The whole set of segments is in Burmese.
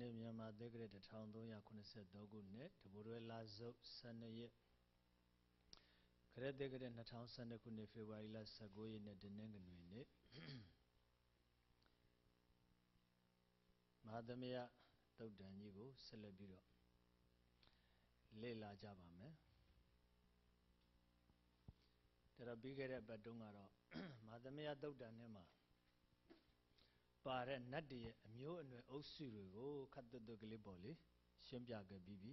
နေ့မြန်မာသက္ကရာ1383ခုနှစ်တဘူရဲလာစုပ်12ရက်ခရစ်သက္ကရာ2012ခုနှစ်ဖေဖော်ဝါရီလ19ရက်နေ့တနင်္ဂနွေနေ့မဟာသမယသုတ်တန်ကြီးကိုဆက်လက်ပြီးတော့လေ့လာကြပါမယ်ဒါတော့ပြီးခဲ့တဲ့ဘက်တုန်းကတော့မဟာသမယသုတ်တန်ထဲမှာ ပါတဲ့နတ်တရဲ့အမျိုးအနွယ်အုပ်စုတွေကိုခတ်သွတ်သွတ်ကလေးပေါ့လေရှင်းပြခဲ့ပြီးပြီ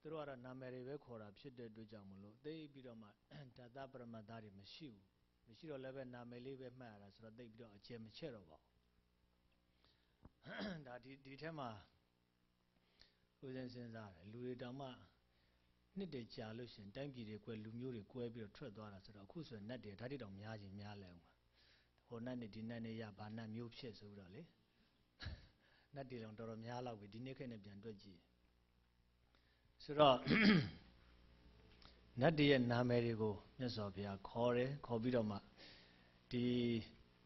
သူတို့ကတော့နာမည်တွေပဲခေါ်တာဖြစ်တဲ့အတွက်ကြောင့်မလို့သိပြီးတော့မှဓာတပရမတ္တတွေမရှိဘူးမရှိတော့လည်းပဲနာမည်လေးပဲမှတ်ရတာဆိုတော့သိပြီးတော့အကျယ်မချဲ့တော့ပါဘူးဒါဒီဒီထဲမှာဦးဇင်းစဉ်းစားတယ်လူတွေတောင်မှနှစ်တည်းကြာလို့ရှင်တိုင်းပြည်တွေကွဲလူမျိုးတွေကွဲပြီးတော့ထွက်သွားတာဆိုတော့အခုဆိုရင်နတ်တွေဓာတ်တွေတောင်များချင်းများလဲအောင် ဟိုနတ်နဲ့ဒီနတ်နဲ့ရဘာနတ်မျိုးဖြစ်ဆိုပြီးတော့လေနတ်တွေတော့တော်တော်များလောက်ပြီဒီနေ့ခေတ်နဲ့ပြန်တွက်ကြည့်ဆိုတော့နတ်တွေရဲ့နာမည်တွေကိုမြတ်စွာဘုရားခေါ်တယ်ခေါ်ပြီးတော့မှဒီ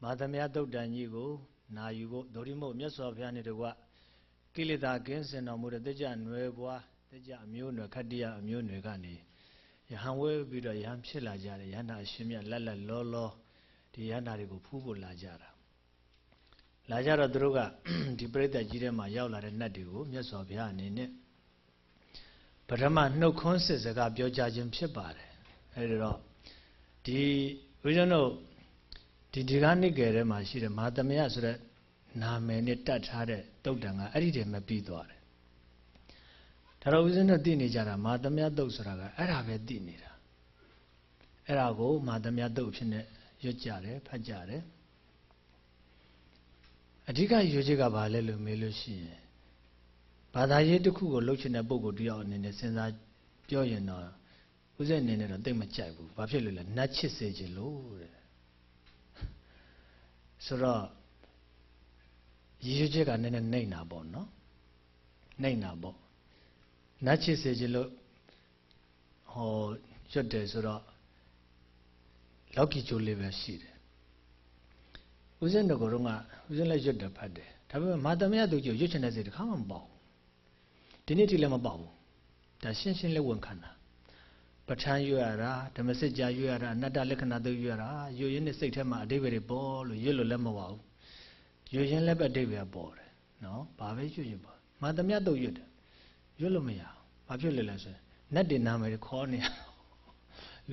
မာသမယသုတ်တန်ကြီးကိုနာယူဖို့ဒိုရိမို့မြတ်စွာဘုရားနဲ့တကွကိလေသာကင်းစင်တော်မူတဲ့တကြနွယ်ဘွားတကြအမျိုးနွယ်ခတ္တိယအမျိုးနွယ်ကနေယဟန်ဝဲပြီးတော့ယဟန်ဖြစ်လာကြတယ်ယဟန်အရှင်မြတ်လက်လက်လောလော ဒီရဟန္တာတွေကိုဖူးဖို့လာကြတာလာကြတော့သူတို့ကဒီပြိဿကြီးထဲမှာရောက်လာတဲ့နတ်တွေကိုမြတ်စွာဘုရားအနေနဲ့ပထမနှုတ်ခွန်းစစ်စကားပြောကြခြင်းဖြစ်ပါတယ်အဲဒီတော့ဒီဘုရားတို့ဒီဒီကနိကေထဲမှာရှိတဲ့မာသမယဆိုတဲ့နာမည်နဲ့တတ်ထားတဲ့တုတ်တန်ကအဲ့ဒီတည်းမပြီးသွားတယ်ဒါတော့ဦးဇင်းတို့သိနေကြတာမာသမယတုတ်ဆိုတာကအဲ့ဒါပဲသိနေတာအဲ့ဒါကိုမာသမယတုတ်ဖြစ်နေ ရွတ်ကြတယ်ဖတ်ကြတယ်အဓိကရွတ်ချက်ကဘာလဲလို့မေးလို့ရှိရင်ဘာသာရေးတစ်ခုကိုလှုပ်ချင်တဲ့ပုံကိုတယောက်အနေနဲ့စဉ်းစားပြောရင်တော့ဦးဇင်းအနေနဲ့တော့တိတ်မကြိုက်ဘူးဘာဖြစ်လို့လဲနတ်ချစ်စေခြင်းလို့တဲ့ဆိုတော့ရည်ရွယ်ချက်ကနည်းနည်းနှိမ့်တာပေါ့နော်နှိမ့်တာပေါ့နတ်ချစ်စေခြင်းလို့ဟောရွတ်တယ်ဆိုတော့ လောက်ကီကျိုးလေးပဲရှိတယ်ဦးဇင်းတို့ကတော့ဦးဇင်းလည်းရွတ်တယ်ဖတ်တယ်ဒါပေမဲ့မာသမယသူကျိုးရွတ်ချင်တဲ့စိတ်တစ်ခါမှမပေါ့ဒီနေ့ထိလည်းမပေါ့ဘူးဒါရှင်းရှင်းလေးဝန်ခံတာပဋ္ဌာန်းရွတ်ရတာဓမ္မစစ်ကြာရွတ်ရတာအနတ္တလက္ခဏာသုရွတ်ရတာရွတ်ရင်းနဲ့စိတ်ထဲမှာအတိပ္ပယ်တွေပေါ်လို့ရွတ်လို့လည်းမပါဘူးရွတ်ရင်းလည်းပဲအတိပ္ပယ်ပေါ်တယ်နော်ဘာပဲရွတ်ရွတ်ပါမာသမယသူရွတ်တယ်ရွတ်လို့မရဘူးဘာဖြစ်လဲလဲဆိုရင်နတ်တင်နာမယ်ခေါ်နေရ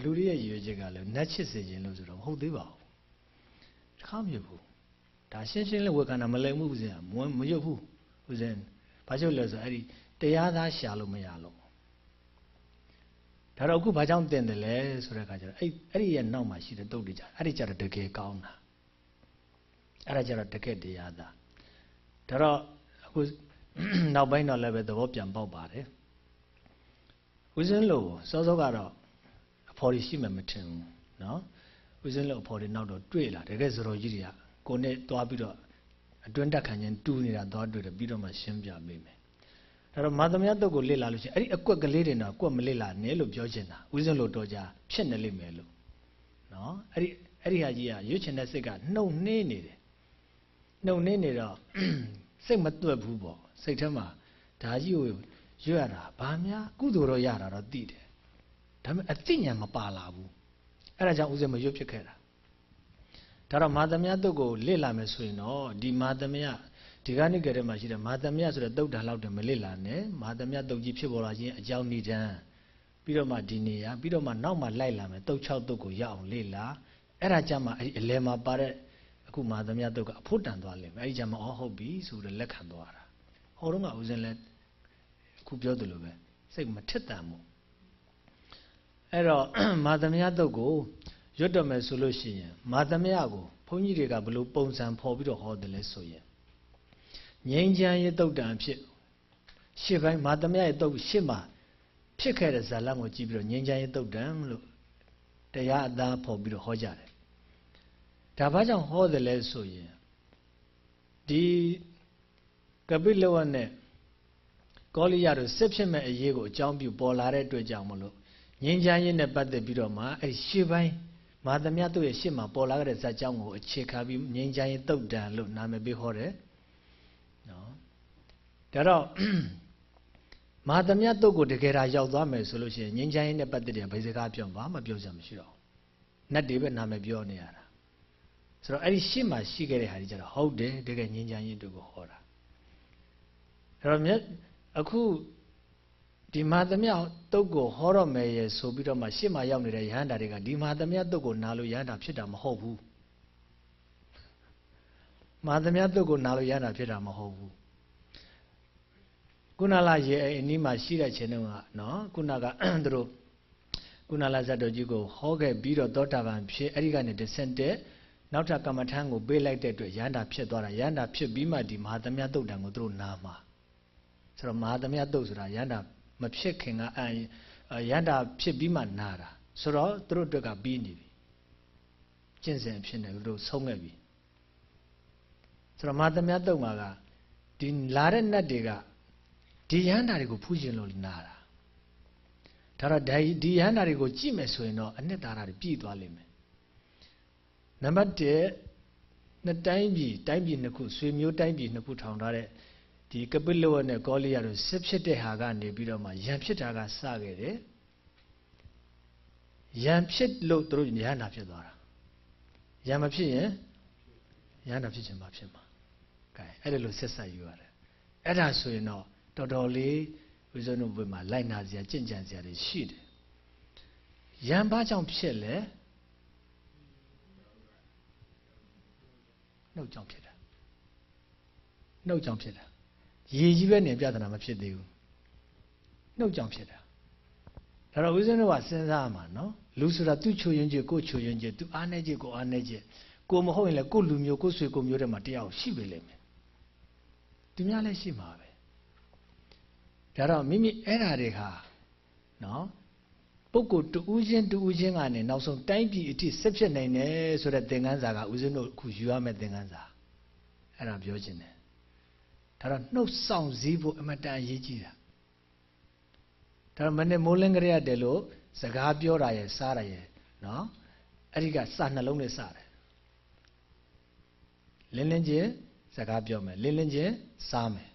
လူတွေရဲ့ရည်ရွယ်ချက်ကလည်းနတ်ချစ်စေခြင်းလို့ဆိုတော့မဟုတ်သေးပါဘူးတခါမရဘူးဒါရှင်းရှင်းလေးဝေခန္ဓာမလိမ်မှုဦးဇင်းမမရွတ်ဘူးဦးဇင်းဘာကြောင့်လဲဆိုအဲ့ဒီတရားသားရှာလို့မရလို့ဒါတော့အခုဘာကြောင့်တင်တယ်လဲဆိုတဲ့အခါကျတော့အဲ့အဲ့ဒီရဲ့နောက်မှာရှိတဲ့တုတ်တွေကြအဲ့ဒီကြတော့တကယ်ကောင်းတာအဲ့ဒါကြတော့တကယ်တရားသားဒါတော့အခုနောက်ပိုင်းတော့လည်းပဲသဘောပြန်ပေါက်ပါတယ်ဦးဇင်းလို့စောစောကတော့ ဖော်ရရှိမှမထင်ဘူးနော်ဦးစင်းလို့အဖော်တွေနောက်တော့တွေ့လာတကယ်စတော်ကြီးတွေကကိုနဲ့သွားပြီးတော့အတွင်းတက်ခံခြင်းတူးနေတာသွားတွေ့တယ်ပြီးတော့မှရှင်းပြပေးမယ်ဒါတော့မာသမယတုတ်ကိုလေ့လာလို့ရှိရင်အဲ့ဒီအကွက်ကလေးတွေတော့အကွက်မလေ့လာနဲ့လို့ပြောချင်တာဦးစင်းလို့တော့ကြဖြစ်နေလိမ့်မယ်လို့နော်အဲ့ဒီအဲ့ဒီဟာကြီးကရွတ်ချင်တဲ့စိတ်ကနှုတ်နှင်းနေတယ်နှုတ်နှင်းနေတော့စိတ်မတွက်ဘူးပေါ့စိတ်ထဲမှာဒါကြီးကိုရွတ်ရတာဘာများကုသိုလ်တော့ရတာတော့သိတယ် ဒါပေမဲ့အသိဉာဏ်မပါလာဘူးအဲ့ဒါကြောင့်ဥစဉ်မရွတ်ဖြစ်ခဲ့တာဒါတော့မာသမယတုတ်ကိုလေ့လာမယ်ဆိုရင်တော့ဒီမာသမယဒီကနေ့ကတည်းကရှိတဲ့မာသမယဆိုတဲ့တုတ်တန်လောက်တည်းမလေ့လာနဲ့မာသမယတုတ်ကြီးဖြစ်ပေါ်လာခြင်းအကြောင်းနိဒံပြီးတော့မှဒီနေရာပြီးတော့မှနောက်မှလိုက်လာမယ်တုတ်6တုတ်ကိုရအောင်လေ့လာအဲ့ဒါကြမှာအဲ့ဒီအလယ်မှာပါတဲ့အခုမာသမယတုတ်ကအဖို့တန်သွားလိမ့်မယ်အဲ့ဒီကြမှာအော်ဟုတ်ပြီဆိုတော့လက်ခံသွားတာဟောတော့ကဥစဉ်လဲအခုပြောသလိုပဲစိတ်မထက်တန်ဘူး အဲ့တော့မာသမယတုတ်ကိုရွတ်တော်မယ်ဆိုလို့ရှိရင်မာသမယကိုဘုန်းကြီးတွေကဘလို့ပုံစံဖော်ပြီးတော့ဟောတယ်လဲဆိုရင်ငြိမ်းချမ်းရေးတုတ်တံဖြစ်ရှစ်ပိုင်းမာသမယရဲ့တုတ်ရှစ်မှာဖြစ်ခဲ့တဲ့ဇာလံကိုကြည့်ပြီးတော့ငြိမ်းချမ်းရေးတုတ်တံလို့တရားအသားဖော်ပြီးတော့ဟောကြတယ်ဒါဘာကြောင့်ဟောတယ်လဲဆိုရင်ဒီကပိလဝတ်နဲ့ကောလိယတို့စစ်ဖြစ်မဲ့အရေးကိုအကြောင်းပြုပေါ်လာတဲ့အတွက်ကြောင့်မလို့ ငြိမ်းချမ်းရေးနဲ့ပတ်သက်ပြီးတော့မှအဲ့ဒီရှေ့ပိုင်းမာသမယတို့ရဲ့ရှေ့မှာပေါ်လာတဲ့ဇာတ်ကြောင်းကိုအခြေခံပြီးငြိမ်းချမ်းရေးတုတ်တန်လို့နာမည်ပေးဟောတယ်နော်ဒါတော့မဟာသမယတုတ်ကိုတကယ်ဒါရောက်သွားမယ်ဆိုလို့ရှိရင်ငြိမ်းချမ်းရေးနဲ့ပတ်သက်တဲ့ဗေစကားပြောဘာမှပြောစရာမရှိတော့ဘူးနတ်တွေပဲနာမည်ပြောနေရတာဆိုတော့အဲ့ဒီရှေ့မှာရှိခဲ့တဲ့ဟာတွေကျတော့ဟုတ်တယ်တကယ်ငြိမ်းချမ်းရေးတုတ်ကိုဟောတာအဲ့တော့မြတ်အခု ဒီမဟာသမယတုတ်ကိုဟောတော့မယ်ရဲ့ဆိုပြီးတော့မှရှေ့မှာရောက်နေတဲ့ယဟန္တာတွေကဒီမဟာသမယတုတ်ကိုနာလို့ယဟန္တာဖြစ်တာမဟုတ်ဘူးမဟာသမယတုတ်ကိုနာလို့ယဟန္တာဖြစ်တာမဟုတ်ဘူးကုဏလာရေအနီးမှာရှိတဲ့ခြင်းတုန်းကနော်ကုဏကသူတို့ကုဏလာဇတ်တော်ကြီးကိုဟောခဲ့ပြီးတော့သောတာပန်ဖြစ်အဲ့ဒီကနေတဆင့်တဲ့နောက်ထပ်ကမ္မထံကိုပေးလိုက်တဲ့အတွက်ရဟန္တာဖြစ်သွားတာရဟန္တာဖြစ်ပြီးမှဒီမဟာသမယတုတ်တံကိုသူတို့နာမှာဆိုတော့မဟာသမယတုတ်ဆိုတာရဟန္တာ မဖြစ်ခင်ကအရဟန္တာဖြစ်ပြီးမှနာတာဆိုတော့သူတို့အတွက်ကပြီးနေပြီကျင့်စဉ်ဖြစ်နေသူတို့ဆုံးခဲ့ပြီဆိုတော့မဟာသမယတုတ်မှာကဒီလာတဲ့နတ်တွေကဒီယန္တာတွေကိုဖူးရှင်လို့နာတာဒါတော့ဒီယန္တာတွေကိုကြည့်မယ်ဆိုရင်တော့အနှစ်သာရတွေပြည့်သွားလိမ့်မယ်နံပါတ်1နှစ်တိုင်းပြည်တိုင်းပြည်နှစ်ခုဆွေမျိုးတိုင်းပြည်နှစ်ခုထောင်ထားတဲ့ ဒီကပိလဝတ်နဲ့ကောလိယတို့စစ်ဖြစ်တဲ့ဟာကနေပြီးတော့မှယံဖြစ်တာကစခဲ့တယ်ယံဖြစ်လို့တို့ယန္တာဖြစ်သွားတာယံမဖြစ်ရင်ယန္တာဖြစ်ခြင်းမဖြစ်မှာကဲအဲ့ဒါလို့ဆက်ဆက်ယူရတယ်အဲ့ဒါဆိုရင်တော့တော်တော်လေးဦးဇင်းတို့ဘက်မှာလိုက်နာစရာကြင့်ကြံစရာတွေရှိတယ်ရံဘာကြောင့်ဖြစ်လဲနှုတ်ကြောင့်ဖြစ်တာနှုတ်ကြောင့်ဖြစ်တာ ရေကြီးပဲနေပြဿနာမဖြစ်သေးဘူးနှုတ်ကြောင့်ဖြစ်တာဒါတော့ဦးဇင်းတို့ကစဉ်းစားရမှာနော်လူဆိုတာသူ့ချိုယွင်းချက်ကိုချိုယွင်းချက်သူအားနေချက်ကိုအားနေချက်ကိုမဟုတ်ရင်လည်းကိုလူမျိုးကိုဆွေကိုမျိုးတွေမှာတရားရှိပြီလေမယ်သူများလည်းရှိမှာပဲဒါတော့မိမိအဲ့ဓာတွေဟာနော်ပုဂ္ဂိုလ်တူးချင်းတူးချင်းကနေနောက်ဆုံးတိုင်းပြည်အထိဆက်ဖြစ်နိုင်တယ်ဆိုတဲ့သင်ခန်းစာကဦးဇင်းတို့အခုယူရမယ့်သင်ခန်းစာအဲ့ဒါပြောခြင်းတယ် ဒါတော့နှုတ်ဆောင်စည်းဖို့အမတန်အရေးကြီးတာဒါတော့မနေ့မိုးလင်းကြရတယ်လို့စကားပြောတာရယ်စားတာရယ်နော်အဲ့ဒီကစနှလုံးနဲ့စတယ်လင်းလင်းချင်းစကားပြောမယ်လင်းလင်းချင်းစားမယ်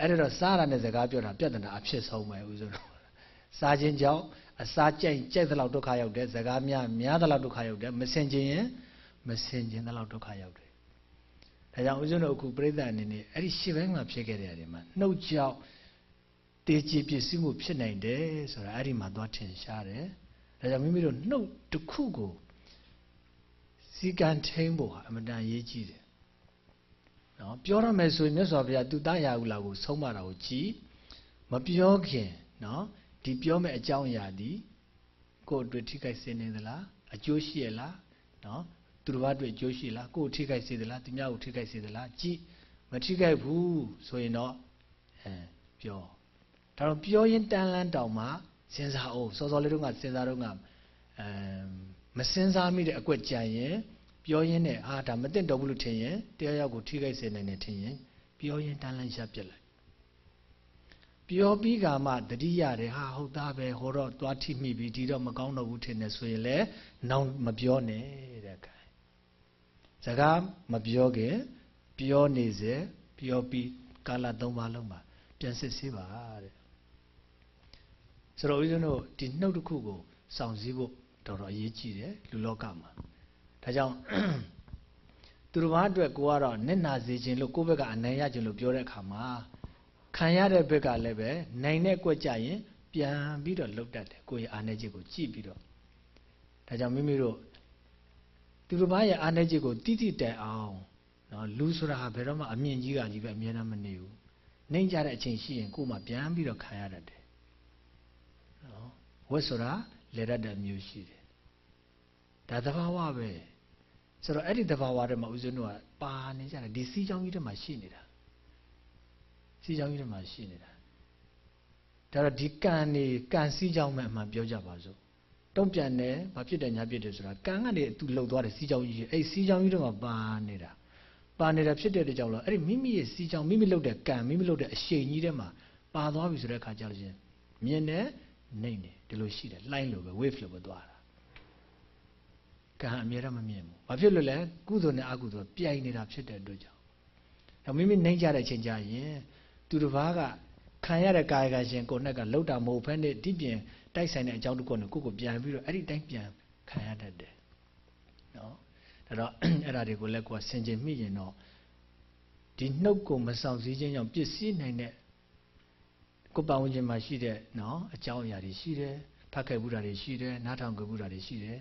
အဲ့ဒါတော့စားရတဲ့စကားပြောတာပြဿနာအဖြစ်ဆုံးပဲဦးဇုံတို့စားခြင်းကြောင့်အစာကြိုက်ကြိုက်သလောက်ဒုက္ခရောက်တယ်စကားများများသလောက်ဒုက္ခရောက်တယ်မစင်ခြင်းရင်မစင်ခြင်းသလောက်ဒုက္ခရောက်တယ် ဒါကြောင့်ဦးဇုံတို့အခုပြိဿအနေနဲ့အဲ့ဒီရှစ်ဘင်းမှာဖြစ်ခဲ့တဲ့အချိန်မှာနှုတ်ကြောင့်တေချီပစ္စည်းမှုဖြစ်နိုင်တယ်ဆိုတာအဲ့ဒီမှာသွားထင်ရှားတယ်ဒါကြောင့်မိမိတို့နှုတ်တစ်ခုကိုစီကံထိန်ဖို့ဟာအမှန်တန်ရေးကြည့်တယ်နော်ပြောရမယ်ဆိုရင်မြတ်စွာဘုရားသူသားရာဟုလာကိုဆုံးမတာကိုကြည်မပြောခင်နော်ဒီပြောမဲ့အကြောင်းအရာဒီကိုယ်အတွက်ထိခိုက်စေနေသလားအကျိုးရှိရလားနော် သူတစ်ပါးအတွက်အကျိုးရှိလားကိုယ်ထိခိုက်စေသလားသူများကိုထိခိုက်စေသလားကြည်မထိခိုက်ဘူးဆိုရင်တော့အဲပြောဒါတော့ပြောရင်တန်လန်းတောင်မှစဉ်းစားအောင်စောစောလေးတုန်းကစဉ်းစားတော့ကအဲမစဉ်းစားမိတဲ့အကွက်ကြံရင်ပြောရင်းနဲ့အာဒါမသိတော့ဘူးလို့ထင်ရင်တရားရောက်ကိုထိခိုက်စေနိုင်တယ်ထင်ရင်ပြောရင်းတန်းလန်းရပြစ်လိုက်ပြောပြီးကမှတတိရတယ်ဟာဟုတ်သားပဲဟောတော့သွားထိမိပြီဒီတော့မကောင်းတော့ဘူးထင်တယ်ဆိုရင်လည်းနောင်မပြောနဲ့တဲ့ခိုင် စကားမပြောခင်ပြောနေစေပြောပြီးကာလ၃ပါးလုံးမှာပြန်စစ်ဆေးပါတဲ့ဆိုတော့ဦးဇင်းတို့ဒီနှုတ်တစ်ခုကိုစောင့်စည်းဖို့တော်တော်အရေးကြီးတယ်လူလောကမှာဒါကြောင့်သူတစ်ပါးအတွက်ကိုကတော့နစ်နာစေခြင်းလို့ကိုယ့်ဘက်ကအနိုင်ရခြင်းလို့ပြောတဲ့အခါမှာခံရတဲ့ဘက်ကလည်းပဲနိုင်တဲ့ကွက်ကြရင်ပြန်ပြီးတော့လှုပ်တတ်တယ်ကိုယ့်ရဲ့အာဏာချက်ကိုကြည့်ပြီးတော့ဒါကြောင့်မိမိတို့ သူတစ်ပါးရဲ့အာဏာချက်ကိုတိတိတန်အောင်နော်လူဆိုတာဟာဘယ်တော့မှအမြင့်ကြီးကကြီးပဲအမြဲတမ်းမနေဘူးနှိမ့်ကြတဲ့အချိန်ရှိရင်ကိုယ်မှပြန်ပြီးတော့ခံရတတ်တယ်နော်ဝတ်ဆိုတာလေရတဲ့မျိုးရှိတယ်ဒါသဘာဝပဲဆိုတော့အဲ့ဒီသဘာဝထဲမှာဦးဇင်းတို့ကပါနေကြတယ်ဒီစီးကြောင်းကြီးထဲမှာရှိနေတာစီးကြောင်းကြီးထဲမှာရှိနေတာဒါတော့ဒီကံနေကံစီးကြောင်းမဲ့အမှန်ပြောကြပါစို့ တုံ့ပြန်တယ်ဘာဖြစ်တယ်ညာဖြစ်တယ်ဆိုတာကံကနေသူလှုပ်သွားတယ်စီးကြောင်းကြီးအဲ့စီးကြောင်းကြီးထဲမှာပါနေတာပါနေတာဖြစ်တဲ့ကြောင့်လို့အဲ့ဒီမိမိရဲ့စီးကြောင်းမိမိလှုပ်တဲ့ကံမိမိလှုပ်တဲ့အရှိန်ကြီးထဲမှာပါသွားပြီဆိုတဲ့အခါကျလို့ချင်းမြင်တယ်နှိမ့်တယ်ဒီလိုရှိတယ်လှိုင်းလိုပဲ wave လိုပဲသွားတာကံအမြဲတမ်းမမြင်ဘူး။ဘာဖြစ်လို့လဲကုသိုလ်နဲ့အကုသိုလ်ပြိုင်နေတာဖြစ်တဲ့အတွက်ကြောင့်။အဲတော့မိမိနှိမ့်ကြတဲ့အချိန်ကြရင်သူတစ်ပါးကခံရတဲ့ကာယကံရှင်ကိုယ်နဲ့ကလှုပ်တာမဟုတ်ဘဲနဲ့ဒီပြင် တိုက်ဆိုင်တဲ့အကြောင်းတစ်ခုနဲ့ကိုယ့်ကိုပြန်ပြီးတော့အဲ့ဒီတိုင်းပြန်ခံရတတ်တယ်နော်ဒါတော့အဲ့ဒါတွေကိုလည်းကိုယ်ဆင်ခြင်မိရင်တော့ဒီနှုတ်ကိုမဆောင်စည်းခြင်းကြောင့်ပစ္စည်းနိုင်တဲ့ကိုယ်ပဝန်းကျင်မှာရှိတဲ့နော်အကြောင်းအရာတွေရှိတယ်ဖတ်ခဲ့ဘူးတာတွေရှိတယ်နားထောင်ခဲ့ဘူးတာတွေရှိတယ်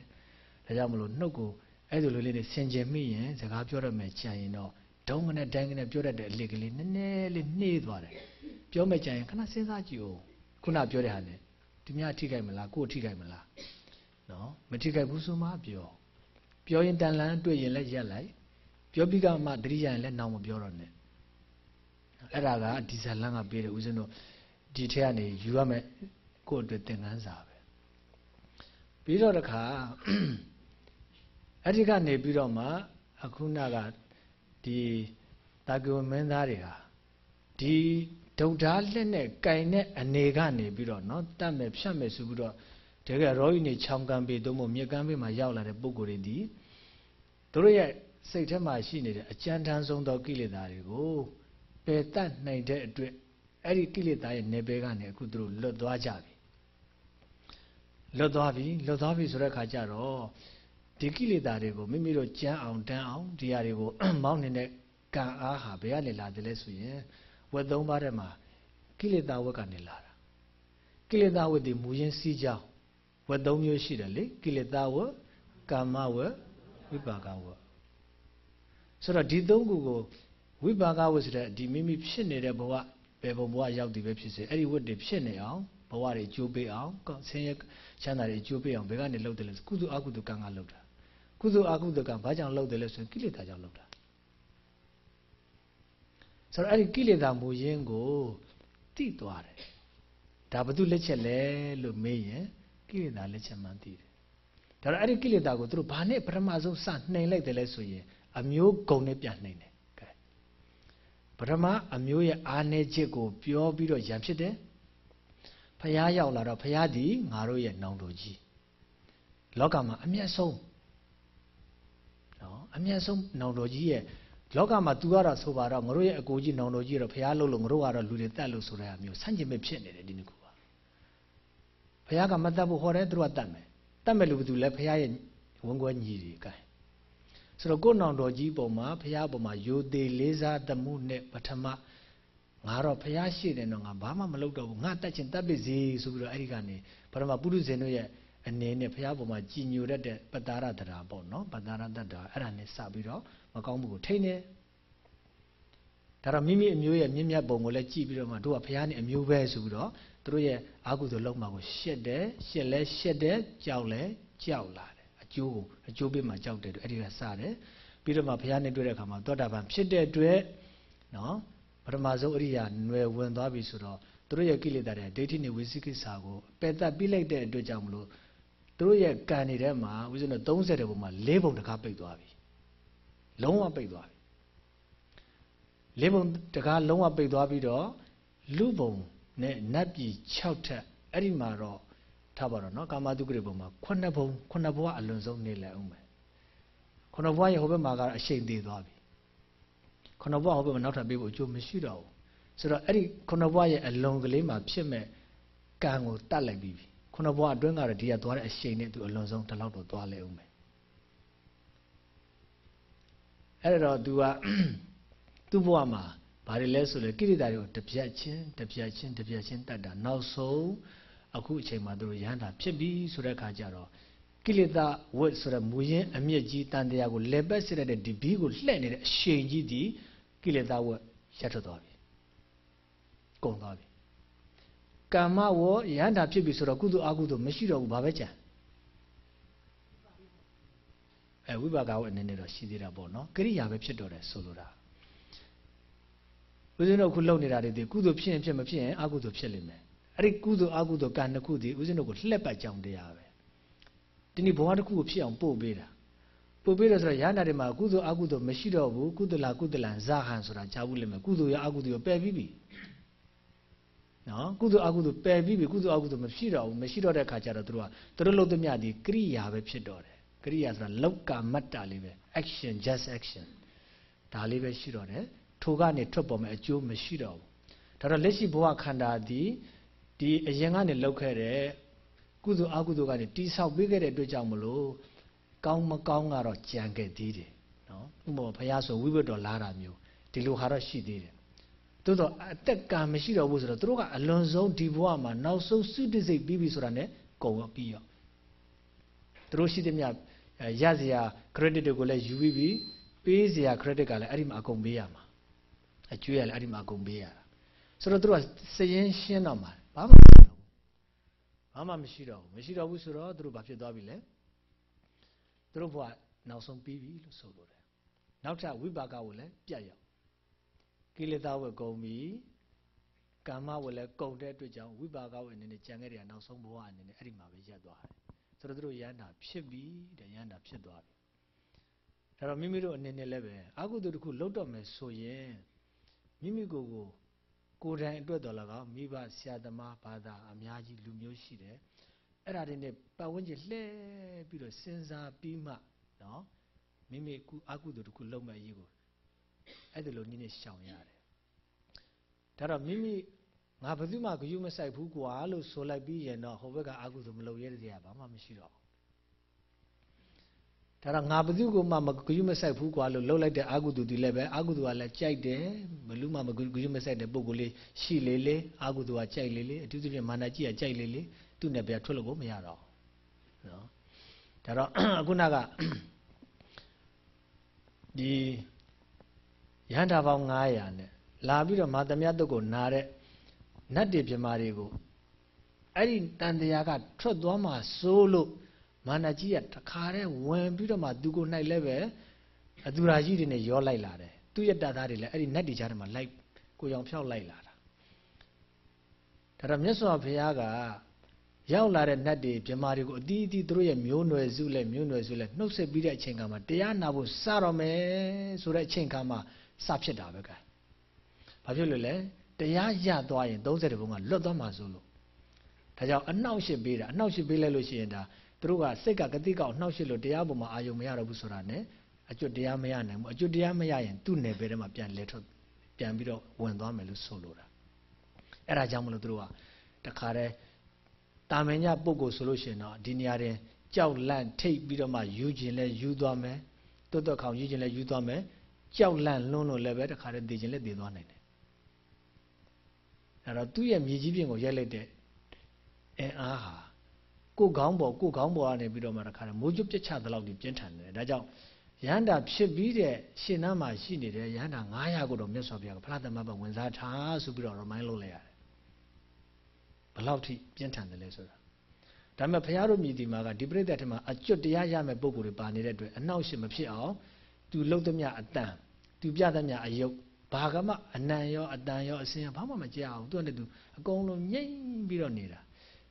ဒါကြောင့်မလို့နှုတ်ကိုအဲ့လိုလေးလေးဆင်ခြင်မိရင်စကားပြောရမယ်ကြံရင်တော့ဒုံကနေတိုင်းကနေပြောတတ်တဲ့အလစ်ကလေးနည်းနည်းလေးနှေးသွားတယ်ပြောမယ်ကြံရင်ခဏစဉ်းစားကြည့်ဦးခုနပြောတဲ့ဟာနဲ့ ဒီများထိခိုက်မလားကိုယ်ထိခိုက်မလားနော်မထိခိုက်ဘူးဆိုမှပြောပြောရင်တန်လန်းတွေ့ရင်လည်းရက်လိုက်ပြောပြီးကမှတတိယရင်လည်းနောက်မပြောတော့နဲ့အဲ့ဒါကဒီဇလန်ကပေးတယ်ဦးဇင်းတို့ဒီထက်ကနေယူရမယ်ကိုယ့်အတွက်သင်ခန်းစာပဲပြီးတော့တခါအဲ့ဒီကနေပြီးတော့မှအခုနကဒီတာဂိုမင်းသားတွေဟာဒီ ဒုံဓာလက်နဲ့ကင်တဲ့အနေကနေပြီးတော့နော်တတ်မယ်ဖြတ်မယ်ဆိုပြီးတော့တကယ်ရောယူနေချောင်းကံပေသုံးဖို့မြေကမ်းပေမှာရောက်လာတဲ့ပုံကိုယ်တွေဒီတို့ရဲ့စိတ်ထဲမှာရှိနေတဲ့အကြမ်းတမ်းဆုံးသောကိလေသာတွေကိုပယ်တတ်နိုင်တဲ့အတွက်အဲ့ဒီကိလေသာရဲ့နယ်ပယ်ကနေအခုတို့လွတ်သွားကြပြီလွတ်သွားပြီလွတ်သွားပြီဆိုတဲ့ခါကျတော့ဒီကိလေသာတွေကိုမိမိတို့ကြမ်းအောင်တန်းအောင်ဒီဟာတွေကိုမောင်းနေတဲ့ကံအားဟာဘယ်ကနေလာတယ်လဲဆိုရင် ဝက်သုံးပါးထဲမှာကိလေသာဝက်ကနေလာတာကိလေသာဝက်ဒီမူရင်းစီးကြောင်းဝက်သုံးမျိုးရှိတယ်လေကိလေသာဝက်ကာမဝက်ဝိပါကဝက်ဆိုတော့ဒီသုံးခုကိုဝိပါကဝက်ဆိုတဲ့ဒီမိမိဖြစ်နေတဲ့ဘဝဘယ်ဘဝရောက်တည်ပဲဖြစ်စေအဲ့ဒီဝက်တွေဖြစ်နေအောင်ဘဝတွေကြိုးပေးအောင်ဆင်းရဲချမ်းသာတွေကြိုးပေးအောင်ဘယ်ကနေလှုပ်တယ်လဲကုသိုလ်အကုသိုလ်ကံကလှုပ်တာကုသိုလ်အကုသိုလ်ကံဘာကြောင့်လှုပ်တယ်လဲဆိုရင်ကိလေသာကြောင့်လှုပ်တာ ဆိုတော့အဲ့ဒီကိလေသာမူရင်းကိုတိသွားတယ်ဒါဘု து လက်ချက်လဲလို့မေးရင်ကိလေသာလက်ချက်မှန်သိတယ်ဒါတော့အဲ့ဒီကိလေသာကိုသူတို့ဘာနဲ့ပထမဆုံးစနှိမ်လိုက်တယ်လဲဆိုရင်အမျိုးဂုံနဲ့ပြန်နှိမ်တယ်ကဲပထမအမျိုးရဲ့အာနေချက်ကို ပြောပြီးတော့ရံဖြစ်တယ်ဖះရောက်လာတော့ဖះသည်ငါတို့ရဲ့နောင်တော်ကြီးလောကမှာအမျက်ဆုံးနော်အမျက်ဆုံးနောင်တော်ကြီးရဲ့ လောကမှာ तू ကတော့ဆိုပါတော့ငါတို့ရဲ့အကိုကြီးနောင်တော်ကြီးတော့ဖះလို့လို့ငါတို့ကတော့လူတွေတတ်လို့ဆိုတဲ့အမျိုးဆန့်ကျင်မဲ့ဖြစ်နေတယ်ဒီနှစ်ခုပါဖះကမတတ်ဖို့ဟောတယ်သူတို့ကတတ်မယ်တတ်မယ်လို့ဘယ်သူလဲဖះရဲ့ဝန်ကွဲညီတွေကဲဆိုတော့ကိုယ်နောင်တော်ကြီးပုံမှာဖះပုံမှာယိုသေးလေးစားသမှုနဲ့ပထမငါတော့ဖះရှိတယ်တော့ငါဘာမှမလုပ်တော့ဘူးငါတတ်ချင်တတ်ပြီစီဆိုပြီးတော့အဲ့ဒီကနေပထမပုရုဇဉ်တို့ရဲ့ အနေနဲ့ဘုရားပေါ်မှာကြည်ညိုတတ်တဲ့ပတ္တာရတရာပေါ့နော်ပတ္တာရတ္တာအဲ့ဒါနဲ့စပြီးတော့မကောင်းမှုကိုထိန်းတယ်ဒါတော့မိမိအမျိုးရဲ့မြင့်မြတ်ပုံကိုလည်းကြည်ပြီးတော့မှတို့ကဘုရားနဲ့အမျိုးပဲဆိုပြီးတော့သူတို့ရဲ့အာဟုသို့လုံးမှာကိုရှက်တယ်ရှက်လဲရှက်တယ်ကြောက်လဲကြောက်လာတယ်အကျိုးကိုအကျိုးပေးမှကြောက်တယ်အဲ့ဒီကစတယ်ပြီးတော့မှဘုရားနဲ့တွေ့တဲ့အခါမှာသောတာပန်ဖြစ်တဲ့အတွက်နော်ပထမဆုံးအရိယာຫນွယ်ဝင်သွားပြီဆိုတော့သူတို့ရဲ့ကိလေသာတွေဒိဋ္ဌိနဲ့ဝိသိကိစ္စကိုပယ်တတ်ပြီးလိုက်တဲ့အတွက်ကြောင့်မလို့ သူတို့ရဲ့ကံတွေထဲမှာဦးဇင်းတို့30တဲ့ပုံမှာ၄ပုံတကားပိတ်သွားပြီလုံးဝပိတ်သွားပြီ၄ပုံတကားလုံးဝပိတ်သွားပြီးတော့လူပုံနဲ့နတ်ပြည်6ထက်အဲ့ဒီမှာတော့ထားပါတော့နော်ကာမတုကရေပုံမှာ9ပုံ9ဘဝအလွန်ဆုံးနေလဲအောင်မယ်9ဘဝရဲ့ဟိုဘက်မှာကတော့အရှိန်သေးသွားပြီ9ဘဝဟိုဘက်မှာနောက်ထပ်ပြေးဖို့အကျိုးမရှိတော့ဘူးဆိုတော့အဲ့ဒီ9ဘဝရဲ့အလွန်ကလေးမှာဖြစ်မဲ့ကံကိုတတ်လိုက်ပြီးပြီ ခုနဘဝအတွင်းကတော့ဒီကသွားတဲ့အရှိန်နဲ့သူအလွန်ဆုံးဒီလောက်တော့သွားလဲဦးမယ်အဲ့တော့ तू ကသူ့ဘဝမှာဘာတွေလဲဆိုလေကိရိတာတွေကိုတပြတ်ချင်းတပြတ်ချင်းတပြတ်ချင်းတတ်တာနောက်ဆုံးအခုအချိန်မှာသူတို့ရဟန္တာဖြစ်ပြီဆိုတဲ့အခါကျတော့ကိလေသာဝတ်ဆိုတဲ့မူရင်းအမြင့်ကြီးတန်တရားကိုလေပတ်စစ်တဲ့ဒီဘီးကိုလှည့်နေတဲ့အရှိန်ကြီးဒီကိလေသာဝတ်ရထွက်သွားပြီကုန်သွားပြီ ကာမဝရဟန္တာဖြစ်ပြီဆိုတော့ကုသိုလ်အကုသိုလ်မရှိတော့ဘူးဘာပဲကြံအဲဝိပါကဝအနေနဲ့တော့ရှိသေးတာပေါ့နော်ကရိယာပဲဖြစ်တော့တယ်ဆိုလိုတာဦးဇင်းတို့ခုလုပ်နေတာတွေဒီကုသိုလ်ဖြစ်ရင်ဖြစ်မဖြစ်ရင်အကုသိုလ်ဖြစ်လိမ့်မယ်အဲ့ဒီကုသိုလ်အကုသိုလ်ကံတစ်ခုဒီဦးဇင်းတို့ကိုလှက်ပတ်ကြောင်တရားပဲဒီနေ့ဘဝတစ်ခုကိုဖြစ်အောင်ပို့ပေးတာပို့ပေးတယ်ဆိုတော့ရဟန္တာတွေမှာကုသိုလ်အကုသိုလ်မရှိတော့ဘူးကုသလကုသလံဇာဟံဆိုတာကြားဘူးလိမ့်မယ်ကုသိုလ်ရအကုသိုလ်ရပယ်ပြီးပြီ နော်ကုသိုလ်အကုသိုလ်ပယ်ပြီးပြီကုသိုလ်အကုသိုလ်မရှိတော့ဘူးမရှိတော့တဲ့ခါကျတော့သူတို့ကသူတို့လုပ်သမျှဒီကရိယာပဲဖြစ်တော့တယ်ကရိယာဆိုတာလောက်ကမတ္တလေးပဲ action just action ဒါလေးပဲရှိတော့တယ်ထိုကနေထွက်ပေါ်မဲ့အကျိုးမရှိတော့ဘူးဒါတော့လက်ရှိဘဝခန္ဓာသည်ဒီအရင်ကနေလောက်ခဲ့တဲ့ကုသိုလ်အကုသိုလ်ကနေတိဆောက်ပေးခဲ့တဲ့အတွက်ကြောင့်မလို့ကောင်းမကောင်းကတော့ကြံခဲ့သေးတယ်နော်ဥပမာဘုရားဆိုဝိဘတ်တော်လာတာမျိုးဒီလိုဟာတော့ရှိသေးတယ် သို့တော့အတက်ကံမရှိတော့ဘူးဆိုတော့သူတို့ကအလွန်ဆုံးဒီဘဝမှာနောက်ဆုံးစုတစိတ်ပြီးပြီဆိုတာ ਨੇ ကုံရောပြီးရောသူတို့ရှိတဲ့မြရစရာ credit တွေကိုလည်းယူပြီးပြီပေးစရာ credit ကလည်းအဲ့ဒီမှာအကုန်ပေးရမှာအကျွေးရလည်းအဲ့ဒီမှာအကုန်ပေးရတာဆိုတော့သူတို့ကစရင်ရှင်းတော့မှာဘာမှမဖြစ်တော့ဘူးဘာမှမရှိတော့ဘူးမရှိတော့ဘူးဆိုတော့သူတို့ဘာဖြစ်သွားပြီလဲသူတို့ဘဝနောက်ဆုံးပြီးပြီလို့ဆိုလိုတယ်နောက်ထပ်ဝိပါကကိုလည်းပြတ်ရောက် ကိလေသာဝက်ကုန်ပြီကာမဝက်လည်းကုန်တဲ့အတွက်ကြောင့်ဝိပါကဝက်အနေနဲ့ကြံခဲ့တဲ့နောက်ဆုံးဘဝအနေနဲ့အဲ့ဒီမှာပဲရပ်သွားတယ်ဆိုတော့သူတို့ရဟန္တာဖြစ်ပြီတဲ့ရဟန္တာဖြစ်သွားပြီဒါတော့မိမိတို့အနေနဲ့လည်းပဲအကုသိုလ်တစ်ခုလုပ်တော့မယ်ဆိုရင်မိမိကိုယ်ကိုကိုယ်တိုင်အတွက်တော်၎င်းမိဘဆရာသမားဘာသာအများကြီးလူမျိုးရှိတယ်အဲ့ဒါတွေနဲ့ပတ်ဝန်းကျင်လှည့်ပြီးတော့စဉ်းစားပြီးမှနော်မိမိကုအကုသိုလ်တစ်ခုလုပ်မဲ့အရေးကို အဲ့ဒါလိုနည်းနည်းရှောင်ရတယ်ဒါတော့မိမိငါဘယ်သူမှဂယုမဆိုင်ဘူးကွာလို့ဆိုလိုက်ပြီးရင်တော့ဟိုဘက်ကအကုသိုလ်မလုပ်ရတဲ့စရာဘာမှမရှိတော့ဘူးဒါတော့ငါဘသူကိုမှမဂယုမဆိုင်ဘူးကွာလို့လှုပ်လိုက်တဲ့အကုသိုလ်ဒီလည်းပဲအကုသိုလ်ကလည်းကြိုက်တယ်ဘလူမှမဂယုမဆိုင်တဲ့ပုံကိုလေးရှိလေလေအကုသိုလ်ကကြိုက်လေလေအထူးသဖြင့်မာနကြီးကကြိုက်လေလေသူ့နဲ့ပဲထွက်လို့ကိုမရတော့နော်ဒါတော့အခုနကဒီ ရဟန္တာပေါင်း900နဲ့လာပြီးတော့မာသမယတုတ်ကိုနာတဲ့နတ်တွေပြမာတွေကိုအဲ့ဒီတန်တရားကထွက်သွားမှစိုးလို့မာနကြီးကတခါတည်းဝင်ပြီးတော့မှသူကိုနှိုက်လဲပဲအသူရာကြီးတွေနဲ့ရောလိုက်လာတယ်သူ့ရဲ့တပ်သားတွေလည်းအဲ့ဒီနတ်တွေကြားထဲမှာလိုက်ကိုရောင်ဖြောက်လိုက်လာတာဒါတော့မြတ်စွာဘုရားကရောက်လာတဲ့နတ်တွေမြမာတွေကိုအတီးအတီးသူတို့ရဲ့မျိုးနွယ်စုလဲမျိုးနွယ်စုလဲနှုတ်ဆက်ပြီးတဲ့အချိန်ကမှတရားနာဖို့စတော့မယ်ဆိုတဲ့အချိန်ကမှ စဖြစ်တာပဲကဲဘာဖြစ်လို့လဲတရားရသွားရင်30ဘုံကလွတ်သွားမှာဆိုလို့ဒါကြောင့်အနှောက်ရှစ်ပေးတာအနှောက်ရှစ်ပေးလိုက်လို့ရှိရင်ဒါသူတို့ကစိတ်ကကတိကောက်နှောက်ရှစ်လို့တရားပေါ်မှာအာယုံမရတော့ဘူးဆိုတာ ਨੇ အကျွတ်တရားမရနိုင်ဘူးအကျွတ်တရားမရရင်သူ့နယ်ပယ်ထဲမှာပြန်လဲထွက်ပြန်ပြီးတော့ဝင်သွားမယ်လို့ဆိုလိုတာအဲ့ဒါကြောင့်မလို့သူတို့ကတခါတည်းတာမင်ညပုဂ္ဂိုလ်ဆိုလို့ရှိရင်တော့ဒီနေရာတွင်ကြောက်လန့်ထိတ်ပြီးတော့မှယူခြင်းလဲယူသွားမယ်တွတ်တွတ်ခေါင်ယူခြင်းလဲယူသွားမယ် ကြောက်လန့်လွန်းလို့လည်းပဲတခါတည်းတည်ခြင်းလဲတည်သွားနိုင်တယ်အဲ့တော့သူ့ရဲ့မြေကြီးပြင်ကိုရိုက်လိုက်တဲ့အင်အားဟာကိုခေါင်းပေါ်ကိုခေါင်းပေါ်ကနေပြီးတော့မှတခါတည်းမိုးကျွတ်ပြတ်ချသလောက်ဒီပြင်းထန်တယ်ဒါကြောင့်ရဟန္တာဖြစ်ပြီးတဲ့ရှင်နာမှာရှိနေတဲ့ရဟန္တာ900ကိုတော့မြတ်စွာဘုရားကဖလားသမဘဝင်စားထားဆိုပြီးတော့ remind လုပ်လိုက်ရတယ်ဘလောက်ထိပြင်းထန်တယ်လဲဆိုတာဒါပေမဲ့ဘုရားတို့မြည်ဒီမှာကဒီပြိဿတ်ထဲမှာအကျွတ်တရားရမယ့်ပုံကိုယ်တွေပါနေတဲ့အတွက်အနှောက်အယှက်မဖြစ်အောင်သူလှုပ်သမျှအတန် သူပြသမျှအယုတ်ဘာကမှအနံရောအတန်ရောအစင်ရောဘာမှမကြအောင်သူကလည်းသူအကုန်လုံးငြိမ့်ပြီးတော့နေတာ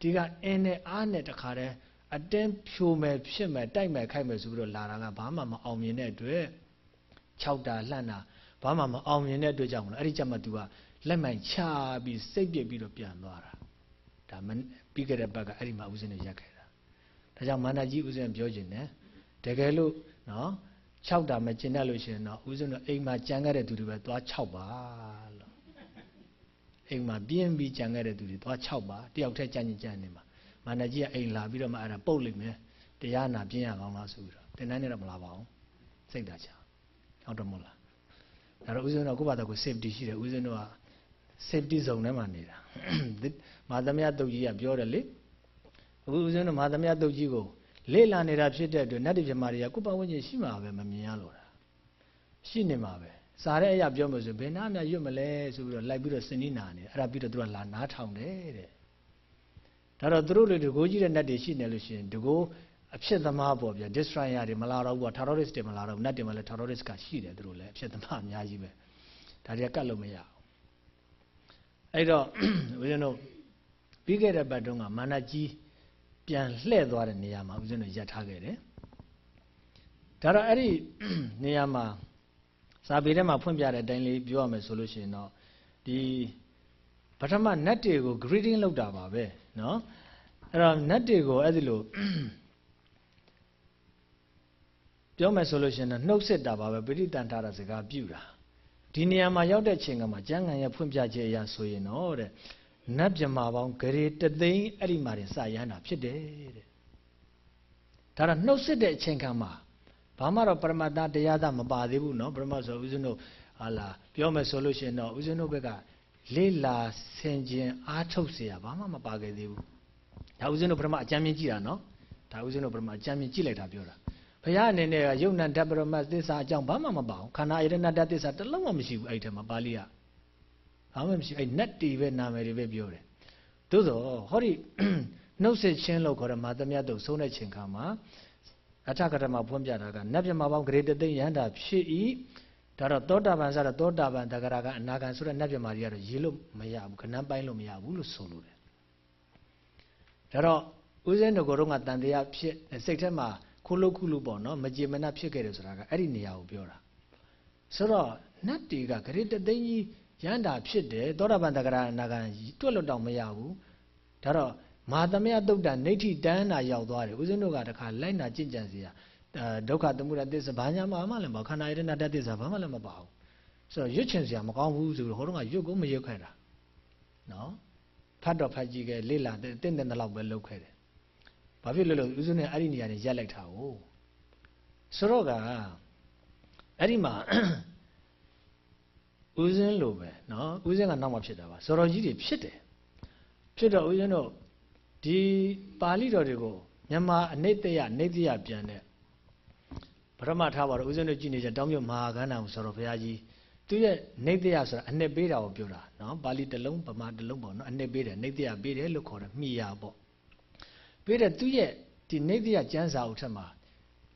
ဒီကအင်းနဲ့အားနဲ့တခါတည်းအတင်းဖြိုမယ်ဖြစ်မယ်တိုက်မယ်ခိုက်မယ်ဆိုပြီးတော့လာတာကဘာမှမအောင်မြင်တဲ့အတွက်6တာလှန့်တာဘာမှမအောင်မြင်တဲ့အတွက်ကြောင့်မလို့အဲ့ဒီကြမှာ तू ကလက်မှန်ချပြီးစိတ်ပြစ်ပြီးတော့ပြန်သွားတာဒါမပြီးခဲ့တဲ့ဘက်ကအဲ့ဒီမှာဥစဉ်နဲ့ရက်ခဲ့တာဒါကြောင့်မန္တကြီးဥစဉ်ပြောခြင်းနဲ့တကယ်လို့နော် 6တာမကျင်တတ်လို့ရှိရင်တော့ဥစဉ်တော့အိမ်မှာကြံခဲ့တဲ့သူတွေပဲသွား6ပါလို့အိမ်မှာပြင်းပြီးကြံခဲ့တဲ့သူတွေသွား6ပါတယောက်တည်းကြံ့ကြံ့နေမှာမန္တကြီးကအိမ်လာပြီးတော့မှအဲ့ဒါပုတ်လိုက်မယ်တရားနာပြင်းရကောင်းလားဆိုပြီးတော့တင်တန်းနဲ့တော့မလာပါဘူးစိတ်သာချဟုတ်တော့မဟုတ်လားဒါတော့ဥစဉ်တော့ကိုယ့်ဘာသာကို safety ရှိတယ်ဥစဉ်တော့ safety zone ထဲမှာနေတာမာသမယတုတ်ကြီးကပြောတယ်လေအခုဦးဇင်းတို့မာသမယတုတ်ကြီးကို လေ့လာနေတာဖြစ်တဲ့အတွက်နတ်တိပြမာတွေကကိုယ်ပတ်ဝန်းကျင်ရှိမှာပဲမမြင်ရလို့တာရှိနေမှာပဲစားတဲ့အရာပြောမှဆိုဘယ်နာမှရွတ်မလဲဆိုပြီးတော့လိုက်ပြီးတော့စနေနာနေအဲ့ဒါပြီးတော့သူကလာနားထောင်တယ်တဲ့ဒါတော့သူတို့လေတကိုးကြီးတဲ့နတ်တွေရှိနေလို့ရှိရင်တကိုးအဖြစ်သမားပေါ့ဗျာ destroyer တွေမလာတော့ဘူး terrorist တွေမလာတော့ဘူးနတ်တွေမှာလည်း terrorist ကရှိတယ်သူတို့လည်းအဖြစ်သမားအများကြီးပဲဒါတွေကကတ်လို့မရဘူးအဲ့တော့ဦးဇင်းတို့ပြီးခဲ့တဲ့ဘက်တုန်းကမာနကြီး ပြန်လှည့်သွားတဲ့နေရာမှာဦးဇင်းတို့ရပ်ထားခဲ့တယ်ဒါတော့အဲ့ဒီနေရာမှာစာပေထဲမှာဖွင့်ပြတဲ့အတိုင်းလေးပြောရမယ်ဆိုလို့ရှိရင်တော့ဒီပထမနတ်တွေကို greeting လုပ်တာပါပဲเนาะအဲ့တော့နတ်တွေကိုအဲ့ဒီလိုပြောမယ်ဆိုလို့ရှိရင်တော့နှုတ်ဆက်တာပါပဲပရိတန်ထားတာစကားပြူတာထ ဒီနေရာမှာရောက်တဲ့ချိန်ကမှကျမ်းဂန်ရဲ့ဖွင့်ပြချက်အရာဆိုရင်တော့တဲ့ နတ်မြမာပေါင်းဂရေတသိန်းအဲ့ဒီမှာတင်စရမ်းတာဖြစ်တယ်တဲ့ဒါတော့နှုတ်ဆက်တဲ့အချိန်ခါမှာဘာမှတော့ပရမတ္တတရားသားမပါသေးဘူးเนาะပရမတ်ဆိုဦးဇင်းတို့ဟာလာပြောမယ်ဆိုလို့ရှိရင်တော့ဦးဇင်းတို့ဘက်ကလေးလာဆင်ခြင်အားထုတ်เสียဘာမှမပါခဲ့သေးဘူးဒါဦးဇင်းတို့ပရမအကြမ်းမြင်ကြည့်တာเนาะဒါဦးဇင်းတို့ပရမအကြမ်းမြင်ကြည့်လိုက်တာပြောတာဘုရားအနေနဲ့ကယုတ်နံဓာတ်ပရမတ်သစ္စာအကြောင်းဘာမှမပါဘူးခန္ဓာယရဏဓာတ်သစ္စာတစ်လုံးမှမရှိဘူးအဲ့ဒီထဲမှာပါဠိက ဘာမှမရှိအဲ့နတ်တီပဲနာမည်တွေပဲပြောတယ်သို့တော့ဟောဒီနှုတ်ဆက်ချင်းလို့ခေါ်တဲ့မာသမယတုတ်ဆုံးတဲ့ချိန်ခါမှာအထကရမဖွင့်ပြတာကနတ်မြမပေါင်းဂရေတသိန်းရဟန္တာဖြစ်ဤဒါတော့သောတာပန်ဆိုတော့သောတာပန်တဂရကအနာဂံဆိုတဲ့နတ်မြမတွေကတော့ရေးလို့မရဘူးခဏန်းပိုင်းလို့မရဘူးလို့ဆိုလို့တယ်ဒါတော့ဦးဇင်းတို့ကတော့ကတန်တရားဖြစ်စိတ်ထဲမှာခိုးလုခုလုပေါ့နော်မကြေမနပ်ဖြစ်ခဲ့တယ်ဆိုတာကအဲ့ဒီနေရာကိုပြောတာဆိုတော့နတ်တွေကဂရေတသိန်းကြီး ရန်တာဖြစ်တယ်သောတာပန်တဂရအနာဂံတွက်လို့တောင်မရဘူးဒါတော့မာသမယတုတ်တန်နေဋ္ဌိတန်းနာရောက်သွားတယ်ဦးဇင်းတို့ကတခါလိုက်နာကြင်ကြံစီရဒုက္ခသမုဒယသစ္စာဘာညာမှမလည်းမခန္ဓာယတနာတသစ္စာဘာမှလည်းမပါဘူးဆိုတော့ရွတ်ချင်စရာမကောင်းဘူးဆိုတော့ဟိုတော့ကရွတ်ကိုမရွတ်ခဲ့တာနော်ဖတ်တော့ဖတ်ကြည့်ခဲ့လေ့လာတဲ့တင့်တဲ့လောက်ပဲလုပ်ခဲ့တယ်ဘာဖြစ်လို့လဲဦးဇင်းနဲ့အဲ့ဒီနေရာနေရက်လိုက်တာ哦ဆိုတော့ကအဲ့ဒီမှာ ဦးဇင်းလိုပဲနော်ဦးဇင်းကနောက်မှဖြစ်တာပါစောတော်ကြီးတွေဖြစ်တယ်ဖြစ်တော့ဦးဇင်းတို့ဒီပါဠိတော်တွေကိုမြန်မာအနိတ္တယနေတ္တယပြန်တဲ့ပရမထားပါတော့ဦးဇင်းတို့ကြည်နေကြတောင်းမြမဟာခန္ဓာကိုဆိုတော့ဘုရားကြီးသူရဲ့နေတ္တယဆိုတာအနှစ်ပေးတာကိုပြောတာနော်ပါဠိတစ်လုံးဗမာတစ်လုံးပေါ့နော်အနှစ်ပေးတယ်နေတ္တယပေးတယ်လို့ခေါ်တယ်မိယာပေါ့ပေးတယ်သူရဲ့ဒီနေတ္တယကျမ်းစာအုပ်ထက်မှာ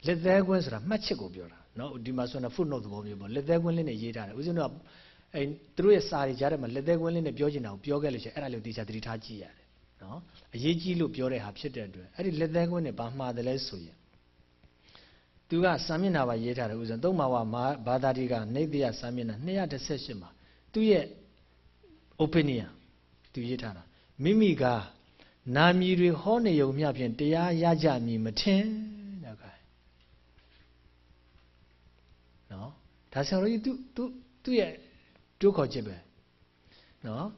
လက်သေးကွင်းဆိုတာမှတ်ချက်ကိုပြောတာနော်ဒီမှာဆိုတော့ footnote သဘောမျိုးပေါ့လက်သေးကွင်းလေးနဲ့ရေးထားတယ်ဦးဇင်းတို့က အဲသူတို့ရဲ့စာတွေကြားထဲမှာလက်သေးကွင်းလေးနဲ့ပြောချင်တာကိုပြောခဲ့လို့ရှိရင်အဲ့ဒါလေးကိုတေချာသတိထားကြည့်ရတယ်နော်အရေးကြီးလို့ပြောတဲ့ဟာဖြစ်တဲ့အတွက်အဲ့ဒီလက်သေးကွင်းနဲ့ဘာမှားတယ်လဲဆိုရင်သူကစာမျက်နှာပါရေးထားတယ်ဦးဇင်းသုံးပါးဝဘာသာတိကနေတ္တယစာမျက်နှာ218မှာသူရဲ့ opinion သူရေးထားတာမိမိကနာမည်တွေဟောနေုံမျှဖြင့်တရားရကြမည်မထင်တဲ့ကဲနော်ဒါဆရာတော်ကြီးသူသူသူ့ရဲ့ တွေးခေါ်ချက်ပဲနော်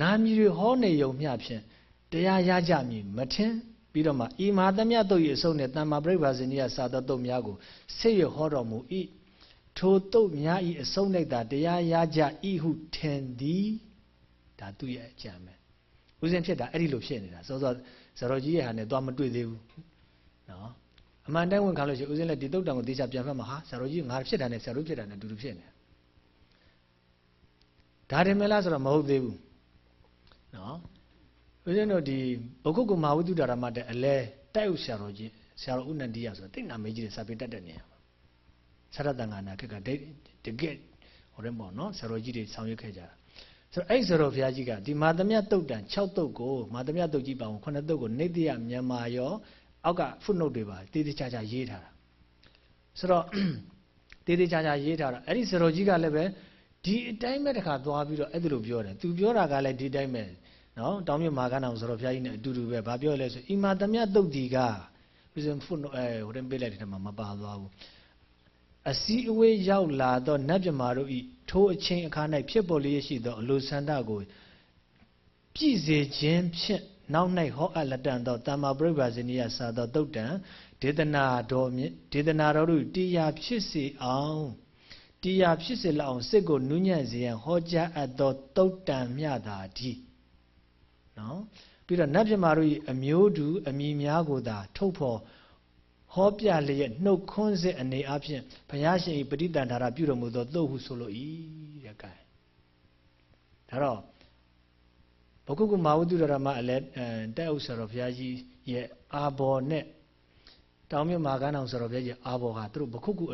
နာမည်တွေဟောနေုံမျှဖြင့်တရားရကြမည်မထင်ပြီးတော့မှဤမဟာသမယတုတ်ရဲ့အစုံနဲ့တမ္မာပရိပါဇိနိယစာတော်တုတ်များကိုဆိတ်ရဟောတော်မူ၏ထိုတုတ်များဤအစုံနဲ့သာတရားရကြဤဟုထင်သည်ဒါသူ့ရဲ့အကြံပဲဦးဇင်းဖြစ်တာအဲ့ဒီလိုဖြစ်နေတာစောစောဇရောကြီးရဲ့ဟာနဲ့သွားမတွေ့သေးဘူးနော်အမှန်တမ်းဝင်ခံလို့ရှိရင်ဦးဇင်းလည်းဒီတုတ်တံကိုသေချာပြန်ဖတ်မှာဟာဇရောကြီးငါဖြစ်တာနဲ့ဇရောဖြစ်တာနဲ့အတူတူဖြစ်နေ ဒါတယ်မလားဆိုတော့မဟုတ်သေးဘူးနော်ဦးဇင်းတို့ဒီဘုခုကမာဝိတုဒ္ဒရာမတဲ့အလဲတိုက်ဥဆရာတော်ကြီးဆရာတော်ဥနန္ဒီယဆိုတိတ်နာမေးကြီးတွေစာပေတတ်တဲ့နေရာမှာဆရတန်ဃာနာခက်ကတကယ်ဟိုရင်ပေါ့နော်ဆရာတော်ကြီးတွေဆောင်ရွက်ခဲ့ကြတာဆိုတော့အဲ့ဆရာတော်ဘုရားကြီးကဒီမာသမယတုတ်တန်6တုတ်ကိုမာသမယတုတ်ကြီးပါအောင်9တုတ်ကိုနေတ္တယမြန်မာရောအောက်က footnote တွေပါတေးသေးချာချာရေးထားတာဆိုတော့တေးသေးချာချာရေးထားတာအဲ့ဒီဆရာတော်ကြီးကလည်းပဲ ဒီအတိုင်းပဲတခါသွားပြီးတော့အဲ့ဒါလိုပြောတယ်သူပြောတာကလည်းဒီတိုင်းပဲနော်တောင်းမြမာကနာဆိုတော့ဘုရားကြီးနဲ့အတူတူပဲဘာပြောလဲဆိုအီမာသမယတုတ်ဒီကဥစဉ်ဖုန်းအဲဟိုတင်ပေးလိုက်တဲ့မှာမပါသွားဘူးအစည်းအဝေးရောက်လာတော့နတ်မြမာတို့ဤထိုအချင်းအခါ၌ဖြစ်ပေါ်လျက်ရှိသောအလိုဆန္ဒကိုပြည့်စေခြင်းဖြင့်နောက်၌ဟောအပ်လက်တန်သောတမ္မာပရိပါဇိနိယစာသောတုတ်တံဒေသနာတော်ဒေသနာတော်တို့တရားဖြစ်စေအောင် တရားဖြစ်စေလောက်အောင်စစ်ကိုနူးညံ့စေရန်ဟောကြားအပ်သောတုတ်တံမြတာဒီနော်ပြီးတော့နတ်ပြမာတို့၏အမျိုးတူအမိများကိုသာ ထုတ်ဖော်ဟောပြလျက်နှုတ်ခွန်းစစ်အနေအချင်းဘုရားရှင်၏ပဋိတန်ဓာရပြုတော်မူသောသို့ဟုဆိုလို၏တဲ့ကဲဒါတော့ဘုကုကုမာဝတ္တုရမအလဲတဲ့ဥစ္စာတော်ဘုရားကြီးရဲ့အာဘော်နဲ့တောင်မြမာကန်းအောင်ဆိုတော်ဘုရားကြီးအာဘော်ဟာသူတို့ဘုကုကု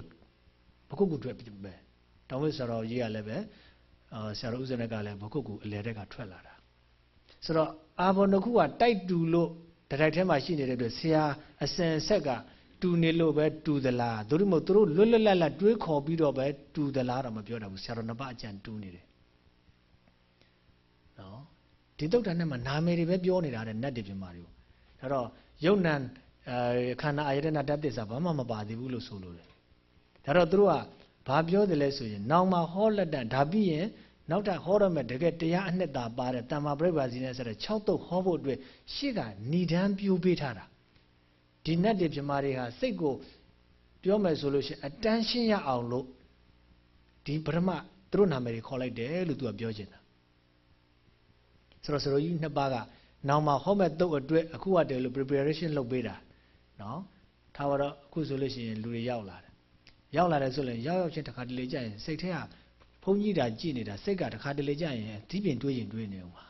ဘုကုကုတွေ့ပဲတောင်မြဆရာတော်ကြီးကလည်းပဲအာဆရာတော်ဥဇနကလည်းဘုကုကုအလဲတဲ့ကထွက်လာတာဆိုတော့အာဘောနှစ်ခုကတိုက်တူလို့တတိုက်ထဲမှာရှိနေတဲ့အတွက်ဆရာအစင်ဆက်ကတူနေလို့ပဲတူသလားသို့မဟုတ်သူတို့လွတ်လွတ်လပ်လပ်တွေးခေါ်ပြီးတော့ပဲတူသလားတော့မပြောတော့ဘူးဆရာတော်နှစ်ပါးအကြံတူနေတယ်နော်ဒီတုတ်တန်နဲ့မှာနာမည်တွေပဲပြောနေတာတဲ့နတ်တွေပြမာတွေကိုဒါတော့ယုံနံအဲခန္ဓာအာယတနာတတ်သစ္စာဘာမှမပါသေးဘူးလို့ဆိုလို့တယ် ဒါတော့သူတို့ကဘာပြောတယ်လဲဆိုရင်နောင်မှာဟောလက်တန်ဒါပြီးရင်နောက်ထပ်ဟောရမယ်တကယ်တရားအနှစ်သာပါတဲ့တမ္မာပြိပ္ပါစီနဲ့ဆိုတဲ့6တုပ်ဟောဖို့အတွက်ရှေ့ကဏိဒန်းပြိုးပေးထားတာဒီနတ်တွေပြမာတွေဟာစိတ်ကိုပြောမယ်ဆိုလို့ရှိရင်အတန်းရှင်းရအောင်လို့ဒီပရမသူတို့နာမည်တွေခေါ်လိုက်တယ်လို့သူကပြောချင်တာဆိုတော့စရောကြီးနှစ်ပါးကနောင်မှာဟောမဲ့တုတ်အတွက်အခုကတည်းက preparation လုပ်ပေးတာနော်ထားတော့အခုဆိုလို့ရှိရင်လူတွေရောက်လာတယ် ရောက်လာတယ်ဆိုရင်ရောက်ရောက်ချင်းတစ်ခါတလေကြာရင်စိတ်ထဲကဘုန်းကြီးတာကြည်နေတာစိတ်ကတစ်ခါတလေကြာရင်ဒီပြင်တွေးရင်တွေးနေဦးမှာ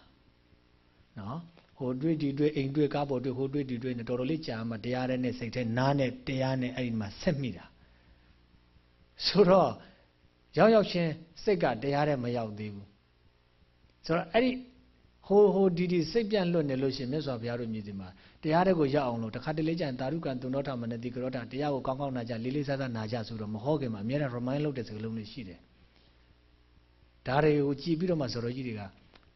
နော်ဟိုတွေးဒီတွေးအိမ်တွေးကားပေါ်တွေးဟိုတွေးဒီတွေးနေတော်တော်လေးကြာမှတရားတဲ့နဲ့စိတ်ထဲနားနဲ့တရားနဲ့အဲ့ဒီမှာဆက်မိတာဆိုတော့ရောက်ရောက်ချင်းစိတ်ကတရားတဲ့မရောက်သေးဘူးဆိုတော့အဲ့ဒီ ဟိုဟိုဒီဒီစိတ်ပြန့်လွတ်နေလို့ရှိရင်မြတ်စွာဘုရားတို့မြည်ဒီမှာတရားတဲ့ကိုရောက်အောင်လို့တခါတလေကျရင်တာရုကံတုံတော်ထမနတိကရောတာတရားကိုကောင်းကောင်းနာကြလေးလေးစားစားနာကြဆိုတော့မဟုတ်ခင်မှာအများနဲ့ remind လုပ်တဲ့စကားလုံးတွေရှိတယ်ဒါတွေကိုကြည်ပြီးတော့မှဇော်တော်ကြီးတွေက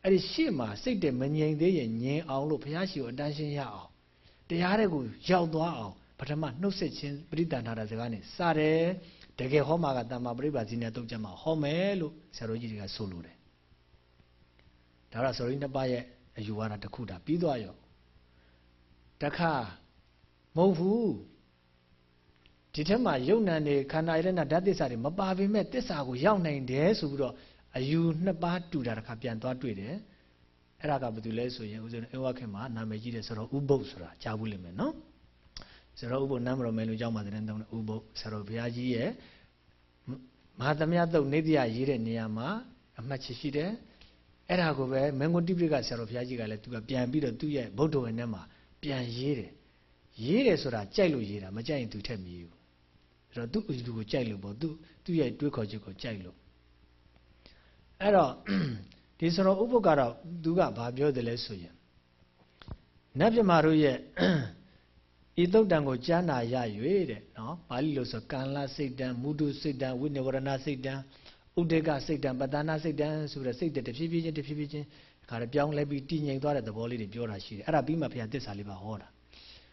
အဲ့ဒီရှေ့မှာစိတ်တဲ့မငြိမ်သေးရင်ငြိမ်အောင်လို့ဘုရားရှိခိုးအတန်းရှင်းရအောင်တရားတဲ့ကိုရောက်သွားအောင်ပထမနှုတ်ဆက်ခြင်းပရိသန္တာစကားနဲ့စတယ်တကယ်ဟောမှာကတမ္မာပရိပါဇိနဲ့တုတ်ကြမှာဟောမယ်လို့ဆရာတော်ကြီးတွေကဆိုလိုတယ် ဒါတော့ဆိုရင်နှစ်ပါးရဲ့အယူဝါဒတစ်ခုတာပြီးသွားရောတခါမဟုတ်ဘူးဒီထက်မှယုံနံနေခန္ဓာရဏဓာတ်သစ္စာတွေမပါပေမဲ့သစ္စာကိုရောက်နိုင်တယ်ဆိုပြီးတော့အယူနှစ်ပါးတူတာတခါပြန်သွားတွေ့တယ်အဲ့ဒါကဘာတူလဲဆိုရင်ဦးဇင်းအဝခင်မှာနာမည်ကြီးတယ်ဆိုတော့ဥပုပ်ဆိုတာကြားဘူးလိမ့်မယ်နော်ဆိုတော့ဥပုပ်နမ်းမတော်မယ်လို့ကြောင်းပါတယ်တောင်းတယ်ဥပုပ်ဆိုတော့ဘုရားကြီးရဲ့မဟာသမယသုတ်နေတရားရေးတဲ့နေရာမှာအမှတ်ချရှိတယ် အဲ့ဒါကိုပဲမင်္ဂုတိပိကဆရာတော်ဘုရားကြီးကလည်းသူကပြန်ပြီးတော့သူ့ရဲ့ဗုဒ္ဓဝင်ထဲမှာပြန်ရေးတယ်ရေးတယ်ဆိုတာကြိုက်လို့ရေးတာမကြိုက်ရင်သူထက်မရေးဘူးအဲ့တော့သူ့အလူကိုကြိုက်လို့ပေါ့သူသူ့ရဲ့တွေးခေါ်ချက်ကိုကြိုက်လို့အဲ့တော့ဒီဆိုတော့ဥပုပ်ကတော့သူကဘာပြောတယ်လဲဆိုရင်နတ်မြမာတို့ရဲ့ဤတုတ်တံကိုကြားနာရ၍တဲ့နော်ပါဠိလိုဆိုကံလစိတ်တံမုဒုစိတ်တံဝိနဝရဏစိတ်တံ ဥဒေကစိတ်တံပတ္တနာစိတ်တံဆိုတဲ့စိတ်တဖြည်းဖြည်းချင်းတဖြည်းဖြည်းချင်းခါရပြောင်းလဲပြီးတည်ငြိမ်သွားတဲ့သဘောလေးတွေပြောတာရှိတယ်အဲ့ဒါပြီးမှဘုရားတစ္ဆာလေးပါဟောတာ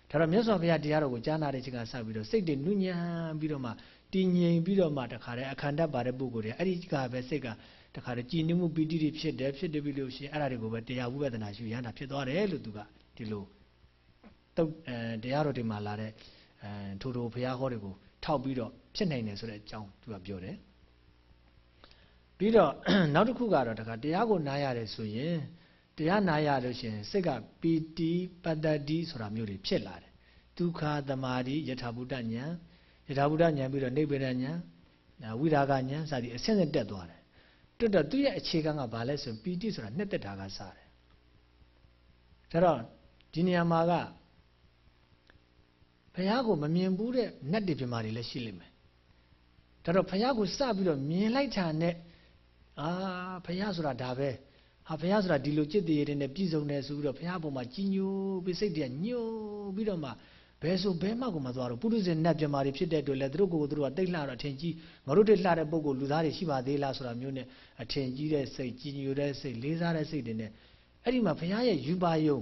ဒါတော့မြတ်စွာဘုရားတရားတော်ကိုကြားနာတဲ့ချိန်ကစပြီးတော့စိတ်တွေနုညံပြီးတော့မှတည်ငြိမ်ပြီးတော့မှတခါတည်းအခန္ဓာပါတဲ့ပုဂ္ဂိုလ်တွေအဲ့ဒီကပဲစိတ်ကတခါတည်းကြည်နမှုပီတိတွေဖြစ်တယ်ဖြစ်တယ်ပြီးလို့ရှိရင်အဲ့ဒါတွေကိုပဲတရားဝိပဿနာရှုရဟန္တာဖြစ်သွားတယ်လို့သူကဒီလိုတုတ်အဲတရားတော်တွေမှာလာတဲ့အဲထိုထိုဘုရားဟောတွေကိုထောက်ပြီးတော့ဖြစ်နိုင်တယ်ဆိုတဲ့အကြောင်းသူကပြောတယ် ပြီးတော့နောက်တစ်ခုကတော့တခါတရားကိုနားရတယ်ဆိုရင်တရားနာရလို့ရှိရင်စိတ်ကပီတိပတ္တတိဆိုတာမျိုးတွေဖြစ်လာတယ်ဒုက္ခသမารိယထာဘုဒ္ဓဉာဏ်ယထာဘုဒ္ဓဉာဏ်ပြီးတော့နိဗ္ဗာန်ဉာဏ်ဝိရာဂဉာဏ်စသည်အဆင့်ဆင့်တက်သွားတယ်တွတ်တော့သူ့ရဲ့အခြေခံကဘာလဲဆိုရင်ပီတိဆိုတာနှစ်သက်တာကစတယ်ဒါတော့ဒီနေရာမှာကဘုရားကိုမမြင်ဘူးတဲ့နတ်တွေပြမာတွေလည်းရှိလိမ့်မယ်ဒါတော့ဘုရားကိုစပြီးတော့မြင်လိုက်တာနဲ့ အာဘုရားဆိုတာဒါပဲဟာဘုရားဆိုတာဒီလိုจิตတရေနဲ့ပြည့်စုံတယ်ဆိုပြီးတော့ဘုရားပေါ်မှာကြီးညိုပြီးစိတ်တည်းညှို့ပြီးတော့မှဘယ်ဆိုဘယ်မှကိုမသွားတော့ပုရုဇဉ်နတ်ပြမာတွေဖြစ်တဲ့အတွက်လည်းသူတို့ကိုယ်သူတို့ကတိတ်လှတော့အထင်ကြီးငါတို့တိတ်လှတဲ့ပုံကိုလူသားတွေရှိပါသေးလားဆိုတာမျိုးနဲ့အထင်ကြီးတဲ့စိတ်ကြီးညိုတဲ့စိတ်လေးစားတဲ့စိတ်တွေနဲ့အဲ့ဒီမှာဘုရားရဲ့ယူပါယုံ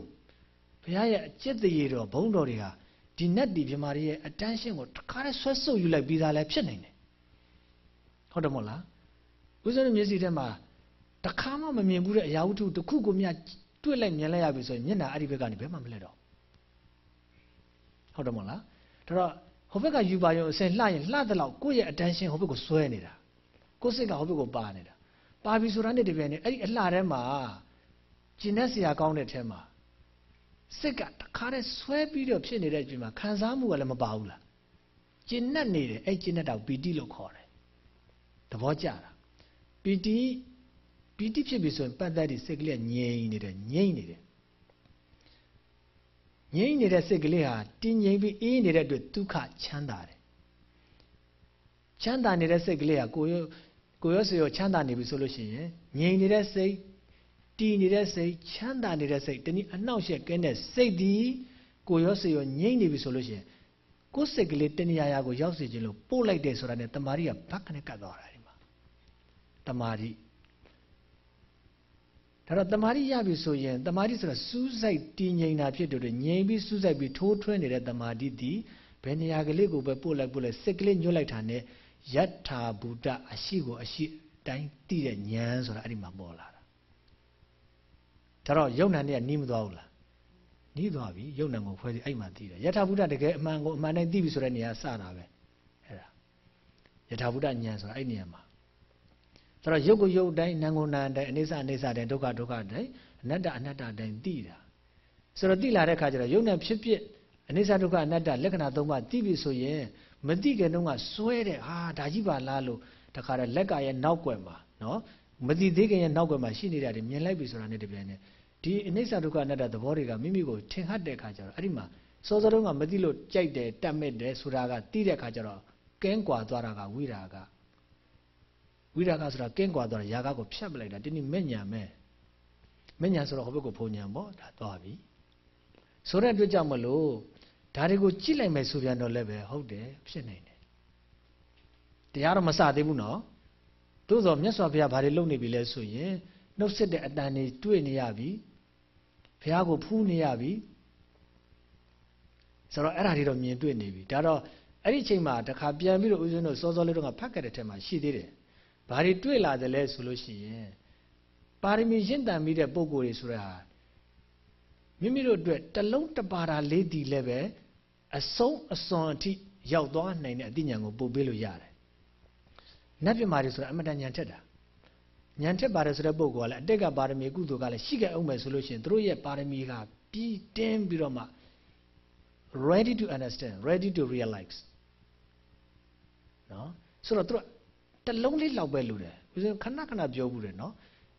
ဘုရားရဲ့အจิตတရေတော်ဘုံတော်တွေဟာဒီနတ်ဒီပြမာတွေရဲ့ attention ကိုတခါတည်းဆွဲဆုပ်ယူလိုက်ပြီးသားလည်းဖြစ်နိုင်တယ်ဟုတ်တယ်မို့လား ဦးဇင်းမျက်စိထဲမှာတခါမှမမြင်ဘူးတဲ့အရာဝတ္ထုတစ်ခုကိုမြတွေ့လိုက်မြင်လိုက်ရပြီဆိုရင်မျက်နှာအဲ့ဒီဘက်ကနေဘယ်မှမလဲတော့ဟုတ်တယ်မို့လားဒါတော့ဟိုဘက်ကယူပါရုံအစင်လှရင်လှတဲ့လောက်ကိုယ့်ရဲ့ attention ဟိုဘက်ကိုဆွဲနေတာကိုယ်စိတ်ကဟိုဘက်ကိုပါနေတာပါပြီဆိုတာနဲ့တပြိုင်နက်အဲ့ဒီအလှထဲမှာကျင်တဲ့ဆရာကောင်းတဲ့ထဲမှာစိတ်ကတခါတည်းဆွဲပြီးတော့ဖြစ်နေတဲ့အချိန်မှာခံစားမှုကလည်းမပါဘူးလားကျင်နဲ့နေတယ်အဲ့ကျင်နဲ့တော့ပီတိလို့ခေါ်တယ်သဘောကျတာပီ တိပီတိဖြစ်ပြီဆိုရင်ပတ်သက်ဒီစိတ်ကလေးငြိမ်နေတယ်ငြိမ်နေတယ်ငြိမ်နေတဲ့စိတ်ကလေးဟာတင်းငြိမ်ပြီးအေးနေတဲ့အတွက်ဒုက္ခချမ်းသာတယ်ချမ်းသာနေတဲ့စိတ်ကလေးဟာကိုရောကိုရောစေရောချမ်းသာနေပြီဆိုလို့ရှိရင်ငြိမ်နေတဲ့စိတ်တည်နေတဲ့စိတ်ချမ်းသာနေတဲ့စိတ်တနည်းအနှောက်အယှက်ကင်းတဲ့စိတ်ဒီကိုရောစေရောငြိမ်နေပြီဆိုလို့ရှိရင်ကိုယ်စိတ်ကလေးတဏှာရာကိုရောက်စေခြင်းလို့ပို့လိုက်တယ်ဆိုတာနဲ့တမာရီကဘက်ကနေကတ်သွားတာ ဒီမှာတမာရီဒါတော့တမာရီရပြီဆိုရင်တမာရီဆိုတာစူးစိုက်တည်ငြိမ်တာဖြစ်တယ်ငြိမ်ပြီးစူးစိုက်ပြီးထိုးထွင်းနေတဲ့တမာရီဒီဘယ်နေရာကလေးကိုပဲပို့လိုက်ပို့လိုက်စိတ်ကလေးညှို့လိုက်တာနဲ့ယထာဘူတအရှိကိုအရှိတိုင်းသိတဲ့ဉာဏ်ဆိုတာအဲ့ဒီမှာပေါ်လာတာဒါတော့ယုံနာနဲ့နီးမသွားဘူးလားနီးသွားပြီယုံနာကိုဖွဲစီအဲ့မှာသိတယ်ယထာဘူတတကယ်အမှန်ကိုအမှန်တိုင်းသိပြီဆိုတဲ့နေရာစတာပဲအဲ့ဒါယထာဘူတဉာဏ်ဆိုတာအဲ့နေရာမှာ ဒါတော့ယုတ်ကိုယုတ်တိုင်းနာကိုနာတိုင်းအနေဆအနေဆတိုင်းဒုက္ခဒုက္ခတိုင်းအနတ္တအနတ္တတိုင်းသိတာဆိုတော့သိလာတဲ့ခါကျတော့ယုံနာဖြစ်ဖြစ်အနေဆဒုက္ခအနတ္တလက္ခဏာ၃ပါးသိပြီဆိုရင်မသိခင်တုန်းကစွဲတဲ့ဟာဒါကြီးပါလားလို့တခါတည်းလက်ကရဲ့နောက်ွယ်မှာနော်မသိသေးခင်ရဲ့နောက်ွယ်မှာရှိနေတာတွေမြင်လိုက်ပြီဆိုတာနဲ့တပြိုင်နက်ဒီအနိစ္စဒုက္ခအနတ္တသဘောတွေကမိမိကိုထင်ဟတ်တဲ့ခါကျတော့အဲ့ဒီမှာစောစောတုန်းကမသိလို့ကြိုက်တယ်တတ်မဲ့တယ်ဆိုတာကသိတဲ့ခါကျတော့ကင်းကွာသွားတာကဝိရာက ဝိရာကဆိုတာကင်းကွာသွားတာယာကကိုဖြတ်ပလိုက်တာတင်းဒီမဲ့ညာမဲ့မဲ့ညာဆိုတော့ဟိုဘက်ကိုဖုံညာပေါ့ဒါသွားပြီဆိုတဲ့အတွက်ကြောင့်မလို့ဒါတွေကိုကြည့်လိုက်မယ်ဆိုပြန်တော့လည်းပဲဟုတ်တယ်ဖြစ်နိုင်တယ်တရားတော့မစသေးဘူးနော်သို့သောမြတ်စွာဘုရားဘာတွေလုပ်နေပြီလဲဆိုရင်နှုတ်ဆက်တဲ့အတန်တွေတွေ့နေရပြီဘုရားကိုဖူးနေရပြီဆိုတော့အဲ့ဒါတွေတော့မြင်တွေ့နေပြီဒါတော့အဲ့ဒီအချိန်မှာတခါပြန်ပြီးတော့ဦးဇင်းတို့စောစောလေးတော့ဖတ်ခဲ့တဲ့ထဲမှာရှိသေးတယ် ဘာတွေတွေ့လာတယ်လဲဆိုလို့ရှိရင်ပါရမီရင့်တန်ပြီးတဲ့ပုံကိုယ်တွေဆိုတာမိမိတို့အတွက်တလုံးတပါတာလေးဒီလည်းပဲအဆုံးအစွန်အထိရောက်သွားနိုင်တဲ့အသိဉာဏ်ကိုပို့ပေးလို့ရတယ်။နတ်ပြမာတွေဆိုတာအမတန်ဉာဏ်ထက်တာ။ဉာဏ်ထက်ပါတယ်ဆိုတဲ့ပုဂ္ဂိုလ်ကလည်းအတက်ကပါရမီကုသိုလ်ကလည်းရှိခဲ့အောင်မယ်ဆိုလို့ရှိရင်တို့ရဲ့ပါရမီကပြီးတင်းပြီးတော့မှ ready to understand ready to realize နော်ဆိုတော့တို့ တလုံးလေးလောက်ပဲလို့တယ်ဦးဇင်းခဏခဏပြောဘူးတယ်နော်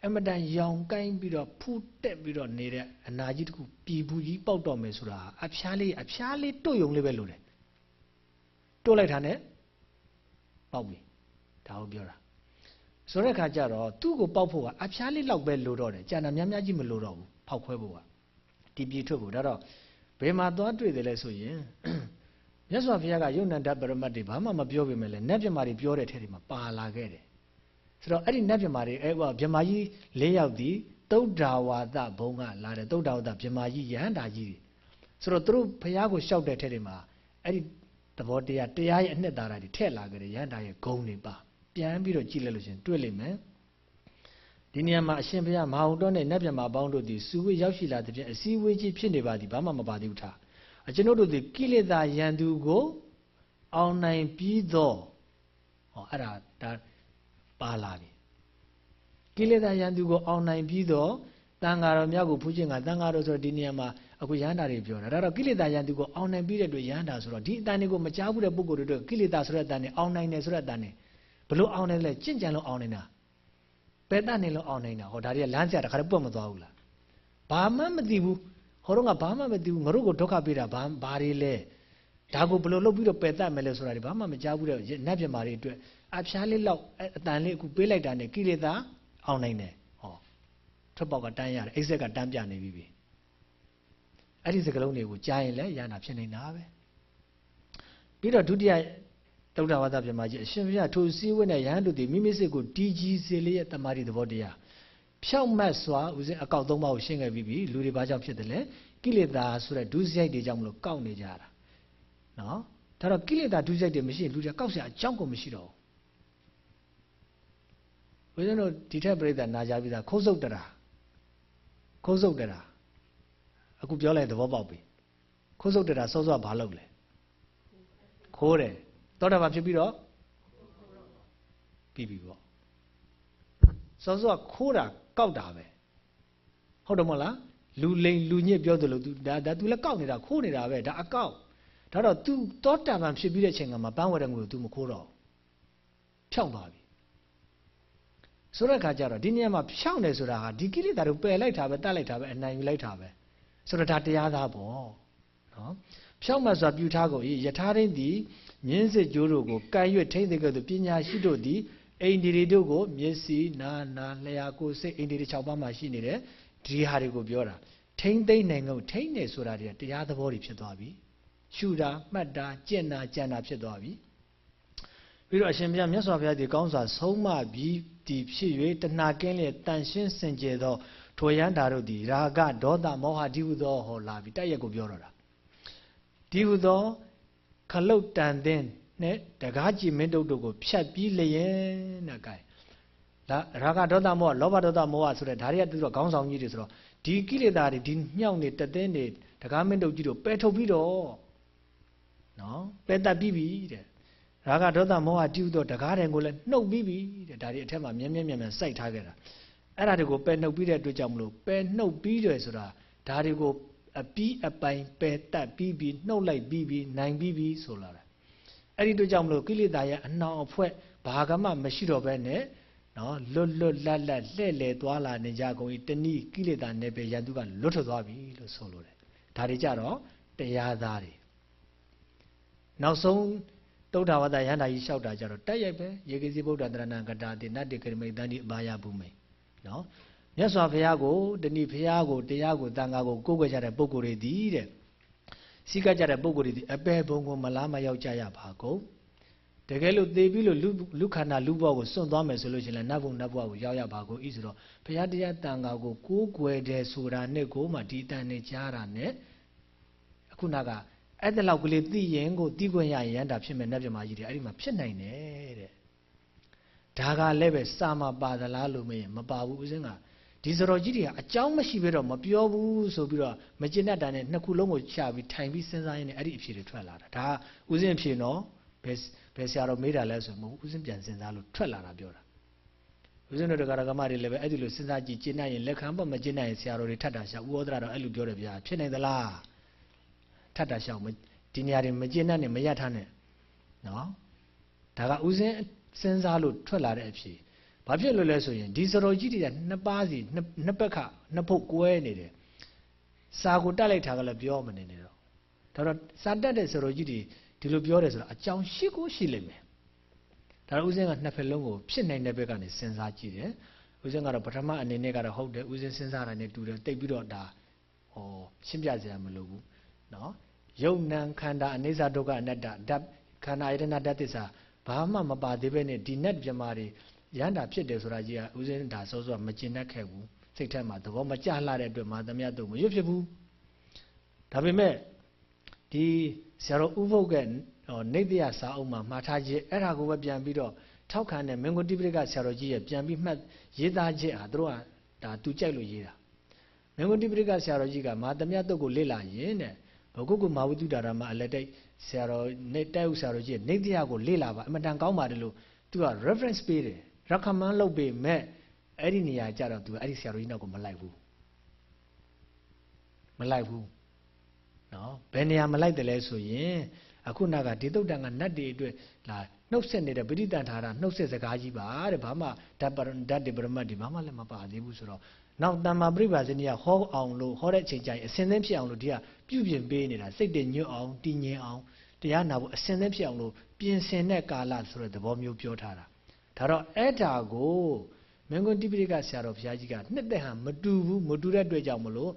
အမတန်ရောင်ကိုင်းပြီးတော့ဖူးတက်ပြီးတော့နေတဲ့အနာကြီးတခုပြည်ဘူးကြီးပေါက်တော့မယ်ဆိုတာအဖျားလေးအဖျားလေးတွတ်ယုံလေးပဲလို့တယ်တွတ်လိုက်တာနဲ့ပေါက်ပြီဒါကိုပြောတာဆိုတဲ့ခါကျတော့သူ့ကိုပေါက်ဖို့ကအဖျားလေးလောက်ပဲလိုတော့တယ်ကြာနာများများကြီးမလိုတော့ဘူးဖောက်ခွဲဖို့ကဒီပြည်ထွက်ဖို့ဒါတော့ဘယ်မှာသွားတွေ့တယ်လဲဆိုရင် မြတ်စွာဘုရားကယုံနန္ဒပရမတ်တွေဘာမှမပြောပေမဲ့လည်းနတ်ပြမာတွေပြောတဲ့ထဲတွေမှာပါလာခဲ့တယ်ဆိုတော့အဲ့ဒီနတ်ပြမာတွေအဲ့ဟောပြမာကြီး၄ယောက်ဒီသုဒ္ဓဝါဒဘုံကလာတယ်သုဒ္ဓဝါဒပြမာကြီးယဟန္တာကြီးဆိုတော့သူတို့ဘုရားကိုရှောက်တဲ့ထဲတွေမှာအဲ့ဒီသဘောတရားတရားရဲ့အနှစ်သာရတွေထည့်လာကြတယ်ယဟန္တာရဲ့ဂုဏ်တွေပါပြန်ပြီးတော့ကြည့်လိုက်လို့ရှင်တွေ့လိမ့်မယ်ဒီနေရာမှာအရှင်ဘုရားမဟာဝတ္တနဲ့နတ်ပြမာပေါင်းတို့သည်စုဝေးရောက်ရှိလာတဲ့ဖြင့်အစည်းအဝေးကြီးဖြစ်နေပါသည်ဘာမှမပါသေးဘူးထားအ ကျွန်ုပ်တို့သည်ကိလေသာယံသူကိုအောင်နိုင်ပြီးတော့ဟောအဲ့ဒါဒါပါလာပြီကိလေသာယံသူကိုအောင်နိုင်ပြီးတော့တန်ဃာတော်များကိုဖူးခြင်းကတန်ဃာတော်ဆိုတော့ဒီနေရာမှာအခုရဟန္တာတွေပြောတာဒါတော့ကိလေသာယံသူကိုအောင်နိုင်ပြီးတဲ့အတွက်ရဟန္တာဆိုတော့ဒီအတန်တွေကိုမကြားဘူးတဲ့ပုဂ္ဂိုလ်တွေအတွက်ကိလေသာဆိုတဲ့အတန်တွေအောင်နိုင်တယ်ဆိုတဲ့အတန်တွေဘလို့အောင်နိုင်လဲကြင့်ကြံလို့အောင်နိုင်တာပယ်တတ်နေလို့အောင်နိုင်တာဟောဒါတွေကလမ်းကျတခါတည်းပွက်မသွားဘူးလားဘာမှမသိဘူး ဟောတော့ကဘာမှမသိဘူးငါတို့ကိုဒုက္ခပေးတာဘာဘာတွေလဲဒါကိုဘယ်လိုလုပ်ပြီးတော့ပယ်တတ်မယ်လဲဆိုတာဒီဘာမှမကြားဘူးတဲ့နတ်ပြမာတွေအတွက်အဖျားလေးလောက်အတန်လေးအခုပေးလိုက်တာနဲ့ကိလေသာအောင်နိုင်တယ်ဟောထွက်ပေါက်ကတန်းရတယ်အိဆက်ကတန်းပြနေပြီပြီအဲ့ဒီစကလုံးတွေကိုကြားရင်လည်းရနာဖြစ်နေတာပဲပြီးတော့ဒုတိယသုဒ္ဓဝါဒပြမကြီးအရှင်ဘုရားထိုစည်းဝဲနဲ့ယဟန်တို့ဒီမိမိစိတ်ကိုတီးကြီးစေလေးရဲ့တမာတိသဘောတရား ဖြောက်မတ်စွာဦးဇင်းအကောက်သုံးပါးကိုရှင်းခဲ့ပြီးပြီလူတွေဘာကြောင့်ဖြစ်တယ်လဲကိလေသာဆိုတဲ့ဒုစရိုက်တွေကြောင့်မလို့ကောက်နေကြတာနော်ဒါတော့ကိလေသာဒုစရိုက်တွေမရှိရင်လူတွေကောက်စရာအကြောင်းကိုမရှိတော့ဘူးဦးဇင်းတို့ဒီထက်ပြိဿနာကြပြီးသားခိုးစုပ်တရာခိုးစုပ်တရာအခုပြောလိုက်သဘောပေါက်ပြီခိုးစုပ်တရာစောစောဘာလုပ်လဲခိုးတယ်တောတာဘာဖြစ်ပြီးတော့ပြီးပြီပေါ့စောစောခိုးတာ ကောက်တာပဲဟုတ်တယ်မဟုတ်လားလူလိန်လူညစ်ပြောသလို तू ဒါဒါ तू လည်းကောက်နေတာခိုးနေတာပဲဒါအကောက်ဒါတော့ तू သောတာပန်ဖြစ်ပြီးတဲ့အချိန်ကမှပန်းဝရငွေ तू မခိုးတော့ဖြောက်သွားပြီဆိုတဲ့အခါကျတော့ဒီနေရာမှာဖြောက်နေဆိုတာဟာဒီကိလေသာတွေပယ်လိုက်တာပဲတတ်လိုက်တာပဲအနိုင်ယူလိုက်တာပဲဆိုတော့ဒါတရားသားပေါ့နော်ဖြောက်မှဆိုတာပြုထားကိုယထာရင်းသည်မြင်းစစ်ကြိုးတို့ကိုကံရွတ်ထိမ့်တဲ့ကဲ့သို့ပညာရှိတို့သည် အိန္ဒိရီတို့ကိုမျက်စိနာနာလျှာကိုယ်စိတ်အိန္ဒိရီ6ပါးမှာရှိနေတယ်ဒီဟာတွေကိုပြောတာထိမ့်သိမ့်နိုင်ကုန်ထိမ့်နေဆိုတာတွေကတရားသဘောတွေဖြစ်သွားပြီရှုတာမှတ်တာကြင်တာကြံတာဖြစ်သွားပြီပြီးတော့အရှင်ဘုရားမြတ်စွာဘုရားဒီကောင်းစွာဆုံးမပြီးဒီဖြစ်၍တဏှာကင်းလျက်တန်ရှင်းစင်ကြယ်သောထိုယန္တာတို့သည်ရာဂဒေါသမောဟဒီဟုသောဟောလာပြီတိုက်ရက်ကိုပြောတော့တာဒီဟုသောခလုတ်တန်သင်း နဲ့တကားကြည်မင်းတုတ်တို့ကိုဖြတ်ပြီးလျင်တဲ့ကဲဒါရာဂဒေါသမောဟလောဘဒေါသမောဟဆိုတဲ့ဒါတွေကသူတို့ခေါင်းဆောင်ကြီးတွေဆိုတော့ဒီကိလေသာတွေဒီညှောက်နေတသင်းတွေတကားမင်းတုတ်ကြီးတို့ပယ်ထုတ်ပြီးတော့နော်ပယ်တတ်ပြီးပြီတဲ့ရာဂဒေါသမောဟတိဥသောတကားတယ်ကိုလည်းနှုတ်ပြီးပြီတဲ့ဒါတွေအထက်မှာမြဲမြဲမြဲမြဲစိုက်ထားခဲ့တာအဲ့ဒါတွေကိုပယ်နှုတ်ပြီးတဲ့အတွက်ကြောင့်မလို့ပယ်နှုတ်ပြီးတယ်ဆိုတာဒါတွေကိုအပီးအပိုင်ပယ်တတ်ပြီးပြီးနှုတ်လိုက်ပြီးပြီးနိုင်ပြီးပြီးဆိုလာတာ အဲ့ဒီတို့ကြောင့်မလို့ကိလေသာရဲ့အနှောင်အဖွဲ့ဘာကမှမရှိတော့ဘဲနဲ့နော်လွတ်လွတ်လပ်လပ်လှဲ့လေသွားလာနေကြကုန်ဤတဏိကိလေသာနယ်ပယ်ရန်သူကလွတ်ထွက်သွားပြီလို့ဆိုလိုတယ်ဒါတွေကြတော့တရားသားတွေနောက်ဆုံးတုဒ္ဓဝါဒရဟန္တာကြီးလျှောက်တာကြတော့တက်ရိုက်ပဲရေကစီဗုဒ္ဓတရဏံကတာတိနတ္တိကရမိတန်တိအဘာယဘုမိနော်မြတ်စွာဘုရားကိုတဏိဘုရားကိုတရားကိုတန်ခါကိုကိုးကွယ်ကြတဲ့ပုဂ္ဂိုလ်တွေဒီတဲ့ စိကကြတဲ့ပုဂ္ဂိုလ်တွေဒီအပေဘုံကိုမလားမရောက်ကြရပါကုန်တကယ်လို့သေပြီးလို့လူလူခန္ဓာလူဘဝကိုစွန့်သွားမယ်ဆိုလို့ရှိရင်လည်းနတ်ဘုံနတ်ဘဝကိုရောက်ရပါကုန်ဤဆိုတော့ဘုရားတရားတန်ခါကိုကိုးကွယ်တယ်ဆိုတာနဲ့ကိုမှဒီတန်နဲ့ကြားတာနဲ့အခုနကအဲ့ဒါလောက်ကလေးသိရင်ကိုသိခွင့်ရရင်ရန်တာဖြစ်မဲ့နတ်မြမာကြီးတွေအဲ့ဒီမှာဖြစ်နိုင်တယ်တဲ့ဒါကလည်းပဲစာမပါသလားလို့မရင်မပါဘူးဦးစင်းက ဒီစတော်ကြီးတွေကအကြောင်းမရှိဘဲတော့မပြောဘူးဆိုပြီးတော့မကျင်တတ်တာနဲ့နှစ်ခုလုံးကိုချပြီးထိုင်ပြီးစဉ်းစားရင်းနဲ့အဲ့ဒီအဖြေတွေထွက်လာတာဒါကဦးစင်းအဖြေနော်ဘယ်ဘယ်ဆရာတော်မေးတာလဲဆိုမဟုတ်ဦးစင်းပြန်စဉ်းစားလို့ထွက်လာတာပြောတာဦးဇင်းတို့တရားဓမ္မတွေလည်းပဲအဲ့ဒီလိုစဉ်းစားကြည့်ကျင့်နိုင်ရင်လက်ခံပေါ့မကျင့်နိုင်ရင်ဆရာတော်တွေထတ်တာရှာဥဩဒရာတော့အဲ့လိုပြောတယ်ဗျာဖြစ်နိုင်သလားထတ်တာရှာဒီနေရာတွေမကျင့်တတ်နဲ့မရထားနဲ့နော်ဒါကဦးဇင်းစဉ်းစားလို့ထွက်လာတဲ့အဖြေ ဘာဖြစ်လို့လဲဆိုရင်ဒီစတော်ကြီးတွေကနှစ်ပါးစီနှစ်ဘက်ကနှစ်ဖုတ်ကွဲနေတယ်စာကိုတက်လိုက်တာကလည်းပြောမနေနဲ့တော့ဒါတော့စာတက်တဲ့စတော်ကြီးတွေဒီလိုပြောတယ်ဆိုတော့အကြောင်းရှိကိုရှိလိမ့်မယ်ဒါတော့ဦးဇင်းကနှစ်ဖက်လုံးကိုဖြစ်နိုင်တဲ့ဘက်ကနေစဉ်းစားကြည့်တယ်ဦးဇင်းကတော့ပထမအနေနဲ့ကတော့ဟုတ်တယ်ဦးဇင်းစဉ်းစားတာနဲ့တူတယ်တိတ်ပြီးတော့ဒါဟောရှင်းပြစရာမလိုဘူးเนาะယုံနံခန္ဓာအနိစ္စဒုက္ခအနတ္တဓာတ်ခန္ဓာယတနာဓာတ်သစ္စာဘာမှမပါသေးပဲနဲ့ဒီနတ်ပြမာတွေ ရန်တာဖြစ်တယ်ဆိုတာကြီးကဦးဇင်းဒါစောစောမကျင်တတ်ခဲ့ဘူးစိတ်ထဲမှာသဘောမကျလှတဲ့အတွက်မာသမယတို့မရွတ်ဖြစ်ဘူးဒါပေမဲ့ဒီဆရာတော်ဥပုပ်ကနေတယစာအုပ်မှာမှားထားခြင်းအဲ့ဒါကိုပဲပြန်ပြီးတော့ထောက်ခံတဲ့မင်္ဂတိပိဋကဆရာတော်ကြီးရဲ့ပြန်ပြီးမှတ်ရေးသားချက်ဟာတို့ကဒါသူကြိုက်လို့ရေးတာမင်္ဂတိပိဋကဆရာတော်ကြီးကမာသမယတုတ်ကိုလေ့လာရင်တဲ့ဘုကုတ်ကမာဝတုဒါရမအလက်တိတ်ဆရာတော်နေတိုက်ဥဆရာတော်ကြီးနေတယကိုလေ့လာပါအမတန်ကောင်းပါတယ်လို့သူက reference ပေးတယ် recommend လုပ်ပေးမဲ့အဲ့ဒီနေရာကြတော့သူအဲ့ဒီဆရာတော်ကြီးနောက်ကိုမလိုက်ဘူးမလိုက်ဘူးနော်ဘယ်နေရာမလိုက်တယ်လဲဆိုရင်အခုနကဒီတုတ်တန်ကနတ်တွေအတွက်လာနှုတ်ဆက်နေတဲ့ပရိတန်ထာရနှုတ်ဆက်စကားကြီးပါတဲ့ဘာမှဓာတ်ပရဓာတ်တွေပရမတ်တွေဘာမှလည်းမပါသေးဘူးဆိုတော့နောက်တမ္မာပြိပါဇနိယဟောအောင်လို့ဟောတဲ့အချိန်ကျရင်အစင်သင်းဖြစ်အောင်လို့ဒီကပြုပြင်ပေးနေတာစိတ်တည်ညွတ်အောင်တည်ငြိမ်အောင်တရားနာဖို့အစင်သင်းဖြစ်အောင်လို့ပြင်ဆင်တဲ့ကာလဆိုတဲ့သဘောမျိုးပြောထားတာ ဒါတော့အဲ့ဒါကိုမင်းကွန်းတိပိဋကဆရာတော်ဘုရားကြီးကနှစ်သက်ဟန်မတူဘူးမတူတဲ့အတွက်ကြောင့်မလို့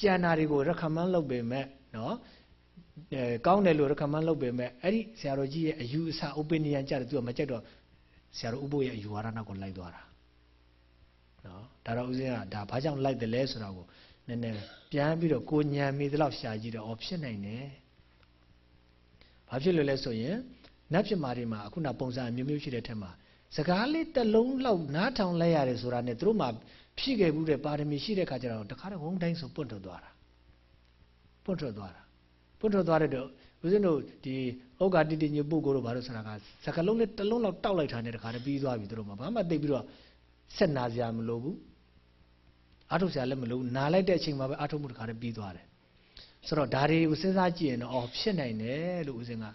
ကျန်နာတွေကို recommend လုပ်ပေမဲ့နော်အဲကောင်းတယ်လို့ recommend လုပ်ပေမဲ့အဲ့ဒီဆရာတော်ကြီးရဲ့အယူအဆ opinion ကြတယ်သူကမကြိုက်တော့ဆရာတော်ဥပုရဲ့အယူဝါဒနောက်ကိုလိုက်သွားတာနော်ဒါတော့ဦးဇင်းကဒါဘာကြောင့်လိုက်တယ်လဲဆိုတာကိုနည်းနည်းပြန်ပြီးတော့ကိုညံမိသလောက်ရှာကြည့်တော့အော်ဖြစ်နိုင်တယ်ဘာဖြစ်လို့လဲဆိုရင်နတ်ဖြစ်မာတွေမှာအခုနပုံစံမျိုးမျိုးရှိတဲ့ထက်မှာ စကားလေးတစ်လုံးလောက်နားထောင်လိုက်ရတယ်ဆိုတာနဲ့သူတို့မှာဖြည့်ခဲ့ဘူးတဲ့ပါရမီရှိတဲ့ခါကျတော့တခါတော့ဝုန်းတိုင်းဆိုပွန့်ထွက်သွားတာပွန့်ထွက်သွားတာပွန့်ထွက်သွားတဲ့တော့ဦးဇင်းတို့ဒီဩဃာတိတိညပုဂ္ဂိုလ်တို့ဘာလို့ဆိုတာကစကားလုံးလေးတစ်လုံးလောက်တောက်လိုက်တာနဲ့တခါတည်းပြီးသွားပြီသူတို့မှာဘာမှသိပြီးတော့ဆက်နာစရာမလိုဘူးအာထုတ်စရာလည်းမလိုဘူးနာလိုက်တဲ့အချိန်မှာပဲအာထုတ်မှုတခါတည်းပြီးသွားတယ်ဆိုတော့ဒါတွေကိုစဉ်းစားကြည့်ရင်တော့အော်ဖြစ်နိုင်တယ်လို့ဦးဇင်းက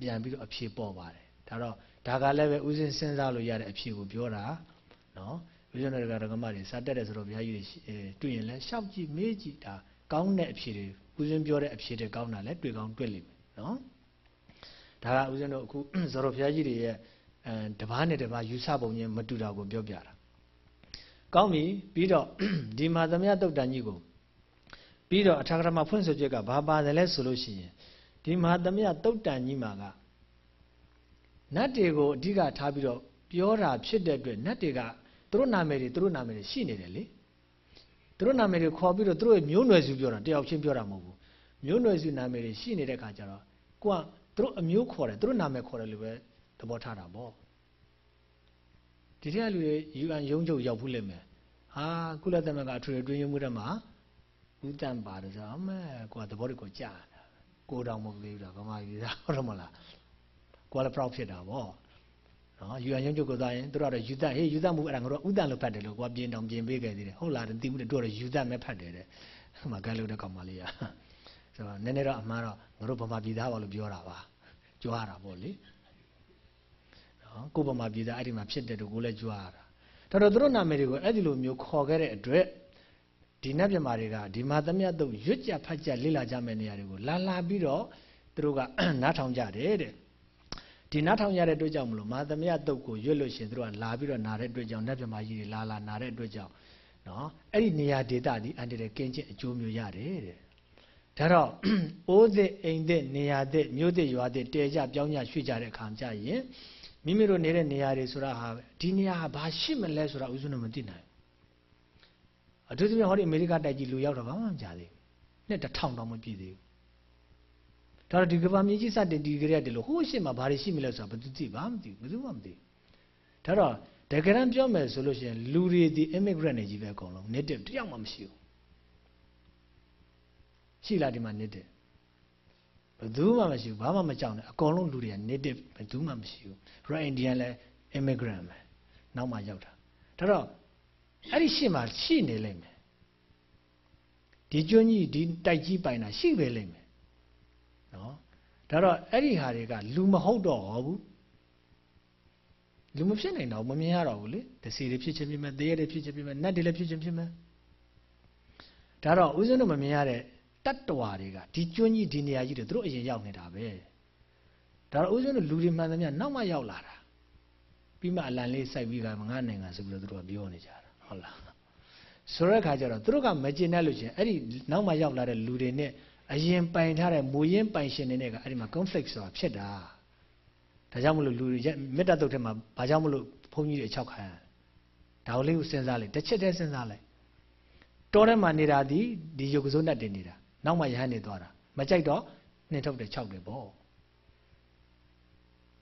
ပြန်ပြီးတော့အဖြေပေါ်ပါတယ်ဒါတော့ ဒါကလည်းပဲဦးဇင်းစဉ်းစားလို့ရတဲ့အဖြေကိုပြောတာနော်ဦးဇင်းတို့ကဓမ္မတွေစာတက်တယ်ဆိုတော့ဘုရားကြီးတွေတွေ့ရင်လည်းရှောက်ကြည့်မေးကြည့်ဒါကောင်းတဲ့အဖြေတွေဦးဇင်းပြောတဲ့အဖြေတွေကောင်းတာလည်းတွေ့ကောင်းတွေ့လိမ့်မယ်နော်ဒါကဦးဇင်းတို့အခုဇော်တော်ဘုရားကြီးတွေရဲ့အဲတပားနဲ့တပားယူဆပုံချင်းမတူတာကိုပြောပြတာကောင်းပြီပြီးတော့ဒီမှာသမယတုတ်တန်ကြီးကိုပြီးတော့အထာဂရမဖွင့်ဆိုချက်ကဘာပါတယ်လဲဆိုလို့ရှိရင်ဒီမဟာသမယတုတ်တန်ကြီးမှာက နတ်တွေကိုအဓိကထားပြီးတော့ပြောတာဖြစ်တဲ့အတွက်နတ်တွေကသူတို့နာမည်တွေသူတို့နာမည်တွေရှိနေတယ်လေသူတို့နာမည်တွေခေါ်ပြီးတော့သူတို့ရဲ့မျိုးနွယ်စုပြောတာတယောက်ချင်းပြောတာမဟုတ်ဘူးမျိုးနွယ်စုနာမည်တွေရှိနေတဲ့ခါကျတော့ကိုကသူတို့အမျိုးခေါ်တယ်သူတို့နာမည်ခေါ်တယ်လို့ပဲသဘောထားတာပေါ့ဒီထက်လူတွေ UN ရုံးချုပ်ရောက်ဘူးလိမ့်မယ်ဟာကုလသမဂ္ဂအထွေထွေအတွင်းရေးမှူးတဲ့မှာဦးတန်ပါတယ်ဆိုအမဲကိုကသဘောတကိုကြားတာကိုတောင်မဟုတ်သေးဘူးလားဗမာပြည်သားဟုတ်တယ်မလား ကိုကလည်း proud ဖြစ်တာပေါ့နော် UN ရုံးချုပ်ကိုသွားရင်တို့ကတော့ယူသဟေးယူသမှုအဲ့ဒါငါတို့ဥတန်လို့ဖတ်တယ်လို့ကိုကပြင်တောင်ပြင်ပေးခဲ့သေးတယ်ဟုတ်လားတိမှုတို့ကတော့ယူသမဲ့ဖတ်တယ်တဲ့ဟိုမှာကဲလို့တဲ့ကောင်မလေးอ่ะဆိုတော့နည်းနည်းတော့အမှားတော့ငါတို့ဗမာပြည်သားပါလို့ပြောတာပါကြွားတာပေါ့လေနော်ကိုဗမာပြည်သားအဲ့ဒီမှာဖြစ်တဲ့တို့ကိုလည်းကြွားတာတော်တော်တို့နာမည်တွေကိုအဲ့ဒီလိုမျိုးခေါ်ခဲ့တဲ့အတွက်ဒီနတ်မြမာတွေကဒီမှာသမယတုတ်ရွတ်ကြဖတ်ကြလေ့လာကြမယ့်နေရာတွေကိုလာလာပြီးတော့သူတို့ကနားထောင်ကြတယ်တဲ့ ဒီနားထောင်ရတဲ့အတွက်ကြောင့်မလို့မဟာသမယတုတ်ကိုရွတ်လို့ရှင်သူတို့ကလာပြီးတော့နာတဲ့အတွက်ကြောင့်နတ်မြမာကြီးတွေလာလာနာတဲ့အတွက်ကြောင့်နော်အဲ့ဒီနေရာဒေသဒီအန်တရယ်ကင်းချင်းအကျိုးမျိုးရတယ်တဲ့ဒါတော့အိုးသစ်အိမ်သစ်နေရာသစ်မြို့သစ်ရွာသစ်တဲကြပြောင်းကြရွှေ့ကြတဲ့အခါကြရင်မိမိတို့နေတဲ့နေရာတွေဆိုတာဟာဒီနေရာဟာဘာရှိမလဲဆိုတာဥစ္စာတော့မသိနိုင်အထူးသဖြင့်ဟောဒီအမေရိကတိုက်ကြီးလူရောက်တော့ဘာမှမကြသေးဘူးနှစ်တစ်ထောင်တောင်မပြည့်သေးဘူး ဒါတော့ဒီကဘာမြေကြီးစတင်ဒီကြရတယ်လို့ဟိုးရှိမှဘာတွေရှိမလဲဆိုတာဘယ်သူသိဘာမှမသိဘူးဘယ်သူမှမသိဘူးဒါတော့တကယ်တမ်းပြောမယ်ဆိုလို့ရှိရင်လူတွေဒီ immigrant တွေကြီးပဲအကုန်လုံး native တယောက်မှမရှိဘူးရှိလားဒီမှာ native ဘယ်သူမှမရှိဘူးဘာမှမကြောက်နဲ့အကုန်လုံးလူတွေက native ဘယ်သူမှမရှိဘူး right indian လဲ immigrant ပဲနောက်မှရောက်တာဒါတော့အဲ့ဒီရှေ့မှာရှိနေလိမ့်မယ်ဒီကျွန်းကြီးဒီတိုက်ကြီးပိုင်တာရှိပဲလိမ့်မယ် နော်ဒါတော့အဲ့ဒီဟာတွေကလူမဟုတ်တော့ဘူးလူမဖြစ်နိုင်တော့မမြင်ရတော့ဘူးလေတစီတွေဖြစ်ချင်းဖြစ်မယ်သေရတွေဖြစ်ချင်းဖြစ်မယ်နတ်တွေလည်းဖြစ်ချင်းဖြစ်မယ်ဒါတော့ဦးဇင်းတို့မမြင်ရတဲ့တတ္တဝါတွေကဒီကျွန်းကြီးဒီနေရာကြီးတွေသူတို့အရင်ရောက်နေတာပဲဒါတော့ဦးဇင်းတို့လူတွေမှန်သမျှနောက်မှရောက်လာတာပြီးမှအလံလေးစိုက်ပြီးကငါနိုင်ငံဆိုပြီးတော့သူတို့ကပြောနေကြတာဟုတ်လားဆိုတဲ့အခါကျတော့သူတို့ကမကျင်တတ်လို့ချင်းအဲ့ဒီနောက်မှရောက်လာတဲ့လူတွေနဲ့ အရင်ပိုင်ထားတဲ့မူရင်းပိုင်ရှင်တွေနဲ့ကအဲ့ဒီမှာ conflict ဆိုတာဖြစ်တာဒါကြောင့်မလို့လူတွေမေတ္တာတုတ်ထဲမှာဘာကြောင့်မလို့ဘုန်းကြီးတွေအချောက်ခံရဒါလေးကိုစဉ်းစားလိုက်တစ်ချက်တည်းစဉ်းစားလိုက်တောထဲမှာနေတာဒီဒီယုတ်ကစိုးနဲ့တင်နေတာနောက်မှရဟန်းနေသွားတာမကြိုက်တော့နှင်ထုတ်တယ်ခြောက်တယ်ပေါ့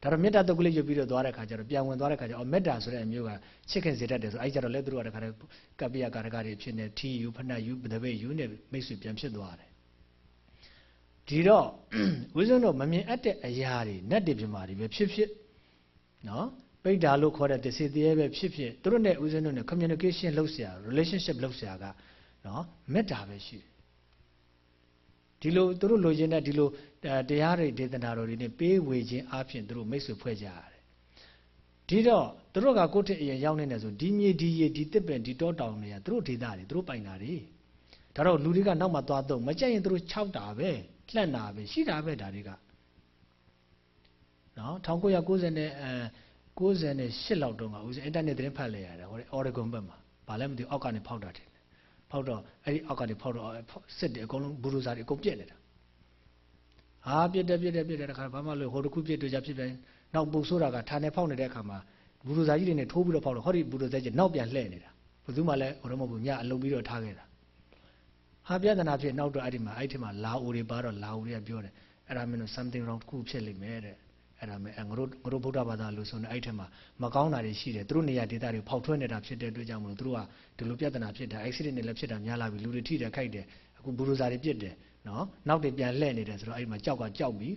ဒါတော့မေတ္တာတုတ်ကလေးရွတ်ပြီးတော့သွားတဲ့ခါကျတော့ပြန်ဝင်သွားတဲ့ခါကျတော့မေတ္တာဆိုတဲ့အမျိုးကချစ်ခင်စေတတ်တယ်ဆိုအဲ့ကျတော့လက်သူတို့ကတခါတည်းကပ္ပိယကာရကတွေဖြစ်နေထီယူဖဏယူပဒပိယူနဲ့မိတ်ဆွေပြန်ဖြစ်သွားတယ် ဒီတော့ဝိဇ္ဇုံတို့မမြင်အပ်တဲ့အရာတွေနတ်တွေပြမာတွေပဲဖြစ်ဖြစ်နော်ပိဋ္ဌာလို့ခေါ်တဲ့တစေတည်းပဲဖြစ်ဖြစ်သူတို့နဲ့ဥစဉ်တို့နဲ့ communication လုပ်เสีย relationship လုပ်เสียကနော်မေတ္တာပဲရှိတယ်ဒီလိုသူတို့လိုချင်တဲ့ဒီလိုတရားတွေဒေသနာတော်တွေနဲ့ပေးဝေခြင်းအပြင်သူတို့မိတ်ဆွေဖွဲ့ကြရတယ်ဒီတော့သူတို့ကကိုယ့်ထက်အရင်ရောက်နေတယ်ဆိုဒီမြေဒီရေဒီတစ်ပင်ဒီတောတောင်တွေကသူတို့ဒေသတွေသူတို့ပိုင်တာတွေဒါတော့လူတွေကနောက်မှသွားတော့မကြက်ရင်သူတို့၆တာပဲ လှက်နာပဲရှိတာပဲဒါတွေကနော်1990နဲ့အဲ98လောက်တုန်းကဦးစင်အင်တာနက်သတင်းဖတ်လိုက်ရတယ်ဟို Oregon ဘက်မှာဘာလဲမသိဘူးအောက်ကနေဖောက်တာတယ်ဖောက်တော့အဲ့ဒီအောက်ကနေဖောက်တော့စစ်တယ်အကုန်လုံးဘူရိုဇာတွေအကုန်ပြက်နေတာဟာပြက်တယ်ပြက်တယ်ပြက်တယ်တခါဘာမှလို့ဟိုတစ်ခုပြက်တွေ့ကြဖြစ်ပြန်နောက်ပူဆိုးတာကဌာနေဖောက်နေတဲ့အခါမှာဘူရိုဇာကြီးတွေနဲ့ထိုးပြီးတော့ဖောက်တော့ဟောဒီဘူရိုဇာကြီးနောက်ပြန်လှည့်နေတာဘယ်သူမှလည်းဟိုတော့မဟုတ်ဘူးညအလုံးပြီးတော့ထားခဲ့တာ ဟာပြဿနာဖြစ်နောက်တော့အဲ့ဒီမှာအဲ့ဒီမှာလာအိုတွေပါတော့လာအိုတွေကပြောတယ်အဲ့ဒါမင်းတို့ something wrong တစ်ခုဖြစ်လိမ့်မယ်တဲ့အဲ့ဒါမဲ့ငါတို့ငါတို့ဗုဒ္ဓဘာသာလို့ဆိုနေအဲ့ထက်မှာမကောင်းတာတွေရှိတယ်သူတို့နေရာဒေသတွေဖောက်ထွင်းနေတာဖြစ်တဲ့အတွက်ကြောင့်မလို့သူတို့ကဒီလိုပြဿနာဖြစ်တာ accident တွေလည်းဖြစ်တာများလာပြီလူတွေထိတယ်ခိုက်တယ်အခုဘူရိုဇာတွေပြစ်တယ်နော်နောက်တွေပြန်လှည့်နေတယ်ဆိုတော့အဲ့မှာကြောက်ကကြောက်ပြီ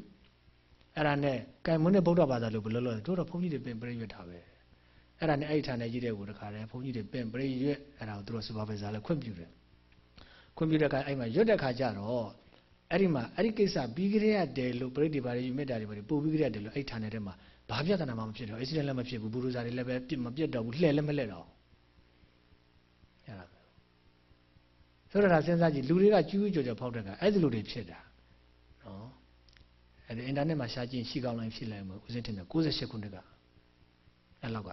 အဲ့ဒါနဲ့ကံမွန်းတဲ့ဗုဒ္ဓဘာသာလို့ဘယ်လိုလုပ်လဲတို့တော့ဘုန်းကြီးတွေပင်ပြည့်ရွတ်ထားပဲအဲ့ဒါနဲ့အဲ့ဒီဌာနကြီးတွေကိုတခါတည်းဘုန်းကြီးတွေပင်ပြည့်ရွတ်အဲ့ဒါကိုတို့ supervisor လည်းခွင့်ပြုတယ် ခွင့်ပြုတဲ့အခါအဲ့မှာရွတ်တဲ့ခါကျတော့အဲ့ဒီမှာအဲ့ဒီကိစ္စပြီးကြရတယ်လို့ပြိဋိဘာတွေယူမေတ္တာတွေဘာတွေပို့ပြီးကြရတယ်လို့အဲ့ဌာနယ်ထဲမှာဘာပြဿနာမှမဖြစ်တော့ accident လည်းမဖြစ်ဘူးဘူရူဇာတွေလည်းပဲပြစ်မပြတ်တော့ဘူးလှဲ့လည်းမလှဲ့တော့အဲ့ဒါဆိုတော့ဒါစဉ်းစားကြည့်လူတွေကကျူးကျူးကြော်ဖောက်တဲ့ကအဲ့ဒီလိုတွေဖြစ်တာနော်အဲ့ဒီအင်တာနက်မှာရှားကြည့်ရှိကောင်းလိုက်ဖြစ်လိုက်မှာဦးစင်းတင်တယ်68ခုနှစ်ကအဲ့လောက်က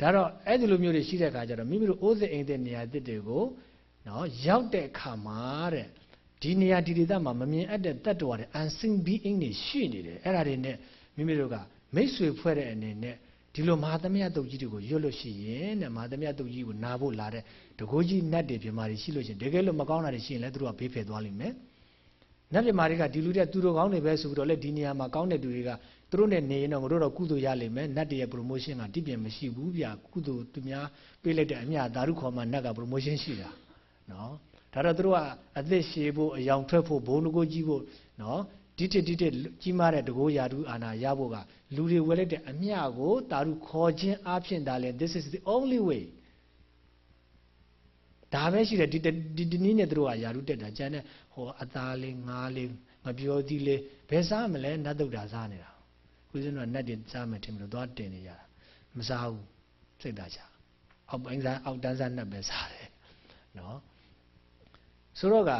ဒါတော့အဲ့ဒီလိုမျိုးတွေရှိတဲ့အခါကျတော့မိမိတို့အိုးစိအိမ်တဲ့နေရာတစ်တွေကို နော်ရောက်တဲ့အခါမှာတဲ့ဒီနေရာဒီဒေသမှာမမြင်အပ်တဲ့တတ္တဝါတွေ unseen being တွေရှိနေတယ်အဲ့ဒါတွေနဲ့မိမိတို့ကမိတ်ဆွေဖွဲ့တဲ့အနေနဲ့ဒီလိုမဟာသမယတုတ်ကြီးတွေကိုရွတ်လို့ရှိရင်တဲ့မဟာသမယတုတ်ကြီးကိုနာဖို့လာတဲ့တကိုးကြီးနတ်တွေပြမာတွေရှိလို့ရှိရင်တကယ်လို့မကောင်းတာတွေရှိရင်လည်းသူတို့ကဘေးဖယ်သွားလိမ့်မယ်နတ်မြမာတွေကဒီလူတွေကသူတို့ကောင်းနေပဲဆိုပြီးတော့လေဒီနေရာမှာကောင်းတဲ့သူတွေကသူတို့နဲ့နေရင်တော့ငါတို့တော့ကုသိုလ်ရလိမ့်မယ်နတ်တွေရဲ့ promotion ကတိပြင်မရှိဘူးဗျာကုသိုလ်သူများပေးလိုက်တဲ့အမြသာရုခေါ်မှနတ်က promotion ရှိတာ နော်ဒါတော့သူတို့ကအသက်ရှည်ဖို့အယောင်ထွက်ဖို့ဘုံတကိုကြီးဖို့နော်ဒီတစ်ဒီတစ်ကြီးမားတဲ့တကိုးရာထူးအာဏာရဖို့ကလူတွေဝယ်လိုက်တဲ့အမြကိုတာရုခေါ်ခြင်းအဖြစ်ဒါလဲ this is the only way ဒါပဲရှိတယ်ဒီဒီဒီနည်းနဲ့သူတို့ကယာရုတက်တာကျန်တဲ့ဟောအသားလေးငါးလေးမပြောသီးလေးဘယ်စားမလဲနတ်တုတ်တာစားနေတာဦးဇင်းတို့ကနတ်တွေစားမယ်ထင်ပြီးတော့သွားတင်နေကြတာမစားဘူးစိတ်သာချအောက်ပိုင်းစားအောက်တန်းစားနတ်ပဲစားတယ်နော် ဆိုတော့က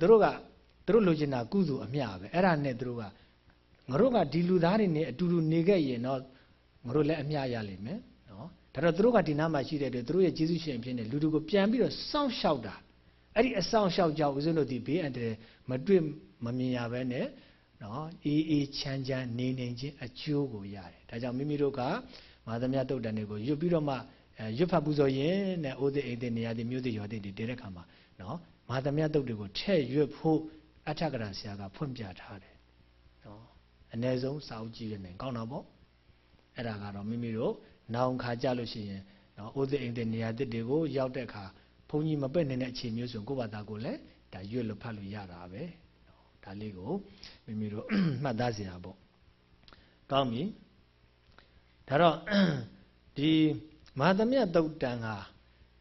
သူတို့ကသူတို့လိုချင်တာကုသိုလ်အမျှပဲအဲ့ဒါနဲ့သူတို့ကငါတို့ကဒီလူသားတွေနဲ့အတူတူနေခဲ့ရင်တော့ငါတို့လည်းအမျှရလိမ့်မယ်ဒါတော့သူတို့ကဒီနားမှာရှိတဲ့အတွက်သူတို့ရဲ့ကျေးဇူးရှင်ဖြစ်နေလူတို့ကိုပြန်ပြီးတော့စောင့်ရှောက်တာအဲ့ဒီအဆောင်ရှောက်ကြောင့်ဦးဇင်းတို့ဒီဘေးအန္တရာယ်မတွေ့မမြင်ရဘဲနဲ့နော်အေးအေးချမ်းချမ်းနေနေခြင်းအကျိုးကိုရတယ်ဒါကြောင့်မိမိတို့ကမာသမယတုတ်တန်တွေကိုရွတ်ပြီးတော့မှရွတ်ဖတ်ပူဇော်ရင်နဲ့အိုးသိအိမ်သိနေရာသိမြို့သိရွာသိတွေတည်တဲ့ခါမှာ နော်မာသမယတုတ်တွေကိုထဲ့ရွတ်ဖို့အထက်ကရာဆရာကဖွင့်ပြထားတယ်နော်အ ਨੇ ဆုံးစာအုပ်ကြည့်ရနေကောင်းတာပေါ့အဲ့ဒါကတော့မိမိတို့နောင်ခါကြလို့ရှိရင်နော်အိုးသိအိမ်သိနေရာသစ်တွေကိုရောက်တဲ့အခါဘုန်းကြီးမပက်နေတဲ့အခြေမျိုးဆိုကိုယ့်ဘာသာကိုလည်းဒါရွတ်လို့ဖတ်လို့ရတာပဲနော်ဒါလေးကိုမိမိတို့မှတ်သားစရာပေါ့ကောင်းပြီဒါတော့ဒီမဟာသမယတုတ်တန်ဟာ